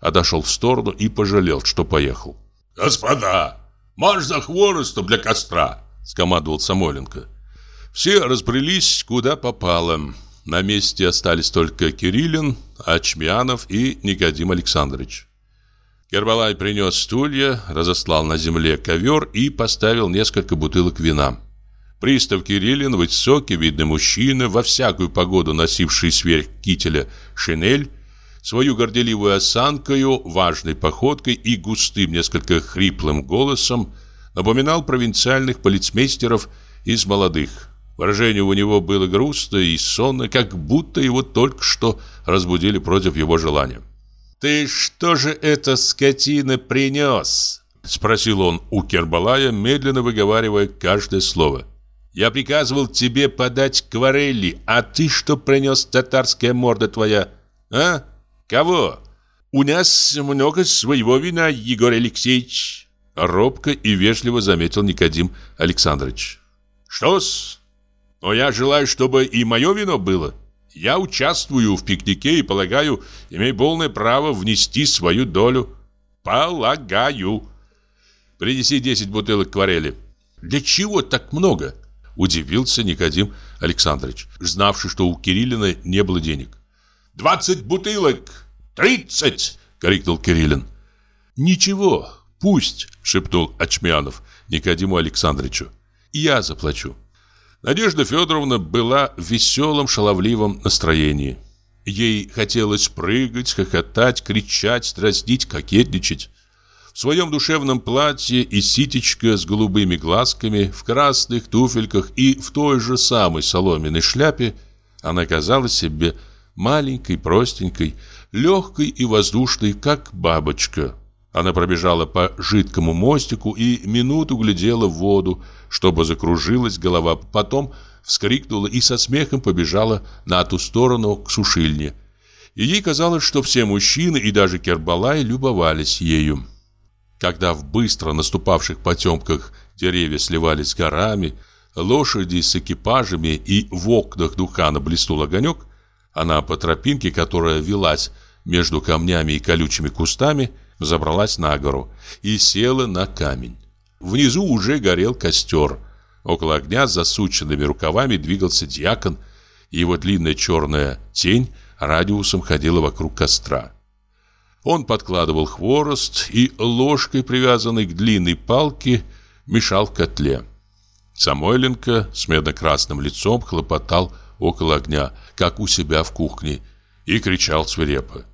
отошел в сторону и пожалел, что поехал. «Господа, марш за хворостом для костра!» — скомандовал Самойленко. Все разбрелись куда попало. На месте остались только Кириллин, Ачмянов и Никодим Александрович. Кербалай принес стулья, разослал на земле ковер и поставил несколько бутылок вина. Пристав Кириллин, высокий, видный мужчина, во всякую погоду носивший сверх кителя шинель, свою горделивую осанкою, важной походкой и густым, несколько хриплым голосом напоминал провинциальных полицмейстеров из молодых. Выражение у него было грустное и сонное, как будто его только что разбудили против его желания. «Ты что же это, скотина, принес?» Спросил он у Кербалая, медленно выговаривая каждое слово. «Я приказывал тебе подать кварелли, а ты что принес, татарская морда твоя? А? Кого?» «У нас много своего вина, Егор Алексеевич», Робко и вежливо заметил Никодим Александрович. «Что-с? Но я желаю, чтобы и мое вино было». Я участвую в пикнике и, полагаю, имею полное право внести свою долю. Полагаю. Принеси 10 бутылок кварели. Для чего так много? Удивился Никодим Александрович, знавший, что у Кириллина не было денег. «Двадцать бутылок! Тридцать!» — крикнул Кириллин. «Ничего, пусть!» — шепнул Ачмянов Никодиму Александровичу. «Я заплачу». Надежда Федоровна была в веселом, шаловливом настроении. Ей хотелось прыгать, хохотать, кричать, дразнить, кокетничать. В своем душевном платье и ситечко с голубыми глазками, в красных туфельках и в той же самой соломенной шляпе она казалась себе маленькой, простенькой, легкой и воздушной, как бабочка. Она пробежала по жидкому мостику и минуту глядела в воду, чтобы закружилась голова, потом вскрикнула и со смехом побежала на ту сторону к сушильне. И ей казалось, что все мужчины и даже Кербалай любовались ею. когда в быстро наступавших потемках деревья сливались с горами, лошади с экипажами и в окнах Духана блеснул огонек, она по тропинке, которая велась между камнями и колючими кустами, забралась на гору и села на камень. Внизу уже горел костер. Около огня с засученными рукавами двигался дьякон, и его длинная черная тень радиусом ходила вокруг костра. Он подкладывал хворост и ложкой, привязанной к длинной палке, мешал в котле. Самойленко с медно-красным лицом хлопотал около огня, как у себя в кухне, и кричал свирепо.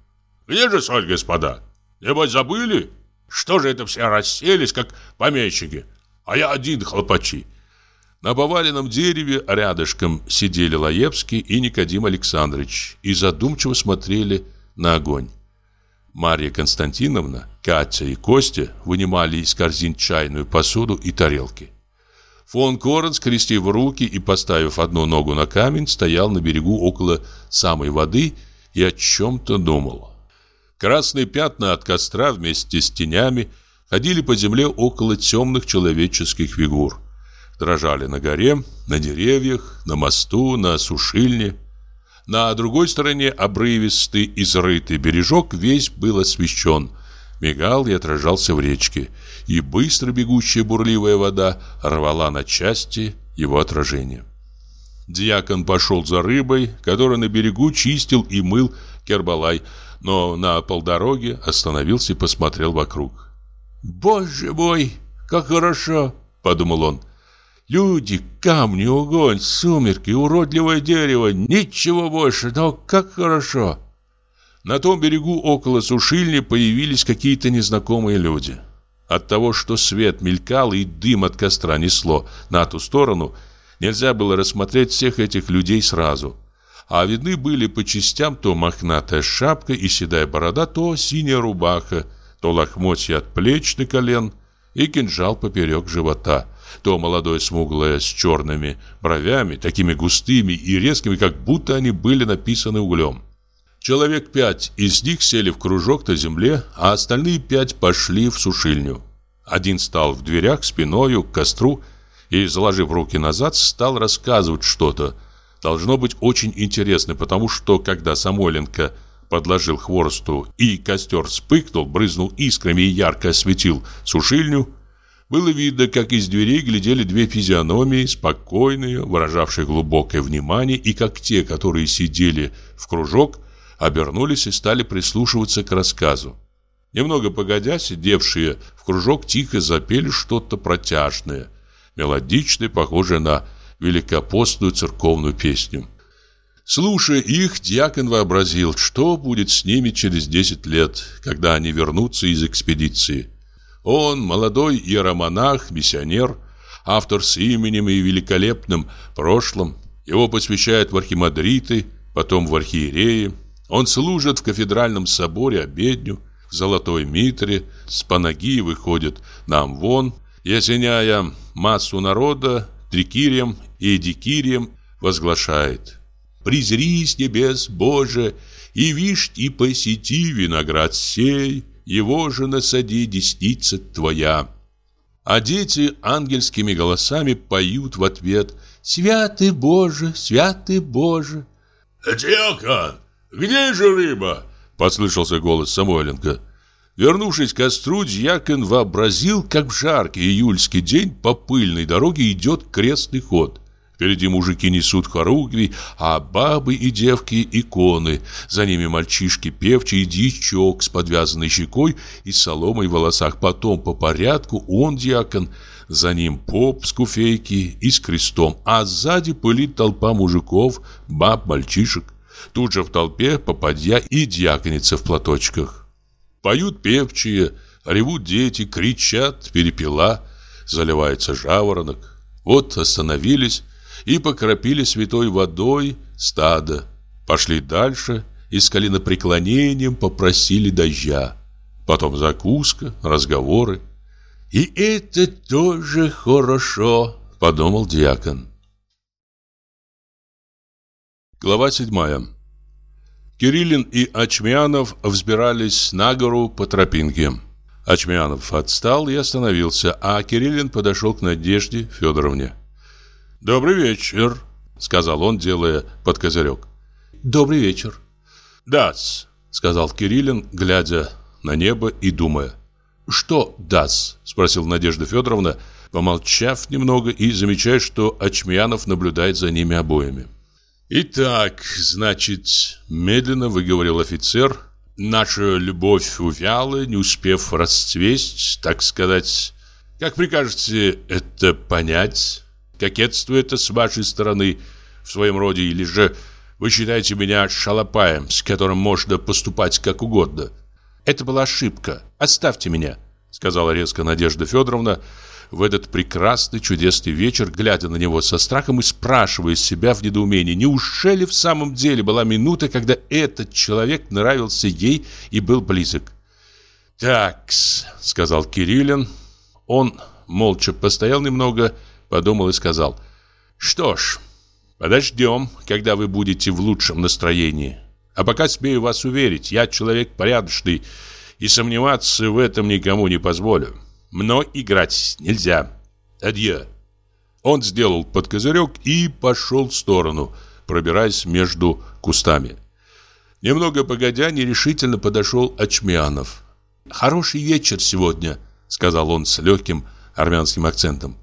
«Где же соль, господа? Небось забыли? Что же это все расселись, как помещики? А я один хлопачи». На поваленном дереве рядышком сидели Лаевский и Никодим Александрович и задумчиво смотрели на огонь. Марья Константиновна, Катя и Костя вынимали из корзин чайную посуду и тарелки. Фон Корен, скрестив руки и поставив одну ногу на камень, стоял на берегу около самой воды и о чем-то думал. Красные пятна от костра вместе с тенями ходили по земле около темных человеческих фигур. Дрожали на горе, на деревьях, на мосту, на сушильне. На другой стороне обрывистый изрытый бережок весь был освещен, мигал и отражался в речке – и быстро бегущая бурливая вода рвала на части его отражение. Дьякон пошел за рыбой, которую на берегу чистил и мыл Кербалай, но на полдороге остановился и посмотрел вокруг. «Боже мой, как хорошо!» — подумал он. «Люди, камни, огонь, сумерки, уродливое дерево, ничего больше, но как хорошо!» На том берегу около сушильни появились какие-то незнакомые люди. От того, что свет мелькал и дым от костра несло на ту сторону, нельзя было рассмотреть всех этих людей сразу. А видны были по частям то мохнатая шапка и седая борода, то синяя рубаха, то лохмотья от плеч до колен и кинжал поперек живота, то молодое смуглое с черными бровями, такими густыми и резкими, как будто они были написаны углем. Человек пять из них сели в кружок на земле, а остальные пять пошли в сушильню. Один стал в дверях спиною к костру и, заложив руки назад, стал рассказывать что-то. Должно быть очень интересно, потому что, когда Самойленко подложил хворосту и костер вспыхнул, брызнул искрами и ярко осветил сушильню, было видно, как из дверей глядели две физиономии, спокойные, выражавшие глубокое внимание, и как те, которые сидели в кружок, обернулись и стали прислушиваться к рассказу. Немного погодя, сидевшие в кружок тихо запели что-то протяжное, мелодичное, похожее на великопостную церковную песню. Слушая их, дьякон вообразил, что будет с ними через 10 лет, когда они вернутся из экспедиции. Он, молодой иеромонах, миссионер, автор с именем и великолепным прошлым, его посвящают в архимандриты, потом в архиереи, он служит в кафедральном соборе обедню, в золотой митре, с панаги выходит нам вон, и массу народа, трикирием и дикирием возглашает «Призри с небес, Боже, и вишь и посети виноград сей, его же насади десница твоя». А дети ангельскими голосами поют в ответ «Святый Боже, святый Боже». «Дьякон, «Где же рыба?» – послышался голос Самойленко. Вернувшись к костру, дьякон вообразил, как в жаркий июльский день по пыльной дороге идет крестный ход. Впереди мужики несут хоругви, а бабы и девки – иконы. За ними мальчишки певчий и дичок с подвязанной щекой и соломой в волосах. Потом по порядку он, дьякон, за ним поп с куфейки и с крестом, а сзади пылит толпа мужиков, баб, мальчишек. Тут же в толпе попадья и дьяконица в платочках. Поют певчие, ревут дети, кричат, перепела, заливается жаворонок. Вот остановились и покропили святой водой стадо. Пошли дальше и с коленопреклонением попросили дождя. Потом закуска, разговоры. «И это тоже хорошо», — подумал дьякон. Глава седьмая. Кириллин и Ачмянов взбирались на гору по тропинке. Ачмянов отстал и остановился, а Кириллин подошел к Надежде Федоровне. «Добрый вечер», — сказал он, делая под козырек. «Добрый вечер». «Дас», — сказал Кириллин, глядя на небо и думая. «Что дас?» — спросил Надежда Федоровна, помолчав немного и замечая, что Ачмянов наблюдает за ними обоими. «Итак, значит, медленно выговорил офицер, наша любовь увяла, не успев расцвесть, так сказать. Как прикажете это понять?» Кокетство это с вашей стороны в своем роде или же вы считаете меня шалопаем, с которым можно поступать как угодно? Это была ошибка. Оставьте меня, сказала резко Надежда Федоровна в этот прекрасный чудесный вечер, глядя на него со страхом и спрашивая себя в недоумении, неужели в самом деле была минута, когда этот человек нравился ей и был близок. «Такс», — сказал Кириллин. Он молча постоял немного подумал и сказал, «Что ж, подождем, когда вы будете в лучшем настроении. А пока смею вас уверить, я человек порядочный, и сомневаться в этом никому не позволю. Мной играть нельзя. Адье». Он сделал под козырек и пошел в сторону, пробираясь между кустами. Немного погодя, нерешительно подошел Ачмианов. «Хороший вечер сегодня», — сказал он с легким армянским акцентом.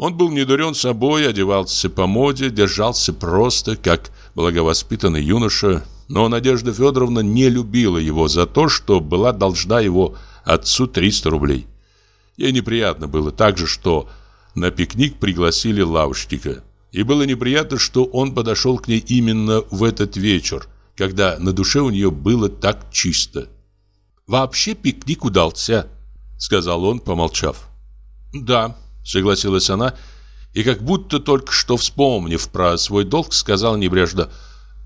Он был недурен собой, одевался по моде, держался просто, как благовоспитанный юноша, но Надежда Федоровна не любила его за то, что была должна его отцу 300 рублей. Ей неприятно было также, что на пикник пригласили лавочника. И было неприятно, что он подошел к ней именно в этот вечер, когда на душе у нее было так чисто. «Вообще пикник удался», — сказал он, помолчав. «Да», Согласилась она и как будто только что вспомнив про свой долг, сказала небрежно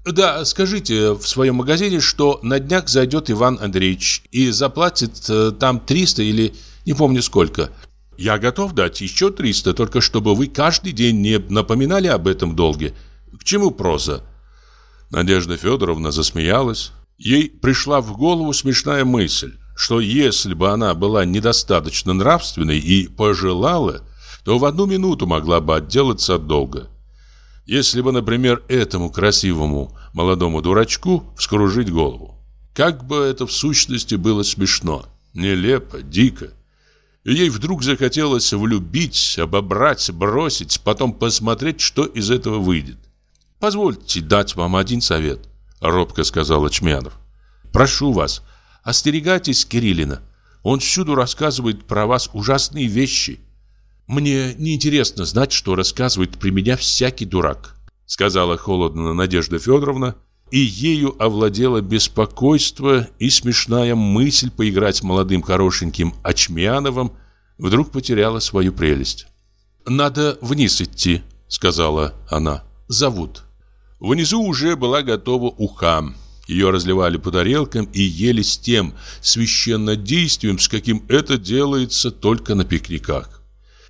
«Да, скажите в своем магазине, что на днях зайдет Иван Андреевич и заплатит э, там 300 или не помню сколько. Я готов дать еще 300, только чтобы вы каждый день не напоминали об этом долге. К чему проза?» Надежда Федоровна засмеялась. Ей пришла в голову смешная мысль что если бы она была недостаточно нравственной и пожелала, то в одну минуту могла бы отделаться от долга. Если бы, например, этому красивому молодому дурачку вскружить голову. Как бы это в сущности было смешно, нелепо, дико. И ей вдруг захотелось влюбить, обобрать, бросить, потом посмотреть, что из этого выйдет. «Позвольте дать вам один совет», — робко сказал Чмянов. «Прошу вас, — Остерегайтесь Кириллина. Он всюду рассказывает про вас ужасные вещи. Мне неинтересно знать, что рассказывает при меня всякий дурак, сказала холодно Надежда Федоровна, и ею овладело беспокойство и смешная мысль поиграть с молодым хорошеньким Очмяновым вдруг потеряла свою прелесть. «Надо вниз идти», — сказала она. «Зовут». Внизу уже была готова уха. Ее разливали по тарелкам и ели с тем священнодействием, с каким это делается только на пикниках.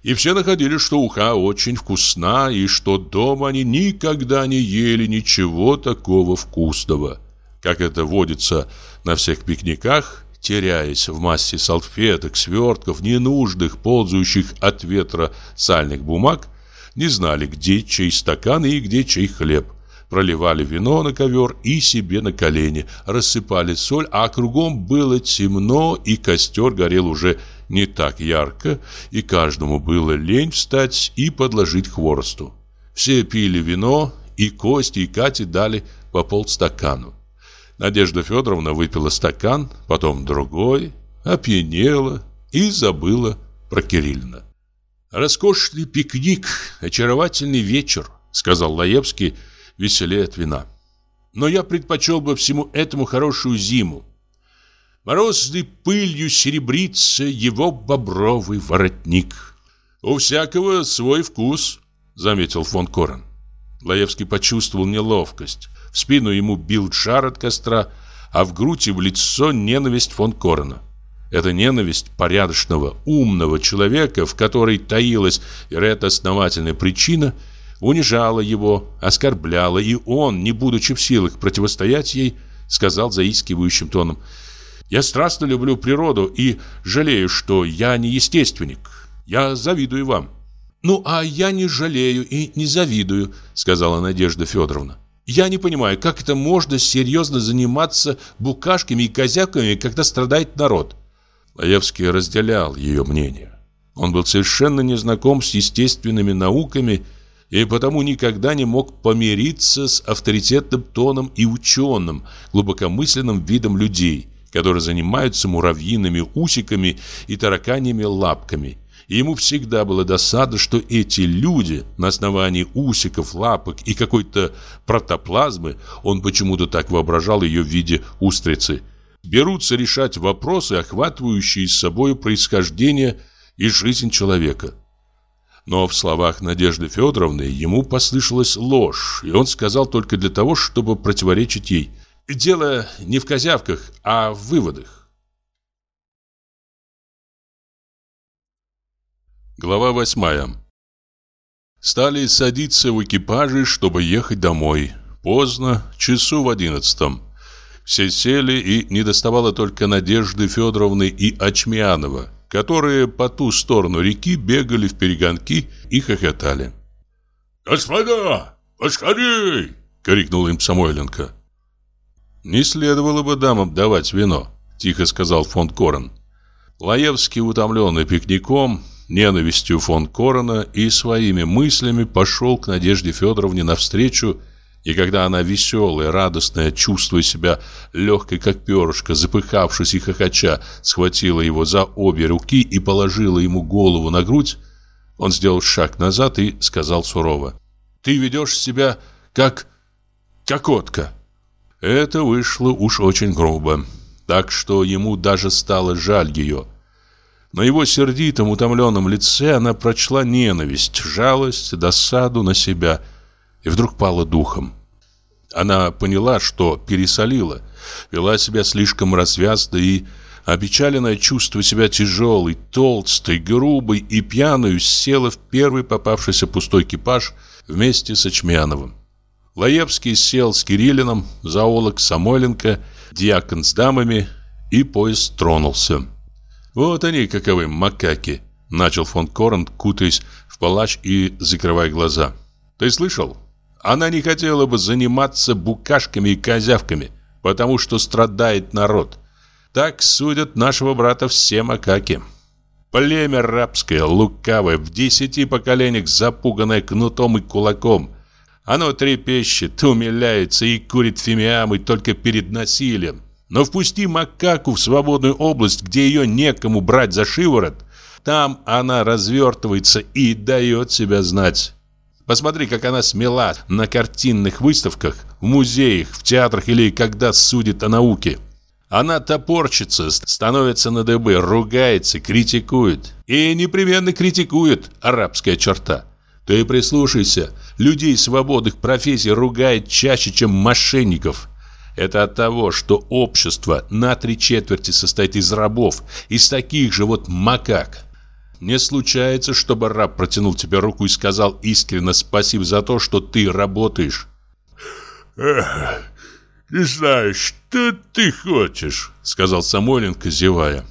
И все находили, что уха очень вкусна, и что дома они никогда не ели ничего такого вкусного. Как это водится на всех пикниках, теряясь в массе салфеток, свертков, ненужных, ползающих от ветра сальных бумаг, не знали, где чей стакан и где чей хлеб проливали вино на ковер и себе на колени, рассыпали соль, а кругом было темно, и костер горел уже не так ярко, и каждому было лень встать и подложить хворосту. Все пили вино, и Кости, и Кате дали по полстакану. Надежда Федоровна выпила стакан, потом другой, опьянела и забыла про Кириллина. «Роскошный пикник, очаровательный вечер», — сказал Лаевский, — веселее от вина. Но я предпочел бы всему этому хорошую зиму. Морозной пылью серебрится его бобровый воротник. У всякого свой вкус, заметил фон Корен. Лаевский почувствовал неловкость. В спину ему бил жар от костра, а в грудь и в лицо ненависть фон Корена. Это ненависть порядочного, умного человека, в которой таилась, вероятно, основательная причина – унижала его, оскорбляла, и он, не будучи в силах противостоять ей, сказал заискивающим тоном Я страстно люблю природу и жалею, что я не естественник. Я завидую вам». «Ну, а я не жалею и не завидую», — сказала Надежда Федоровна. «Я не понимаю, как это можно серьезно заниматься букашками и козявками, когда страдает народ?» Лаевский разделял ее мнение. Он был совершенно незнаком с естественными науками и потому никогда не мог помириться с авторитетным тоном и ученым, глубокомысленным видом людей, которые занимаются муравьиными усиками и тараканьими лапками – и ему всегда было досада, что эти люди на основании усиков, лапок и какой-то протоплазмы, он почему-то так воображал ее в виде устрицы, берутся решать вопросы, охватывающие с собой происхождение и жизнь человека. Но в словах Надежды Федоровны ему послышалась ложь, и он сказал только для того, чтобы противоречить ей. Дело не в козявках, а в выводах. Глава восьмая. Стали садиться в экипажи, чтобы ехать домой. Поздно, часу в одиннадцатом. Все сели, и не доставало только Надежды Федоровны и Очмианова, которые по ту сторону реки бегали в перегонки и хохотали. «Господа, поскорей!» — крикнул им Самойленко. «Не следовало бы дамам давать вино», — тихо сказал фон Корен. Лаевский, утомленный пикником, ненавистью фон Корона и своими мыслями пошел к Надежде Федоровне навстречу, и когда она веселая, радостная, чувствуя себя легкой, как перышко, запыхавшись и хохоча, схватила его за обе руки и положила ему голову на грудь, он сделал шаг назад и сказал сурово, «Ты ведешь себя как кокотка». Это вышло уж очень грубо, так что ему даже стало жаль ее – на его сердитом, утомленном лице она прочла ненависть, жалость, досаду на себя и вдруг пала духом. Она поняла, что пересолила, вела себя слишком развязно и, опечаленная, чувствуя себя тяжелой, толстой, грубой и пьяной, села в первый попавшийся пустой экипаж вместе с Очмяновым. Лаевский сел с Кириллином, зоолог Самойленко, диакон с дамами, и поезд тронулся. «Вот они каковы, макаки!» Начал фон Корн, кутаясь в палач и закрывая глаза. «Ты слышал? Она не хотела бы заниматься букашками и козявками, потому что страдает народ. Так судят нашего брата все макаки. Племя рабское, лукавое, в десяти поколениях запуганное кнутом и кулаком. Оно трепещет, умиляется и курит фимиамы только перед насилием. Но впусти макаку в свободную область, где ее некому брать за шиворот, там она развертывается и дает себя знать. Посмотри, как она смела на картинных выставках, в музеях, в театрах или когда судит о науке. Она топорчится, становится на дыбы, ругается, критикует. И непременно критикует арабская черта. Ты прислушайся, людей свободных профессий ругает чаще, чем мошенников – это от того, что общество на три четверти состоит из рабов, из таких же вот макак. Не случается, чтобы раб протянул тебе руку и сказал искренне спасибо за то, что ты работаешь. Эх, не знаю, что ты хочешь, сказал Самойленко, зевая.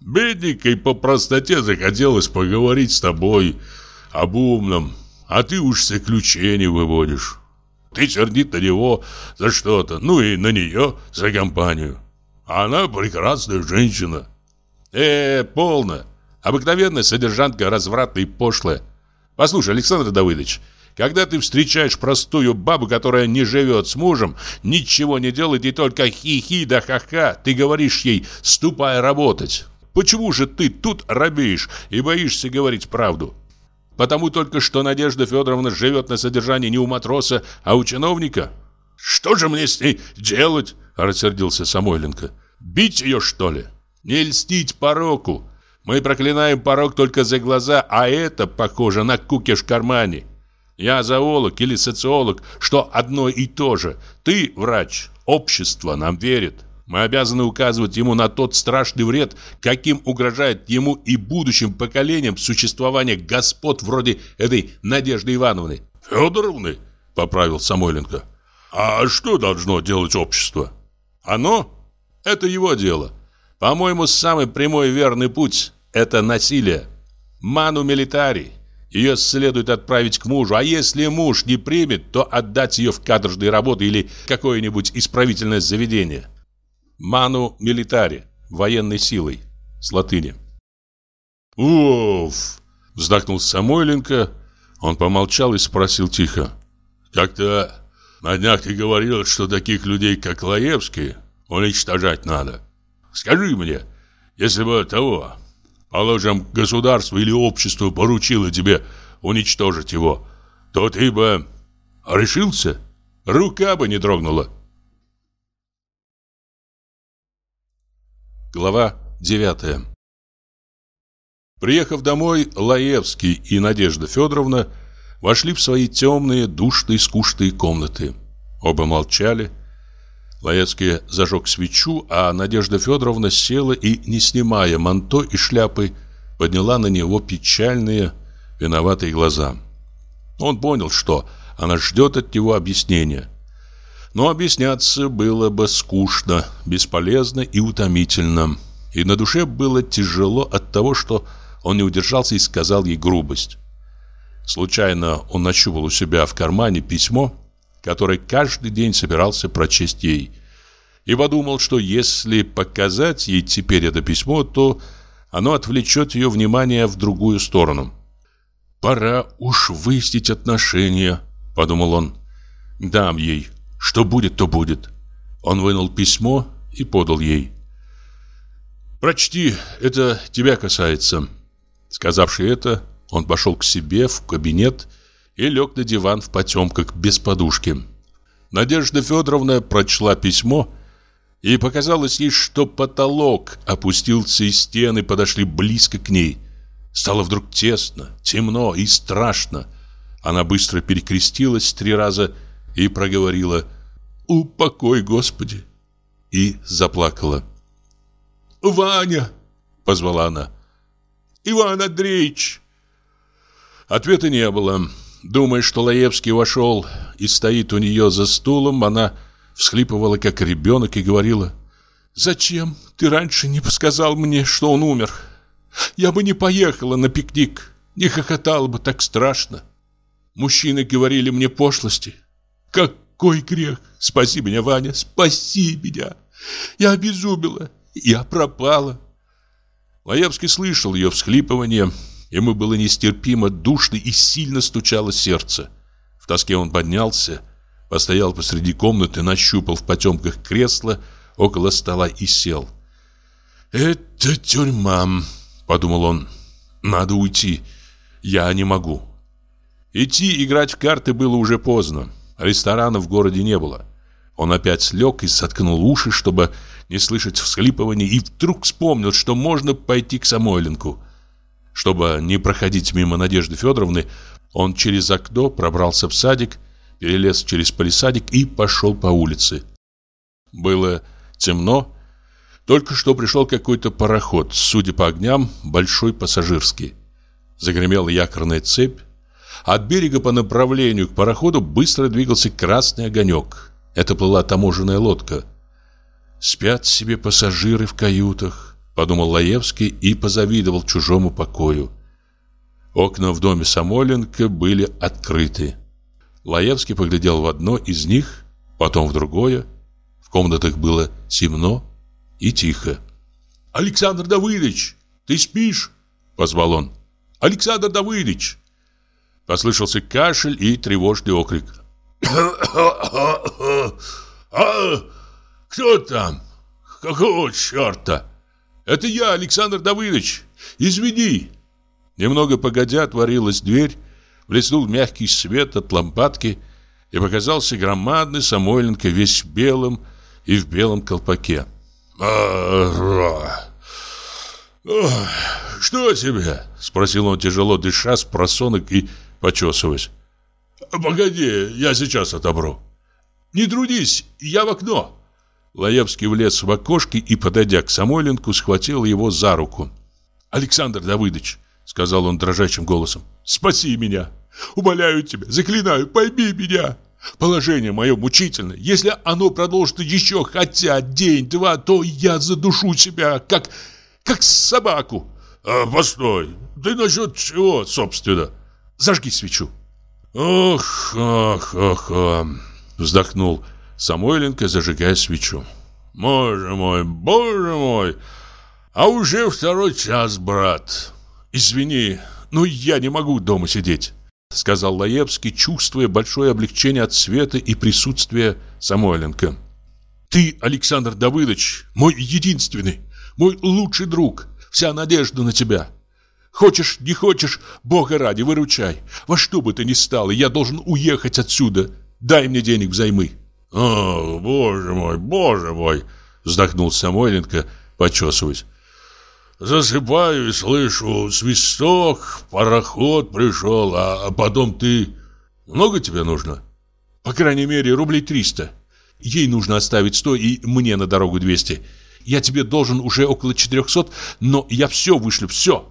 Бедненькой по простоте захотелось поговорить с тобой об умном, а ты уж заключение выводишь. Ты сердит на него за что-то, ну и на нее за компанию. Она прекрасная женщина. Э, полно. Обыкновенная содержанка развратная и пошлая. Послушай, Александр Давыдович, когда ты встречаешь простую бабу, которая не живет с мужем, ничего не делает и только хи-хи да ха-ха, ты говоришь ей «ступай работать». Почему же ты тут робеешь и боишься говорить правду? Потому только что Надежда Федоровна живет на содержании не у матроса, а у чиновника. Что же мне с ней делать? Рассердился Самойленко. Бить ее, что ли? Не льстить пороку. Мы проклинаем порок только за глаза, а это похоже на кукиш в кармане. Я зоолог или социолог, что одно и то же. Ты врач, общество нам верит. Мы обязаны указывать ему на тот страшный вред, каким угрожает ему и будущим поколениям существование господ вроде этой Надежды Ивановны. Федоровны, поправил Самойленко. А что должно делать общество? Оно? Это его дело. По-моему, самый прямой и верный путь – это насилие. Ману милитари. Ее следует отправить к мужу, а если муж не примет, то отдать ее в кадржные работы или какое-нибудь исправительное заведение. Ману милитари. Военной силой. С латыни. «Уф!» – вздохнул Самойленко. Он помолчал и спросил тихо. «Как-то на днях ты говорил, что таких людей, как Лаевский, уничтожать надо. Скажи мне, если бы того, положим, государство или общество поручило тебе уничтожить его, то ты бы решился? Рука бы не дрогнула». Глава девятая Приехав домой, Лаевский и Надежда Федоровна вошли в свои темные, душные, скучные комнаты. Оба молчали. Лаевский зажег свечу, а Надежда Федоровна села и, не снимая манто и шляпы, подняла на него печальные, виноватые глаза. Он понял, что она ждет от него объяснения. Но объясняться было бы скучно, бесполезно и утомительно. И на душе было тяжело от того, что он не удержался и сказал ей грубость. Случайно он нащупал у себя в кармане письмо, которое каждый день собирался прочесть ей. И подумал, что если показать ей теперь это письмо, то оно отвлечет ее внимание в другую сторону. «Пора уж выяснить отношения», — подумал он. «Дам ей. Что будет, то будет». Он вынул письмо и подал ей. «Прочти, это тебя касается». Сказавший это, он пошел к себе в кабинет и лег на диван в потемках без подушки. Надежда Федоровна прочла письмо и показалось ей, что потолок опустился и стены подошли близко к ней. Стало вдруг тесно, темно и страшно. Она быстро перекрестилась три раза и проговорила «Упокой, Господи!» и заплакала. «Ваня!» — позвала она. Иван Андреевич!» Ответа не было. Думая, что Лаевский вошел и стоит у нее за стулом, она всхлипывала, как ребенок, и говорила, «Зачем ты раньше не сказал мне, что он умер? Я бы не поехала на пикник, не хохотала бы так страшно. Мужчины говорили мне пошлости. Какой грех! Спаси меня, Ваня, спаси меня! Я обезумела, я пропала!» Лаевский слышал ее всхлипывание. Ему было нестерпимо душно и сильно стучало сердце. В тоске он поднялся, постоял посреди комнаты, нащупал в потемках кресло около стола и сел. «Это тюрьма», — подумал он. «Надо уйти. Я не могу». Идти играть в карты было уже поздно. Ресторана в городе не было. Он опять лег и соткнул уши, чтобы не слышать всхлипываний, и вдруг вспомнил, что можно пойти к Самойленку. Чтобы не проходить мимо Надежды Федоровны, он через окно пробрался в садик, перелез через палисадик и пошел по улице. Было темно, только что пришел какой-то пароход, судя по огням, большой пассажирский. Загремела якорная цепь. От берега по направлению к пароходу быстро двигался красный огонек. Это плыла таможенная лодка. Спят себе пассажиры в каютах, подумал Лаевский и позавидовал чужому покою. Окна в доме Самойленко были открыты. Лаевский поглядел в одно из них, потом в другое. В комнатах было темно и тихо. «Александр Давыдович, ты спишь?» — позвал он. «Александр Давыдович!» Послышался кашель и тревожный окрик. «А, кто там? Какого черта? Это я, Александр Давыдович. Извини. Немного погодя отворилась дверь, блеснул мягкий свет от лампадки, и показался громадный Самойленко весь в белом и в белом колпаке. «Что тебе?» — спросил он, тяжело дыша, с просонок и почесываясь. «Погоди, я сейчас отобру». «Не трудись, я в окно». Лаевский влез в окошко и, подойдя к Самойленку, схватил его за руку. «Александр Давыдович», — сказал он дрожащим голосом, — «спаси меня! Умоляю тебя, заклинаю, пойми меня! Положение мое мучительное. Если оно продолжится еще хотя день-два, то я задушу себя, как, как собаку. А, постой, ты насчет чего, собственно? Зажги свечу. Ох, ох, ох, ох, вздохнул Самойленко, зажигая свечу. Боже мой, боже мой, а уже второй час, брат. Извини, но я не могу дома сидеть сказал Лаевский, чувствуя большое облегчение от света и присутствия Самойленко. Ты, Александр Давыдович, мой единственный, мой лучший друг. Вся надежда на тебя. Хочешь, не хочешь, Бога ради, выручай. Во что бы то ни стало, я должен уехать отсюда. Дай мне денег взаймы. О, боже мой, боже мой, вздохнул Самойленко, почесываясь. Засыпаю и слышу свисток, пароход пришел, а, а потом ты... Много тебе нужно? По крайней мере, рублей триста. Ей нужно оставить сто и мне на дорогу двести. Я тебе должен уже около четырехсот, но я все вышлю, все.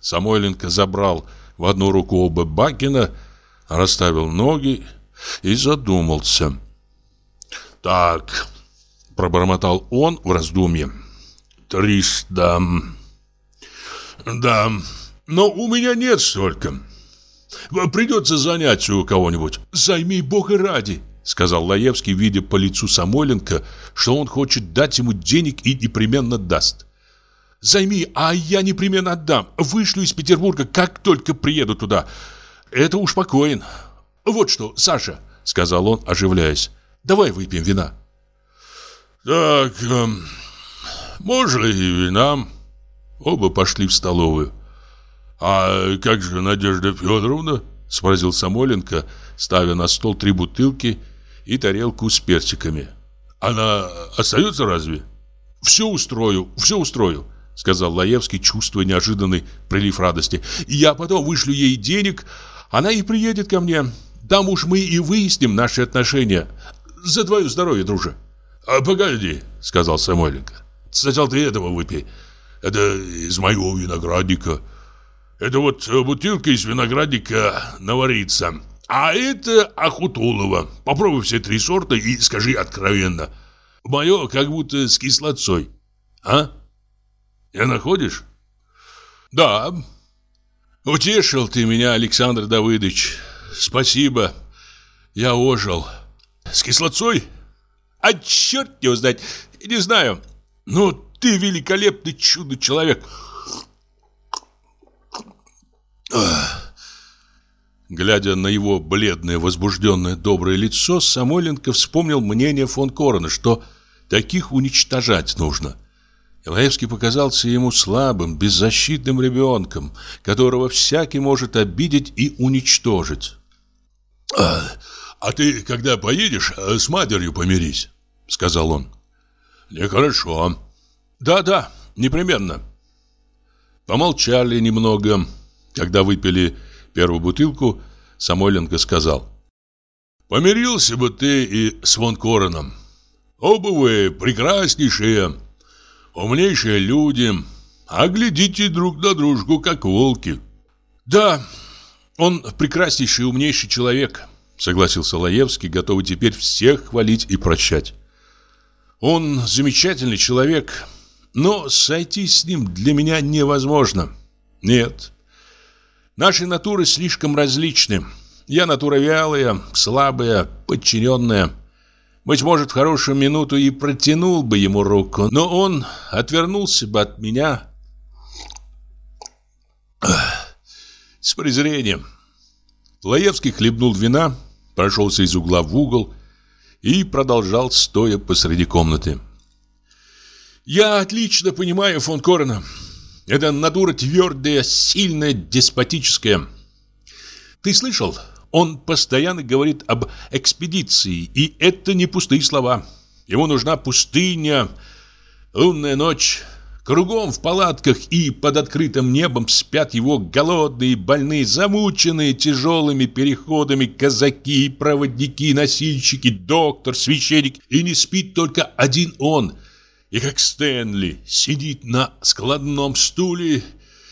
Самойленко забрал в одну руку оба Бакина, расставил ноги и задумался. «Так», — пробормотал он в раздумье, — «триста...» Да, но у меня нет столько. Придется занять у кого-нибудь. Займи бога ради, сказал Лаевский, видя по лицу Самойленко, что он хочет дать ему денег и непременно даст. Займи, а я непременно отдам. Вышлю из Петербурга, как только приеду туда. Это уж покоен. Вот что, Саша, сказал он, оживляясь. Давай выпьем вина. Так, эм, можно и вина. Оба пошли в столовую. «А как же Надежда Федоровна?» – спросил Самойленко, ставя на стол три бутылки и тарелку с персиками. «Она остается разве?» «Все устрою, все устрою», – сказал Лаевский, чувствуя неожиданный прилив радости. «Я потом вышлю ей денег, она и приедет ко мне. Там уж мы и выясним наши отношения. За твое здоровье, друже». «А погоди», – сказал Самойленко. «Сначала ты этого выпей». Это из моего виноградника. Это вот бутылка из виноградника наварится. А это Ахутулова. Попробуй все три сорта и скажи откровенно. Мое как будто с кислоцой. А? Не находишь? Да. Утешил ты меня, Александр Давыдович. Спасибо. Я ожил. С кислоцой? А черт его знать. Не знаю. Ну, ты великолепный чудо-человек. Глядя на его бледное, возбужденное, доброе лицо, Самойленко вспомнил мнение фон Корона, что таких уничтожать нужно. Илаевский показался ему слабым, беззащитным ребенком, которого всякий может обидеть и уничтожить. «А, ты, когда поедешь, с матерью помирись», — сказал он. «Нехорошо. Да-да, непременно. Помолчали немного. Когда выпили первую бутылку, Самойленко сказал. Помирился бы ты и с Вон Короном. Оба вы прекраснейшие, умнейшие люди, а глядите друг на дружку, как волки. Да, он прекраснейший и умнейший человек, согласился Лаевский, готовый теперь всех хвалить и прощать. Он замечательный человек, но сойти с ним для меня невозможно. Нет. Наши натуры слишком различны. Я натура вялая, слабая, подчиненная. Быть может, в хорошую минуту и протянул бы ему руку, но он отвернулся бы от меня с презрением. Лаевский хлебнул вина, прошелся из угла в угол и продолжал, стоя посреди комнаты. Я отлично понимаю фон Корена. Это натура твердая, сильная, деспотическая. Ты слышал? Он постоянно говорит об экспедиции, и это не пустые слова. Ему нужна пустыня, лунная ночь. Кругом в палатках и под открытым небом спят его голодные, больные, замученные тяжелыми переходами казаки, проводники, носильщики, доктор, священник. И не спит только один он – и как Стэнли сидит на складном стуле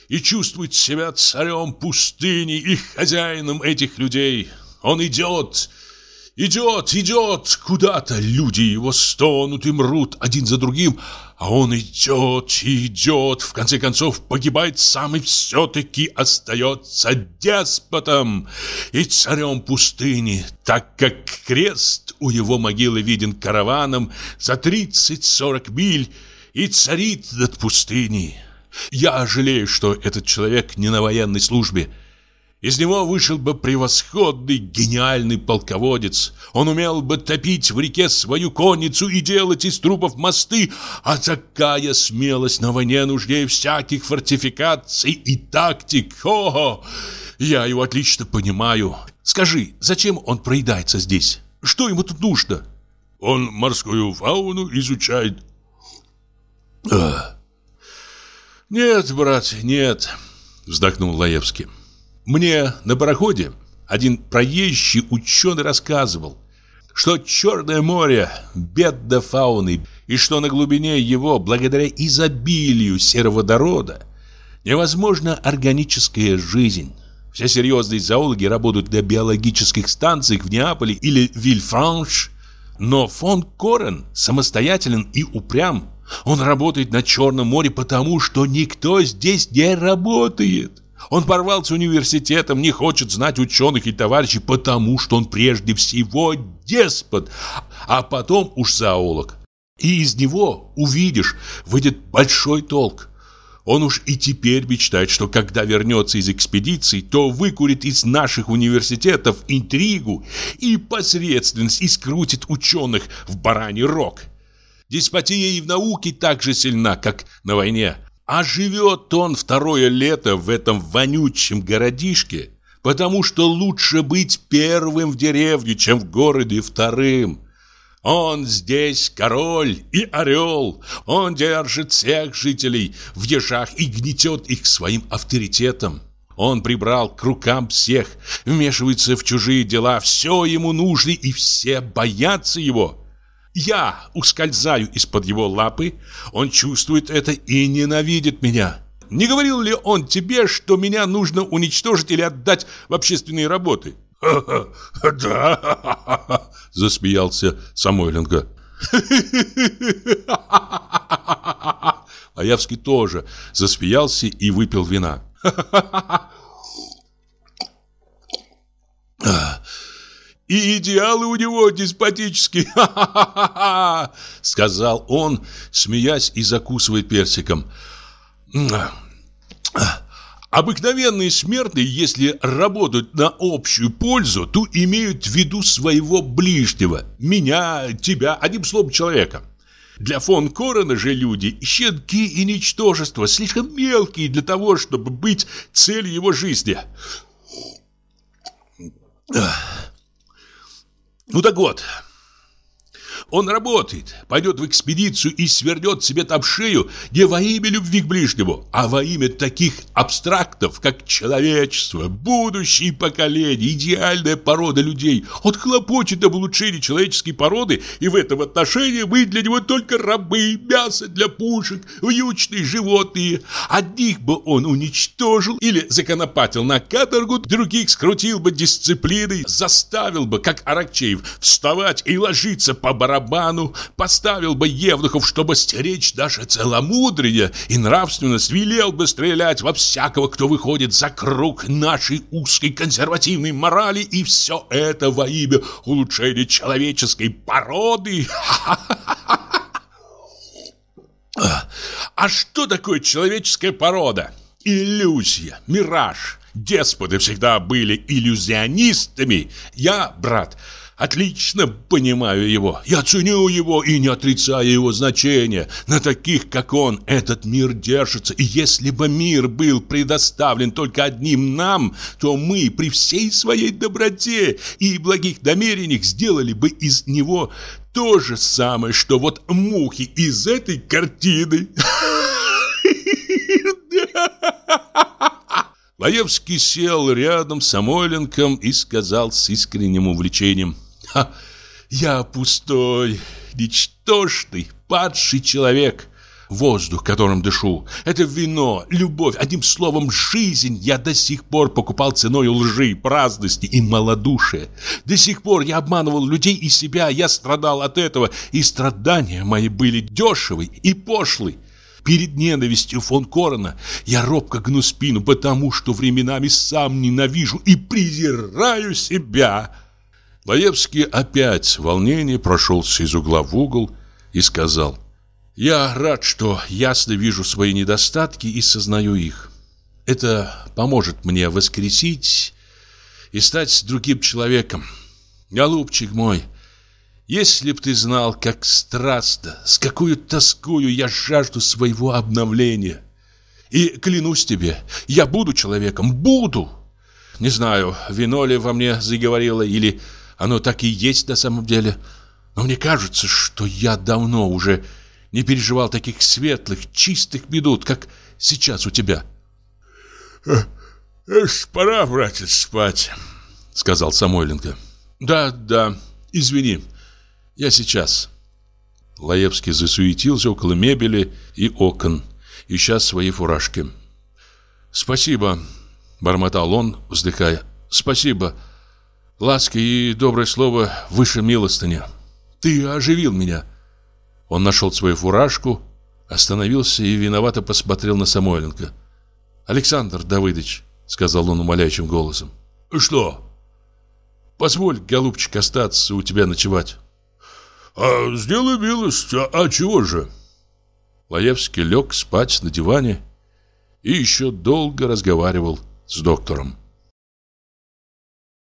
и чувствует себя царем пустыни и хозяином этих людей. Он идет Идет, идет куда-то, люди его стонут и мрут один за другим, а он идет идет, в конце концов погибает сам и все-таки остается деспотом и царем пустыни, так как крест у его могилы виден караваном за 30-40 миль и царит над пустыней. Я жалею, что этот человек не на военной службе, из него вышел бы превосходный, гениальный полководец. Он умел бы топить в реке свою конницу и делать из трупов мосты. А такая смелость на войне нужнее всяких фортификаций и тактик. О, я его отлично понимаю. Скажи, зачем он проедается здесь? Что ему тут нужно? Он морскую фауну изучает. Нет, брат, нет, вздохнул Лаевский. Мне на пароходе один проезжий ученый рассказывал, что Черное море бедно фауны и что на глубине его, благодаря изобилию сероводорода, невозможна органическая жизнь. Все серьезные зоологи работают на биологических станциях в Неаполе или Вильфранш, но фон Корен самостоятелен и упрям. Он работает на Черном море потому, что никто здесь не работает. Он порвал с университетом, не хочет знать ученых и товарищей, потому что он прежде всего деспот, а потом уж зоолог. И из него, увидишь, выйдет большой толк. Он уж и теперь мечтает, что когда вернется из экспедиции, то выкурит из наших университетов интригу и посредственность и скрутит ученых в бараний рог. Деспотия и в науке так же сильна, как на войне. А живет он второе лето в этом вонючем городишке, потому что лучше быть первым в деревне, чем в городе вторым. Он здесь король и орел. Он держит всех жителей в ежах и гнетет их своим авторитетом. Он прибрал к рукам всех, вмешивается в чужие дела, все ему нужно, и все боятся его. Я ускользаю из-под его лапы, он чувствует это и ненавидит меня. Не говорил ли он тебе, что меня нужно уничтожить или отдать в общественные работы? «Да!» – засмеялся Самойленко. Аявский тоже засмеялся и выпил вина. И идеалы у него деспотические, сказал он, смеясь и закусывая персиком. Обыкновенные смертные, если работают на общую пользу, то имеют в виду своего ближнего, меня, тебя, одним словом человека. Для фон Корона же люди – щенки и ничтожества, слишком мелкие для того, чтобы быть целью его жизни. Ну так вот, он работает, пойдет в экспедицию и свернет себе там шею не во имя любви к ближнему, а во имя таких абстрактов, как человечество, будущие поколения, идеальная порода людей. Он хлопочет об улучшении человеческой породы, и в этом отношении мы для него только рабы, мясо для пушек, вьючные животные. Одних бы он уничтожил или законопатил на каторгу, других скрутил бы дисциплиной, заставил бы, как Аракчеев, вставать и ложиться по барабану барабану, поставил бы евнухов, чтобы стеречь даже целомудрие и нравственность, велел бы стрелять во всякого, кто выходит за круг нашей узкой консервативной морали, и все это во имя улучшения человеческой породы. А что такое человеческая порода? Иллюзия, мираж. Деспоты всегда были иллюзионистами. Я, брат, Отлично понимаю его. Я ценю его и не отрицаю его значения. На таких, как он, этот мир держится. И если бы мир был предоставлен только одним нам, то мы при всей своей доброте и благих намерениях сделали бы из него то же самое, что вот мухи из этой картины. Лаевский сел рядом с Самойленком и сказал с искренним увлечением – я пустой, ничтожный, падший человек. воздух, которым дышу. Это вино, любовь, одним словом, жизнь я до сих пор покупал ценой лжи, праздности и малодушия. До сих пор я обманывал людей и себя, я страдал от этого, и страдания мои были дешевы и пошлы. Перед ненавистью фон Корона я робко гну спину, потому что временами сам ненавижу и презираю себя. Лаевский опять в волнении прошелся из угла в угол и сказал «Я рад, что ясно вижу свои недостатки и сознаю их. Это поможет мне воскресить и стать другим человеком. Голубчик мой, если б ты знал, как страстно, с какой тоскою я жажду своего обновления. И клянусь тебе, я буду человеком, буду. Не знаю, вино ли во мне заговорило или оно так и есть на самом деле. Но мне кажется, что я давно уже не переживал таких светлых, чистых минут, как сейчас у тебя. «Эш, пора, братец, спать», — сказал Самойленко. «Да, да, извини, я сейчас». Лаевский засуетился около мебели и окон, ища свои фуражки. «Спасибо», — бормотал он, вздыхая. «Спасибо. Ласка и доброе слово выше милостыни. Ты оживил меня». Он нашел свою фуражку, остановился и виновато посмотрел на Самойленко. «Александр Давыдович», — сказал он умоляющим голосом. «Что?» «Позволь, голубчик, остаться у тебя ночевать». «А сделай милость, а, а чего же?» Лаевский лег спать на диване и еще долго разговаривал с доктором.